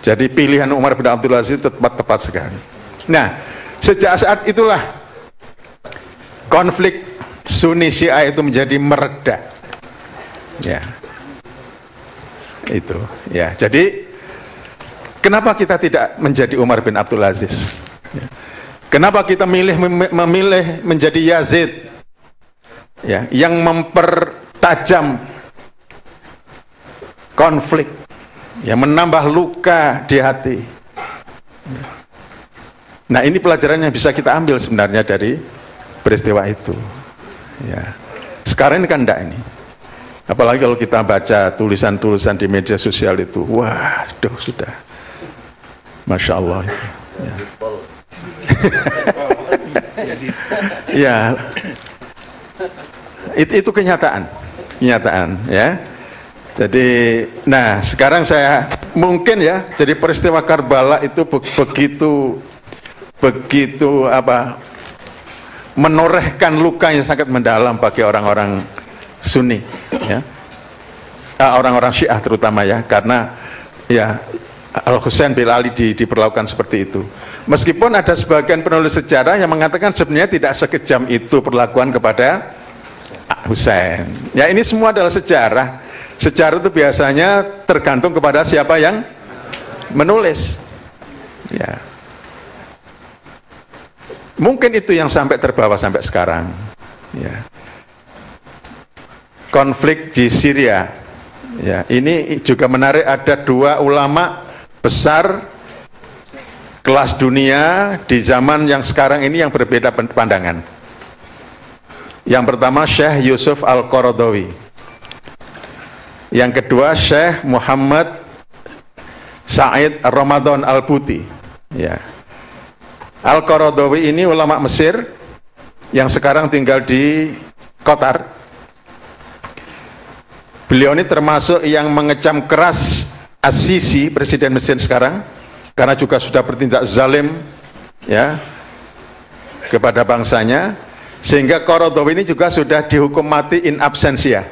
Jadi pilihan Umar bin Abdul Aziz tepat tepat sekali. Nah, sejak saat itulah konflik Sunni Syiah itu menjadi mereda. Ya. Itu, ya. Jadi kenapa kita tidak menjadi Umar bin Abdul Aziz? Ya. Kenapa kita milih memilih menjadi Yazid? Ya, yang mempertajam konflik yang menambah luka di hati nah ini pelajaran yang bisa kita ambil sebenarnya dari peristiwa itu ya sekarang ini kan enggak ini apalagi kalau kita baca tulisan-tulisan di media sosial itu waduh sudah Masya Allah itu. Ya. ya, itu, itu kenyataan, kenyataan ya. Jadi, nah sekarang saya mungkin ya, jadi peristiwa Karbala itu be- begitu, begitu apa, menorehkan luka yang sangat mendalam bagi orang-orang Sunni, ya, Ah, orang-orang Syiah terutama ya, karena ya Al Husain bin Ali di, diperlakukan seperti itu. Meskipun ada sebagian penulis sejarah yang mengatakan sebenarnya tidak sekejam itu perlakuan kepada Husain. Ya ini semua adalah sejarah. Sejarah itu biasanya tergantung kepada siapa yang menulis. Ya. Mungkin itu yang sampai terbawa sampai sekarang. Ya. Konflik di Syria. Ya, ini juga menarik ada dua ulama besar kelas dunia di zaman yang sekarang ini yang berbeda pandangan. Yang pertama Syekh Yusuf Al-Qaradawi. Yang kedua Syekh Muhammad Said Ramadan Al-Buti. Ya. Al-Qaradawi ini ulama Mesir yang sekarang tinggal di Qatar. Beliau ini termasuk yang mengecam keras Asisi, presiden Mesir sekarang, karena juga sudah bertindak zalim ya kepada bangsanya, sehingga Korodowi ini juga sudah dihukum mati in absentia,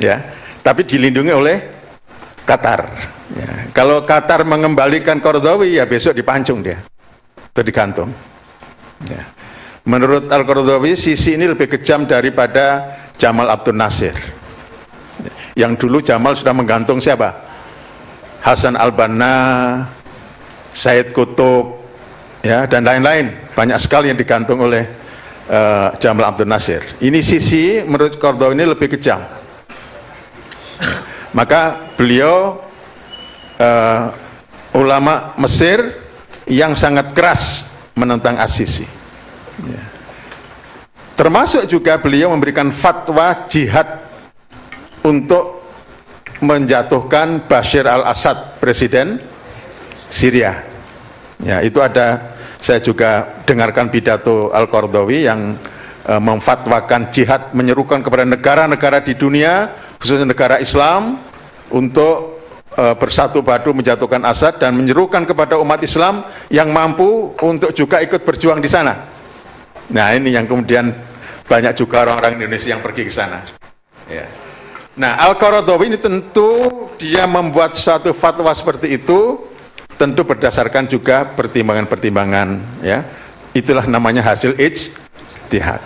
ya, tapi dilindungi oleh Qatar. Ya. Kalau Qatar mengembalikan Kordowi, ya besok dipancung dia, atau digantung. Ya. Menurut Al Kordowi, sisi ini lebih kejam daripada Jamal Abdul Nasir. Yang dulu Jamal sudah menggantung siapa? Hasan Al-Banna, Said Kutub, ya dan lain-lain. Banyak sekali yang digantung oleh uh, Jamal Abdul Nasir. Ini sisi menurut Kordowi ini lebih kejam. Maka beliau uh, ulama Mesir yang sangat keras menentang Asisi. Ya. Termasuk juga beliau memberikan fatwa jihad untuk menjatuhkan Bashir al-Assad, presiden Syria. Ya, itu ada saya juga dengarkan pidato Al-Qardawi yang e, memfatwakan jihad menyerukan kepada negara-negara di dunia, khususnya negara Islam untuk e, bersatu padu menjatuhkan Assad dan menyerukan kepada umat Islam yang mampu untuk juga ikut berjuang di sana. Nah, ini yang kemudian banyak juga orang-orang Indonesia yang pergi ke sana. Ya. Nah, Al-Qaradawi ini tentu dia membuat satu fatwa seperti itu tentu berdasarkan juga pertimbangan-pertimbangan ya. Itulah namanya hasil ijtihad.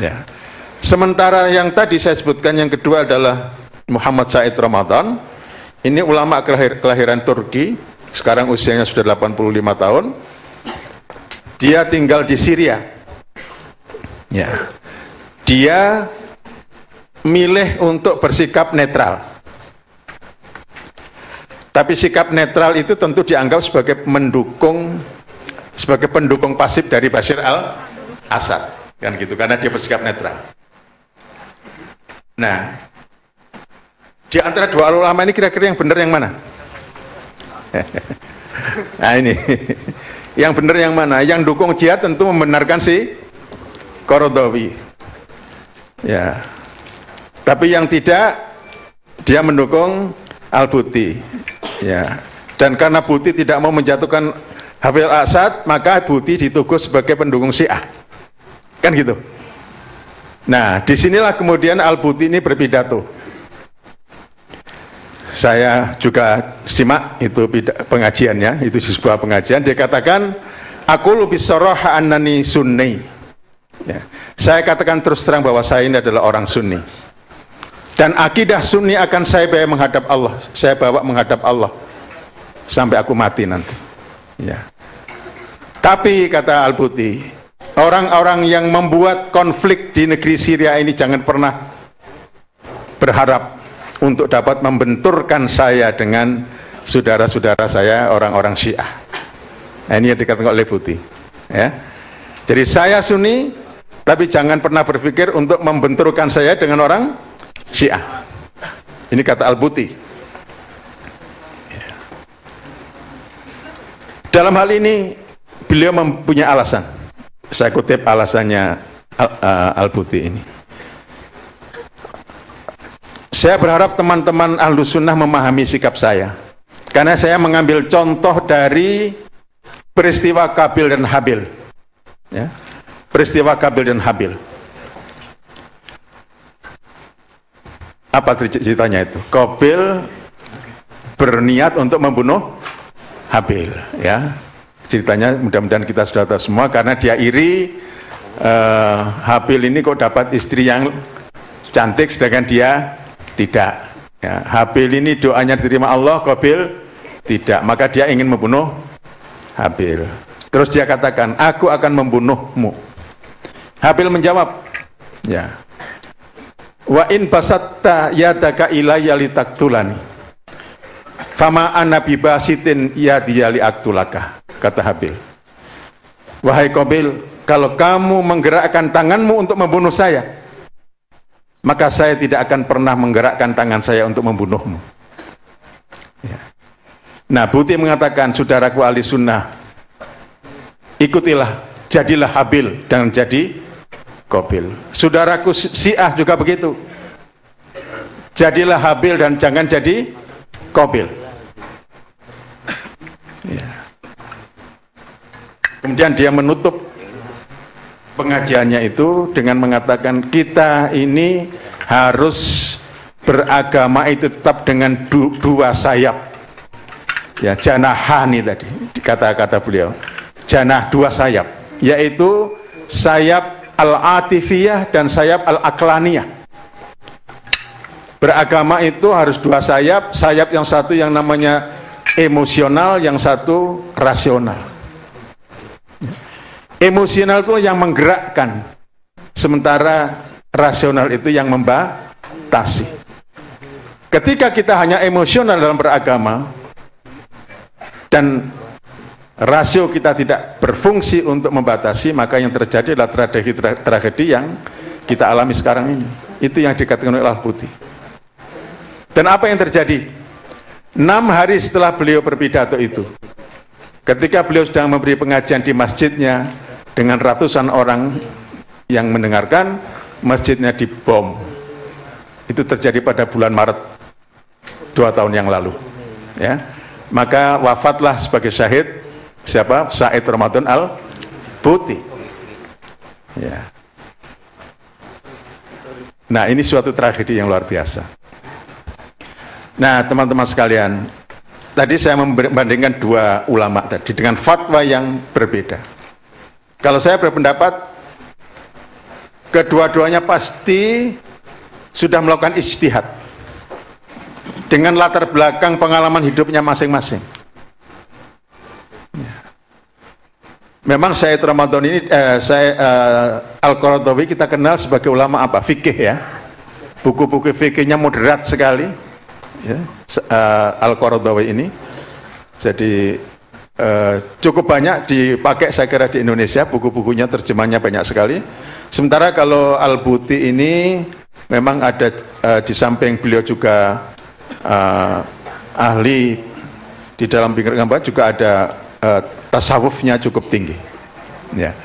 Ya. Sementara yang tadi saya sebutkan yang kedua adalah Muhammad Said Ramadan. Ini ulama kelahir, kelahiran Turki, sekarang usianya sudah 85 tahun. Dia tinggal di Syria. Ya. Dia milih untuk bersikap netral. Tapi sikap netral itu tentu dianggap sebagai mendukung sebagai pendukung pasif dari Bashir al-Assad kan gitu karena dia bersikap netral. Nah, di antara dua ulama ini kira-kira yang benar yang mana? nah ini yang benar yang mana? Yang dukung jihad tentu membenarkan si Korodowi. Ya, tapi yang tidak dia mendukung Al-Buti. Ya. Dan karena Buti tidak mau menjatuhkan Hafil Asad, maka Buti dituduh sebagai pendukung Syiah. Kan gitu. Nah, di sinilah kemudian Al-Buti ini berpidato. Saya juga simak itu pengajiannya, itu sebuah pengajian. Dia katakan, aku lebih soroh anani sunni. Ya. Saya katakan terus terang bahwa saya ini adalah orang sunni dan akidah sunni akan saya bawa menghadap Allah saya bawa menghadap Allah sampai aku mati nanti ya tapi kata Al-Buti orang-orang yang membuat konflik di negeri Syria ini jangan pernah berharap untuk dapat membenturkan saya dengan saudara-saudara saya orang-orang Syiah nah, ini yang dikatakan oleh Buti ya jadi saya sunni tapi jangan pernah berpikir untuk membenturkan saya dengan orang Syiah. Ini kata Al-Buti. Dalam hal ini beliau mempunyai alasan. Saya kutip alasannya Al- uh, Al-Buti ini. Saya berharap teman-teman ahlu sunnah memahami sikap saya. Karena saya mengambil contoh dari peristiwa Kabil dan Habil. Ya. Peristiwa Kabil dan Habil. Apa ceritanya itu? Kabil berniat untuk membunuh Habil. Ya. Ceritanya mudah-mudahan kita sudah tahu semua karena dia iri eh, Habil ini kok dapat istri yang cantik sedangkan dia tidak. Ya, Habil ini doanya diterima Allah, Qabil tidak. Maka dia ingin membunuh Habil. Terus dia katakan, aku akan membunuhmu. Habil menjawab, ya. Wa in basatta yadaka ilayya litaktulani. Fama ana bibasitin yadiya liaktulaka, kata Habil. Wahai Qabil, kalau kamu menggerakkan tanganmu untuk membunuh saya, maka saya tidak akan pernah menggerakkan tangan saya untuk membunuhmu. Ya. Nah, Buti mengatakan, saudaraku ahli sunnah, ikutilah, jadilah Habil dan jadi Kobil. Saudaraku Syiah juga begitu. Jadilah Habil dan jangan jadi Kobil. Ya. Kemudian dia menutup pengajiannya itu dengan mengatakan kita ini harus beragama itu tetap dengan du dua sayap. Ya janahani tadi kata-kata beliau. Janah dua sayap yaitu sayap al-atifiyah dan sayap al-aklaniyah. Beragama itu harus dua sayap sayap yang satu yang namanya emosional yang satu rasional Emosional itu yang menggerakkan, sementara rasional itu yang membatasi. Ketika kita hanya emosional dalam beragama dan rasio kita tidak berfungsi untuk membatasi, maka yang terjadi adalah tragedi-tragedi yang kita alami sekarang ini. Itu yang dikatakan oleh Al-Putih. Dan apa yang terjadi? Enam hari setelah beliau berpidato itu, ketika beliau sedang memberi pengajian di masjidnya, dengan ratusan orang yang mendengarkan masjidnya dibom. Itu terjadi pada bulan Maret dua tahun yang lalu ya. Maka wafatlah sebagai syahid siapa? Said Ramadan al Buti ya. Nah ini suatu tragedi yang luar biasa. Nah teman-teman sekalian tadi saya membandingkan dua ulama tadi dengan fatwa yang berbeda kalau saya berpendapat kedua-duanya pasti sudah melakukan ijtihad dengan latar belakang pengalaman hidupnya masing-masing. Memang saya Ramadan ini, eh, saya eh, Al-Qaradawi kita kenal sebagai ulama apa? Fikih ya. Buku-buku fikihnya moderat sekali. Ya, eh, Al-Qaradawi ini. Jadi Uh, cukup banyak dipakai saya kira di Indonesia. Buku-bukunya terjemahnya banyak sekali. Sementara kalau Al-Buti ini memang ada uh, di samping beliau juga uh, ahli di dalam pinggir gambar juga ada uh, tasawufnya cukup tinggi. Ya.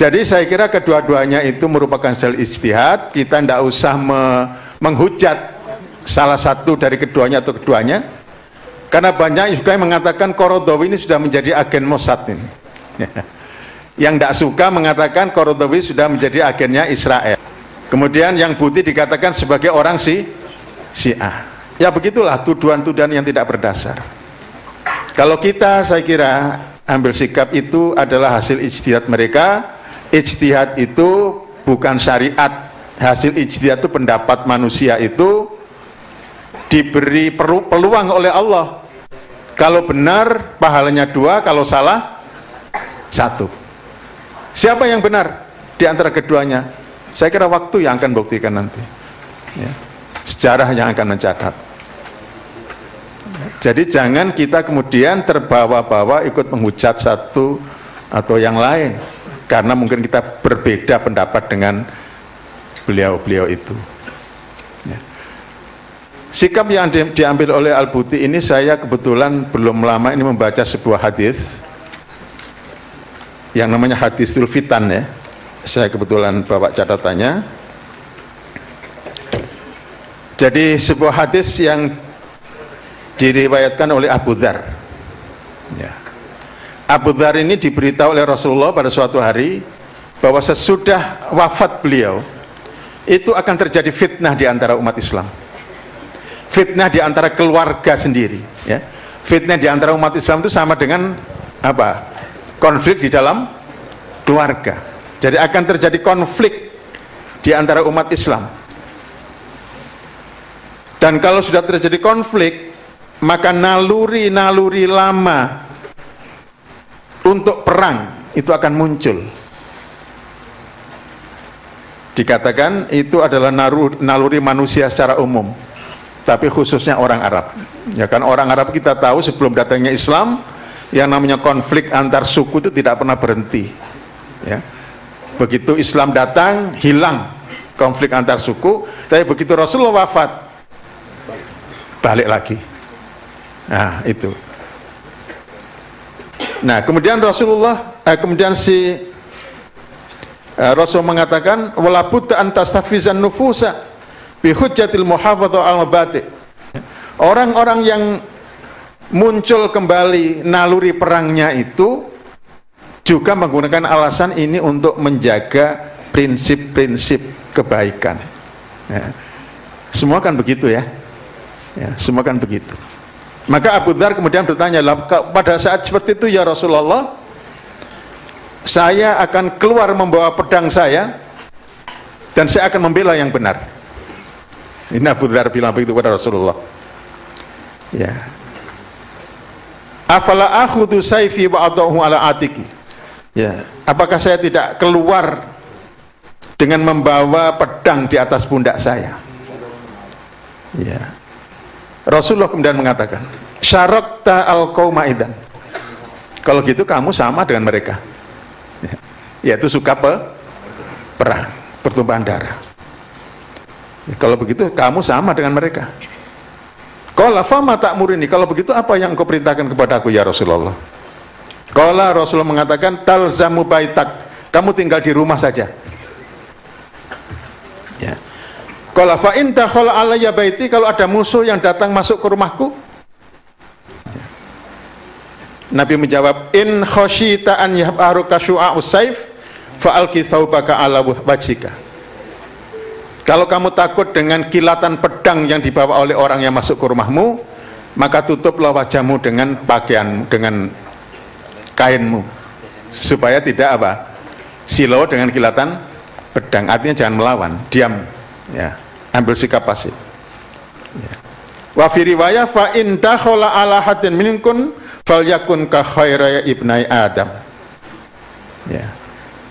Jadi saya kira kedua-duanya itu merupakan sel ijtihad. Kita tidak usah me menghujat salah satu dari keduanya atau keduanya karena banyak juga yang mengatakan Korodowi ini sudah menjadi agen Mossad ini. yang tidak suka mengatakan Korodowi sudah menjadi agennya Israel. Kemudian yang putih dikatakan sebagai orang si A. Ya begitulah tuduhan-tuduhan yang tidak berdasar. Kalau kita saya kira ambil sikap itu adalah hasil ijtihad mereka. Ijtihad itu bukan syariat. Hasil ijtihad itu pendapat manusia itu diberi peluang oleh Allah kalau benar pahalanya dua, kalau salah satu. Siapa yang benar di antara keduanya? Saya kira waktu yang akan buktikan nanti. Ya. Sejarah yang akan mencatat. Jadi jangan kita kemudian terbawa-bawa ikut menghujat satu atau yang lain. Karena mungkin kita berbeda pendapat dengan beliau-beliau itu. Sikap yang di, diambil oleh Al-Buti ini saya kebetulan belum lama ini membaca sebuah hadis yang namanya hadisul fitan ya. Saya kebetulan bawa catatannya. Jadi sebuah hadis yang diriwayatkan oleh Abu Dhar. Ya. Abu Dhar ini diberitahu oleh Rasulullah pada suatu hari bahwa sesudah wafat beliau itu akan terjadi fitnah di antara umat Islam. Fitnah di antara keluarga sendiri, ya. Fitnah di antara umat Islam itu sama dengan apa? Konflik di dalam keluarga. Jadi akan terjadi konflik di antara umat Islam. Dan kalau sudah terjadi konflik, maka naluri-naluri lama untuk perang itu akan muncul. Dikatakan itu adalah naluri manusia secara umum, tapi khususnya orang Arab. Ya kan orang Arab kita tahu sebelum datangnya Islam, yang namanya konflik antar suku itu tidak pernah berhenti. Ya. Begitu Islam datang, hilang konflik antar suku, tapi begitu Rasulullah wafat, balik lagi. Nah, itu. Nah, kemudian Rasulullah eh, kemudian si eh, Rasul mengatakan wala budda an tastafizan nufusa bi hujjatil muhafadzah al mabati. Orang-orang yang muncul kembali naluri perangnya itu juga menggunakan alasan ini untuk menjaga prinsip-prinsip kebaikan. Ya. Semua kan begitu ya. ya. Semua kan begitu. Maka Abu Dhar kemudian bertanya, pada saat seperti itu ya Rasulullah, saya akan keluar membawa pedang saya dan saya akan membela yang benar. Ini Abu Dhar bilang begitu kepada Rasulullah. Ya. Afala akhudhu sayfi wa ala atiki. Ya, apakah saya tidak keluar dengan membawa pedang di atas pundak saya? Ya. Rasulullah kemudian mengatakan, "Syarakta al-qauma idzan." Kalau gitu kamu sama dengan mereka. Ya. Yaitu suka pe perang, pertumpahan darah. Ya, kalau begitu kamu sama dengan mereka. Qala fama ta'muruni? Kalau begitu apa yang engkau perintahkan kepada aku ya Rasulullah? Kala Rasulullah mengatakan talzamu baitak. Kamu tinggal di rumah saja. Ya. Kala fa in dakhala alayya baiti kalau ada musuh yang datang masuk ke rumahku. Ya. Nabi menjawab in khasyita an yahbaruka syu'a'u saif fa alqi thawbaka ala wajhika. Kalau kamu takut dengan kilatan pedang yang dibawa oleh orang yang masuk ke rumahmu, maka tutuplah wajahmu dengan pakaian dengan kainmu. Supaya tidak apa? Silau dengan kilatan pedang. Artinya jangan melawan diam. Ya ambil sikap pasif. Ya. wa fi riwayah fa in dakhala ala hadin minkum falyakun ka khairaya ibnai adam. Ya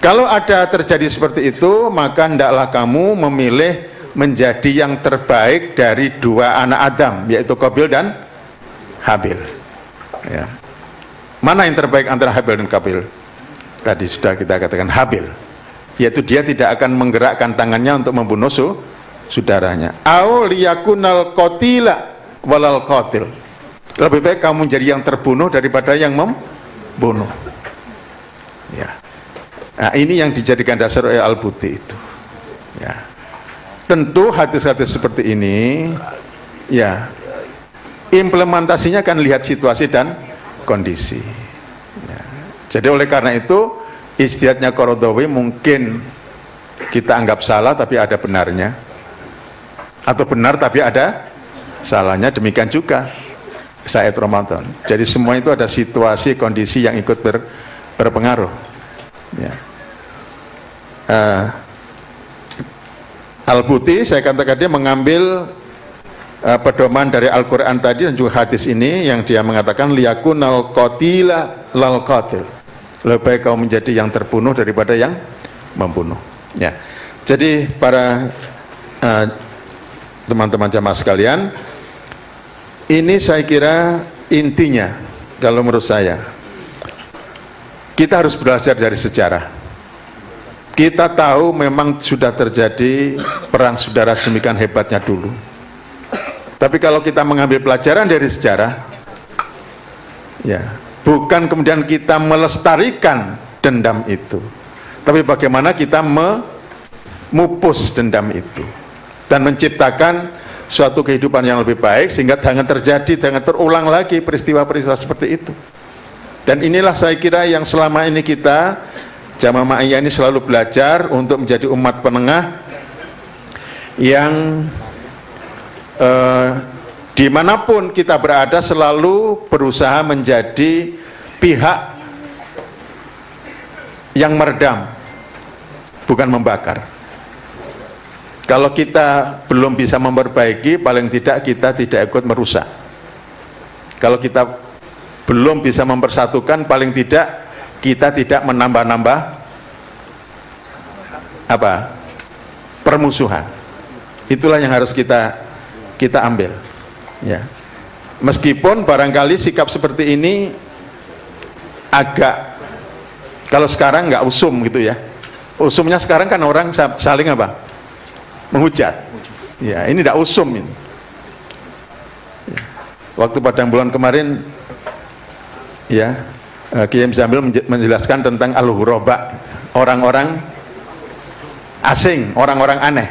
kalau ada terjadi seperti itu maka hendaklah kamu memilih menjadi yang terbaik dari dua anak Adam yaitu Qabil dan Habil ya Mana yang terbaik antara Habil dan Kabil? Tadi sudah kita katakan Habil, yaitu dia tidak akan menggerakkan tangannya untuk membunuh su, saudaranya. Au qatila walal qatil. Lebih baik kamu menjadi yang terbunuh daripada yang membunuh. Ya. Nah, ini yang dijadikan dasar oleh Al-Buti itu. Ya. Tentu hadis-hadis seperti ini ya implementasinya akan lihat situasi dan kondisi. Ya. Jadi oleh karena itu istiadatnya Korodawi mungkin kita anggap salah tapi ada benarnya, atau benar tapi ada salahnya. Demikian juga Said Ramadan. Jadi semua itu ada situasi kondisi yang ikut ber, berpengaruh. Ya. Uh, Al-Buti saya katakan dia mengambil uh, pedoman dari Al-Quran tadi dan juga hadis ini yang dia mengatakan liyakunal qatila lal qatil lebih baik kau menjadi yang terbunuh daripada yang membunuh. Ya. Jadi para uh, teman-teman jamaah sekalian ini saya kira intinya kalau menurut saya kita harus belajar dari sejarah kita tahu memang sudah terjadi perang saudara demikian hebatnya dulu tapi kalau kita mengambil pelajaran dari sejarah, ya bukan kemudian kita melestarikan dendam itu. Tapi bagaimana kita memupus dendam itu dan menciptakan suatu kehidupan yang lebih baik sehingga jangan terjadi, jangan terulang lagi peristiwa-peristiwa seperti itu. Dan inilah saya kira yang selama ini kita Jamaah Ma'iyah ini selalu belajar untuk menjadi umat penengah yang eh, di mana pun kita berada selalu berusaha menjadi pihak yang meredam, bukan membakar. Kalau kita belum bisa memperbaiki, paling tidak kita tidak ikut merusak. Kalau kita belum bisa mempersatukan, paling tidak kita tidak menambah-nambah apa permusuhan. Itulah yang harus kita kita ambil. Ya. Meskipun barangkali sikap seperti ini agak kalau sekarang nggak usum gitu ya. Usumnya sekarang kan orang saling apa? Menghujat. Ya, ini tidak usum ini. Ya. Waktu padang bulan kemarin ya. Eh, Kiai Zambil menjelaskan tentang al-ghuraba, orang-orang asing, orang-orang aneh.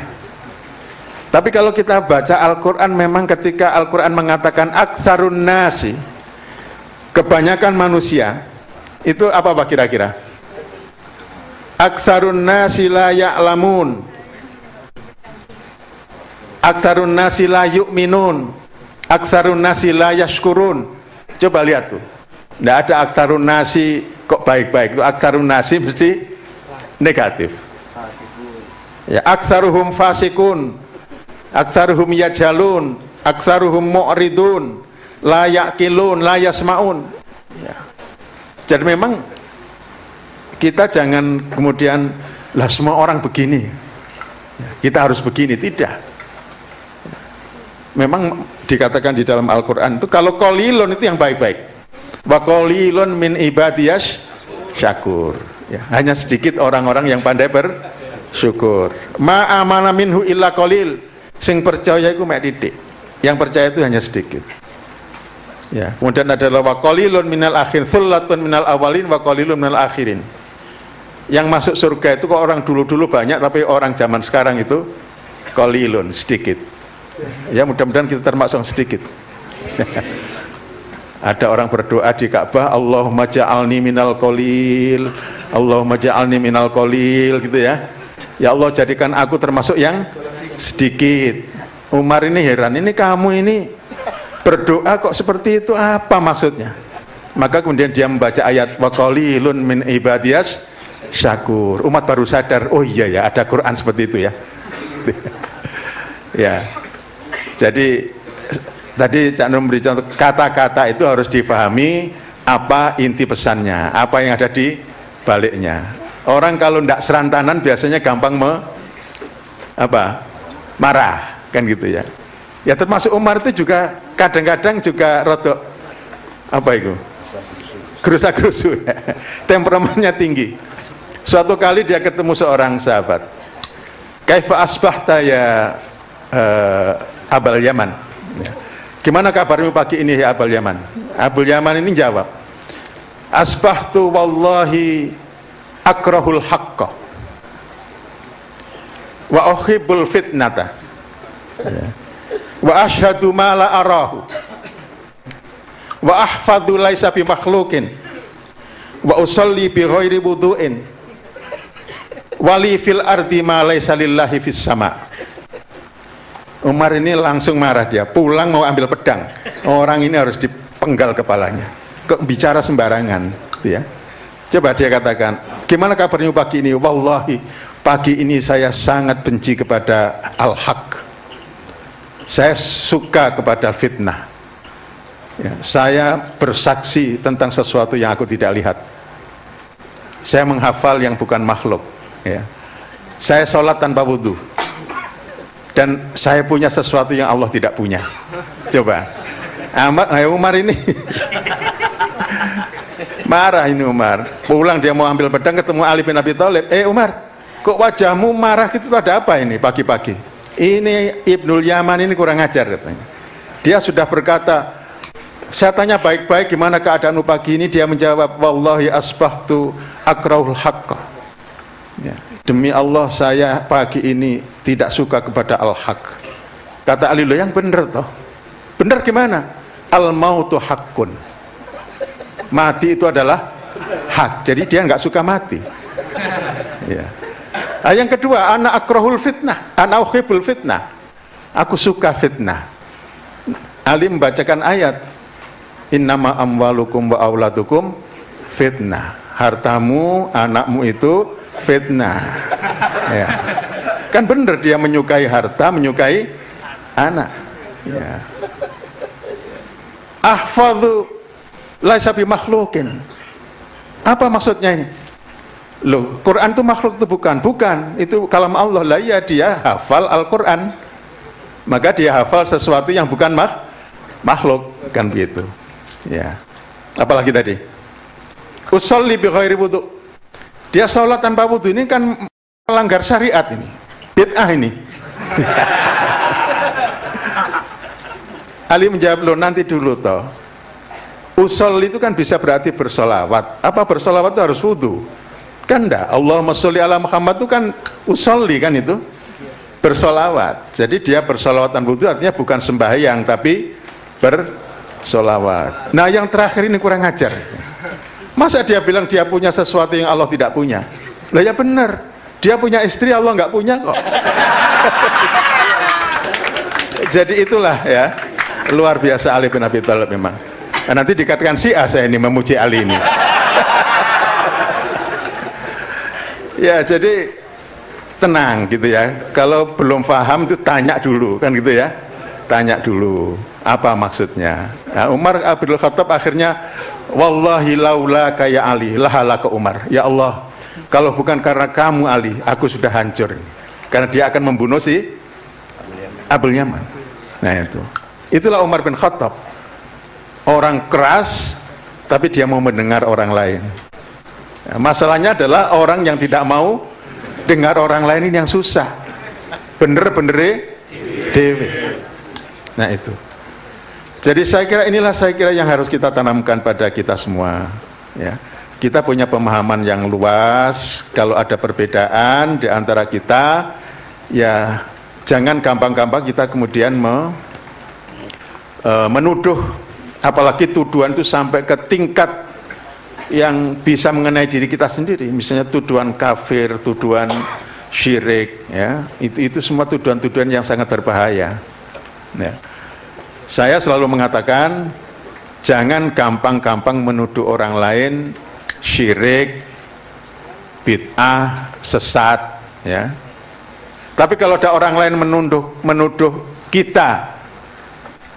Tapi kalau kita baca Al-Quran memang ketika Al-Quran mengatakan aksarun nasi kebanyakan manusia itu apa pak kira-kira? Aksarun nasi la ya'lamun. Aksarun nasi la yu'minun. Aksarun nasi la yashkurun. Coba lihat tuh Tidak ada aksarun nasi kok baik-baik. Itu Aksarun nasi mesti negatif. Ya aksaruhum fasikun. Aksaruhum yajalun. Aksaruhum mu'ridun. La ya'kilun, la yasma'un. Ya. Jadi memang kita jangan kemudian lah semua orang begini. Kita harus begini. Tidak. Memang dikatakan di dalam Al-Quran itu kalau kolilon itu yang baik-baik wa kolilon min ibadiyas syakur. Ya, hanya sedikit orang-orang yang pandai bersyukur. Ma amana minhu illa kolil sing percaya itu mek didik yang percaya itu hanya sedikit. Ya kemudian ada wa kolilun minal akhir thullatun minal awalin wa kolilun minal akhirin. Yang masuk surga itu kok orang dulu-dulu banyak tapi orang zaman sekarang itu kolilun sedikit. Ya mudah-mudahan kita termasuk sedikit ada orang berdoa di Ka'bah Allahumma ja'alni minal kolil Allahumma ja'alni minal kolil gitu ya ya Allah jadikan aku termasuk yang sedikit Umar ini heran ini kamu ini berdoa kok seperti itu apa maksudnya maka kemudian dia membaca ayat wa qalilun min ibadiyas syakur. Umat baru sadar, oh iya ya ada Quran seperti itu ya. ya. Jadi tadi Cak Nur memberi contoh kata-kata itu harus difahami apa inti pesannya, apa yang ada di baliknya. Orang kalau tidak serantanan biasanya gampang me, apa marah kan gitu ya. Ya termasuk Umar itu juga kadang-kadang juga rodok apa itu gerusa gerusu ya. temperamennya tinggi Suatu kali dia ketemu seorang sahabat. Kaifa asbahta ya uh, Abal Yaman? Ya. Gimana kabarmu pagi ini ya Abal Yaman? Abul Yaman ini jawab, Asbahtu wallahi akrahul haqqa wa uhibbul fitnata wa ashadu ma la arahu wa ahfadu laisa bi makhlukin wa usalli bi ghairi wudu'in wali fil ardi ma laisa lillahi fis sama Umar ini langsung marah dia. Pulang mau ambil pedang. Orang ini harus dipenggal kepalanya. Kok bicara sembarangan ya? Coba dia katakan gimana kabarnya pagi ini? Wallahi pagi ini saya sangat benci kepada al-haq. Saya suka kepada fitnah. Ya, saya bersaksi tentang sesuatu yang aku tidak lihat. Saya menghafal yang bukan makhluk ya. saya sholat tanpa wudhu dan saya punya sesuatu yang Allah tidak punya. Coba. Ahmad, Umar ini. Marah ini Umar. Pulang dia mau ambil pedang ketemu Ali bin Abi Thalib. Eh Umar kok wajahmu marah gitu? Ada apa ini pagi-pagi? Ini Ibnul Yaman ini kurang ajar katanya. Dia sudah berkata saya tanya baik-baik gimana keadaanmu pagi ini? Dia menjawab wallahi asbahtu akrahul haqqa. Ya. Demi Allah saya pagi ini tidak suka kepada al-haq. Kata Ali yang benar toh. Benar gimana? Al mautu hakun. Mati itu adalah hak. Jadi dia nggak suka mati. Ya. Ah, yang kedua, anak akrahul fitnah, anak ukhibul fitnah. Aku suka fitnah. Ali membacakan ayat Innama amwalukum wa auladukum fitnah. Hartamu, anakmu itu fitnah. Ya. Kan benar dia menyukai harta, menyukai anak. Ya. Ahfadhu laisa makhlukin. Apa maksudnya ini? Loh, Quran itu makhluk itu bukan? Bukan. Itu kalam Allah lah ya dia hafal Al-Quran. Maka dia hafal sesuatu yang bukan mak makhluk kan begitu. Ya. Apalagi tadi? Usolli bi ghairi wudu. Dia sholat tanpa wudu ini kan melanggar syariat ini. Bid'ah ini. Ali menjawab lo nanti dulu toh. Usol itu kan bisa berarti bersolawat. Apa bersolawat itu harus wudhu? Kan enggak. Allahumma sholli ala Muhammad itu kan usolli kan itu bersolawat. Jadi dia bersolawatan wudhu artinya bukan sembahyang tapi bersolawat. Nah yang terakhir ini kurang ajar. Masa dia bilang dia punya sesuatu yang Allah tidak punya? Lah ya benar. Dia punya istri Allah nggak punya kok. Jadi itulah ya luar biasa Ali bin Abi Thalib memang. Nah, nanti dikatakan si A saya ini memuji Ali ini. ya jadi tenang gitu ya. Kalau belum paham itu tanya dulu kan gitu ya. Tanya dulu apa maksudnya. Nah, Umar Abdul Khattab akhirnya wallahi laula kaya Ali lahala ke Umar. Ya Allah, kalau bukan karena kamu Ali, aku sudah hancur. Karena dia akan membunuh si Abul Yaman. Nah itu. Itulah Umar bin Khattab. Orang keras, tapi dia mau mendengar orang lain. Nah, masalahnya adalah orang yang tidak mau dengar orang lain ini yang susah. Bener-bener dewe. Nah itu. Jadi saya kira inilah saya kira yang harus kita tanamkan pada kita semua. Ya. Kita punya pemahaman yang luas. Kalau ada perbedaan di antara kita, ya jangan gampang-gampang kita kemudian me, e, menuduh, apalagi tuduhan itu sampai ke tingkat yang bisa mengenai diri kita sendiri. Misalnya tuduhan kafir, tuduhan syirik, ya itu itu semua tuduhan-tuduhan yang sangat berbahaya. Ya. Saya selalu mengatakan jangan gampang-gampang menuduh orang lain syirik, bid'ah, sesat, ya. Tapi kalau ada orang lain menuduh menuduh kita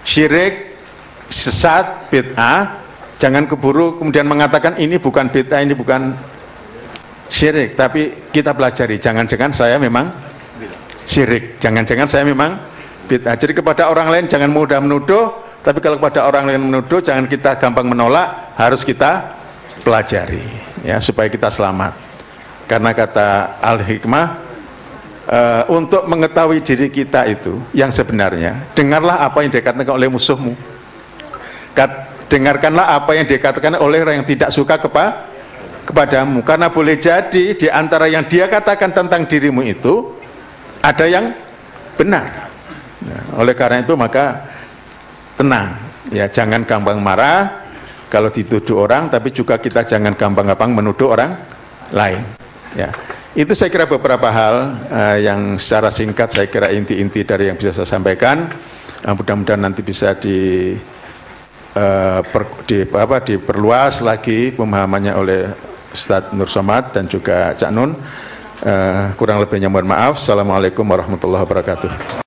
syirik, sesat, bid'ah, jangan keburu kemudian mengatakan ini bukan bid'ah, ini bukan syirik, tapi kita pelajari. Jangan-jangan saya memang syirik, jangan-jangan saya memang bid'ah. Jadi kepada orang lain jangan mudah menuduh, tapi kalau kepada orang lain menuduh jangan kita gampang menolak, harus kita pelajari ya supaya kita selamat. Karena kata Al-Hikmah e, untuk mengetahui diri kita itu yang sebenarnya, dengarlah apa yang dikatakan oleh musuhmu. Kat, dengarkanlah apa yang dikatakan oleh orang yang tidak suka kepa, kepadamu karena boleh jadi di antara yang dia katakan tentang dirimu itu ada yang benar Ya, oleh karena itu maka tenang, ya jangan gampang marah kalau dituduh orang, tapi juga kita jangan gampang-gampang menuduh orang lain. Ya, itu saya kira beberapa hal uh, yang secara singkat saya kira inti-inti dari yang bisa saya sampaikan. Uh, Mudah-mudahan nanti bisa di, uh, per, di apa diperluas lagi pemahamannya oleh Ustadz Nur Somad dan juga Cak Nun. Uh, kurang lebihnya mohon maaf. Assalamualaikum warahmatullahi wabarakatuh.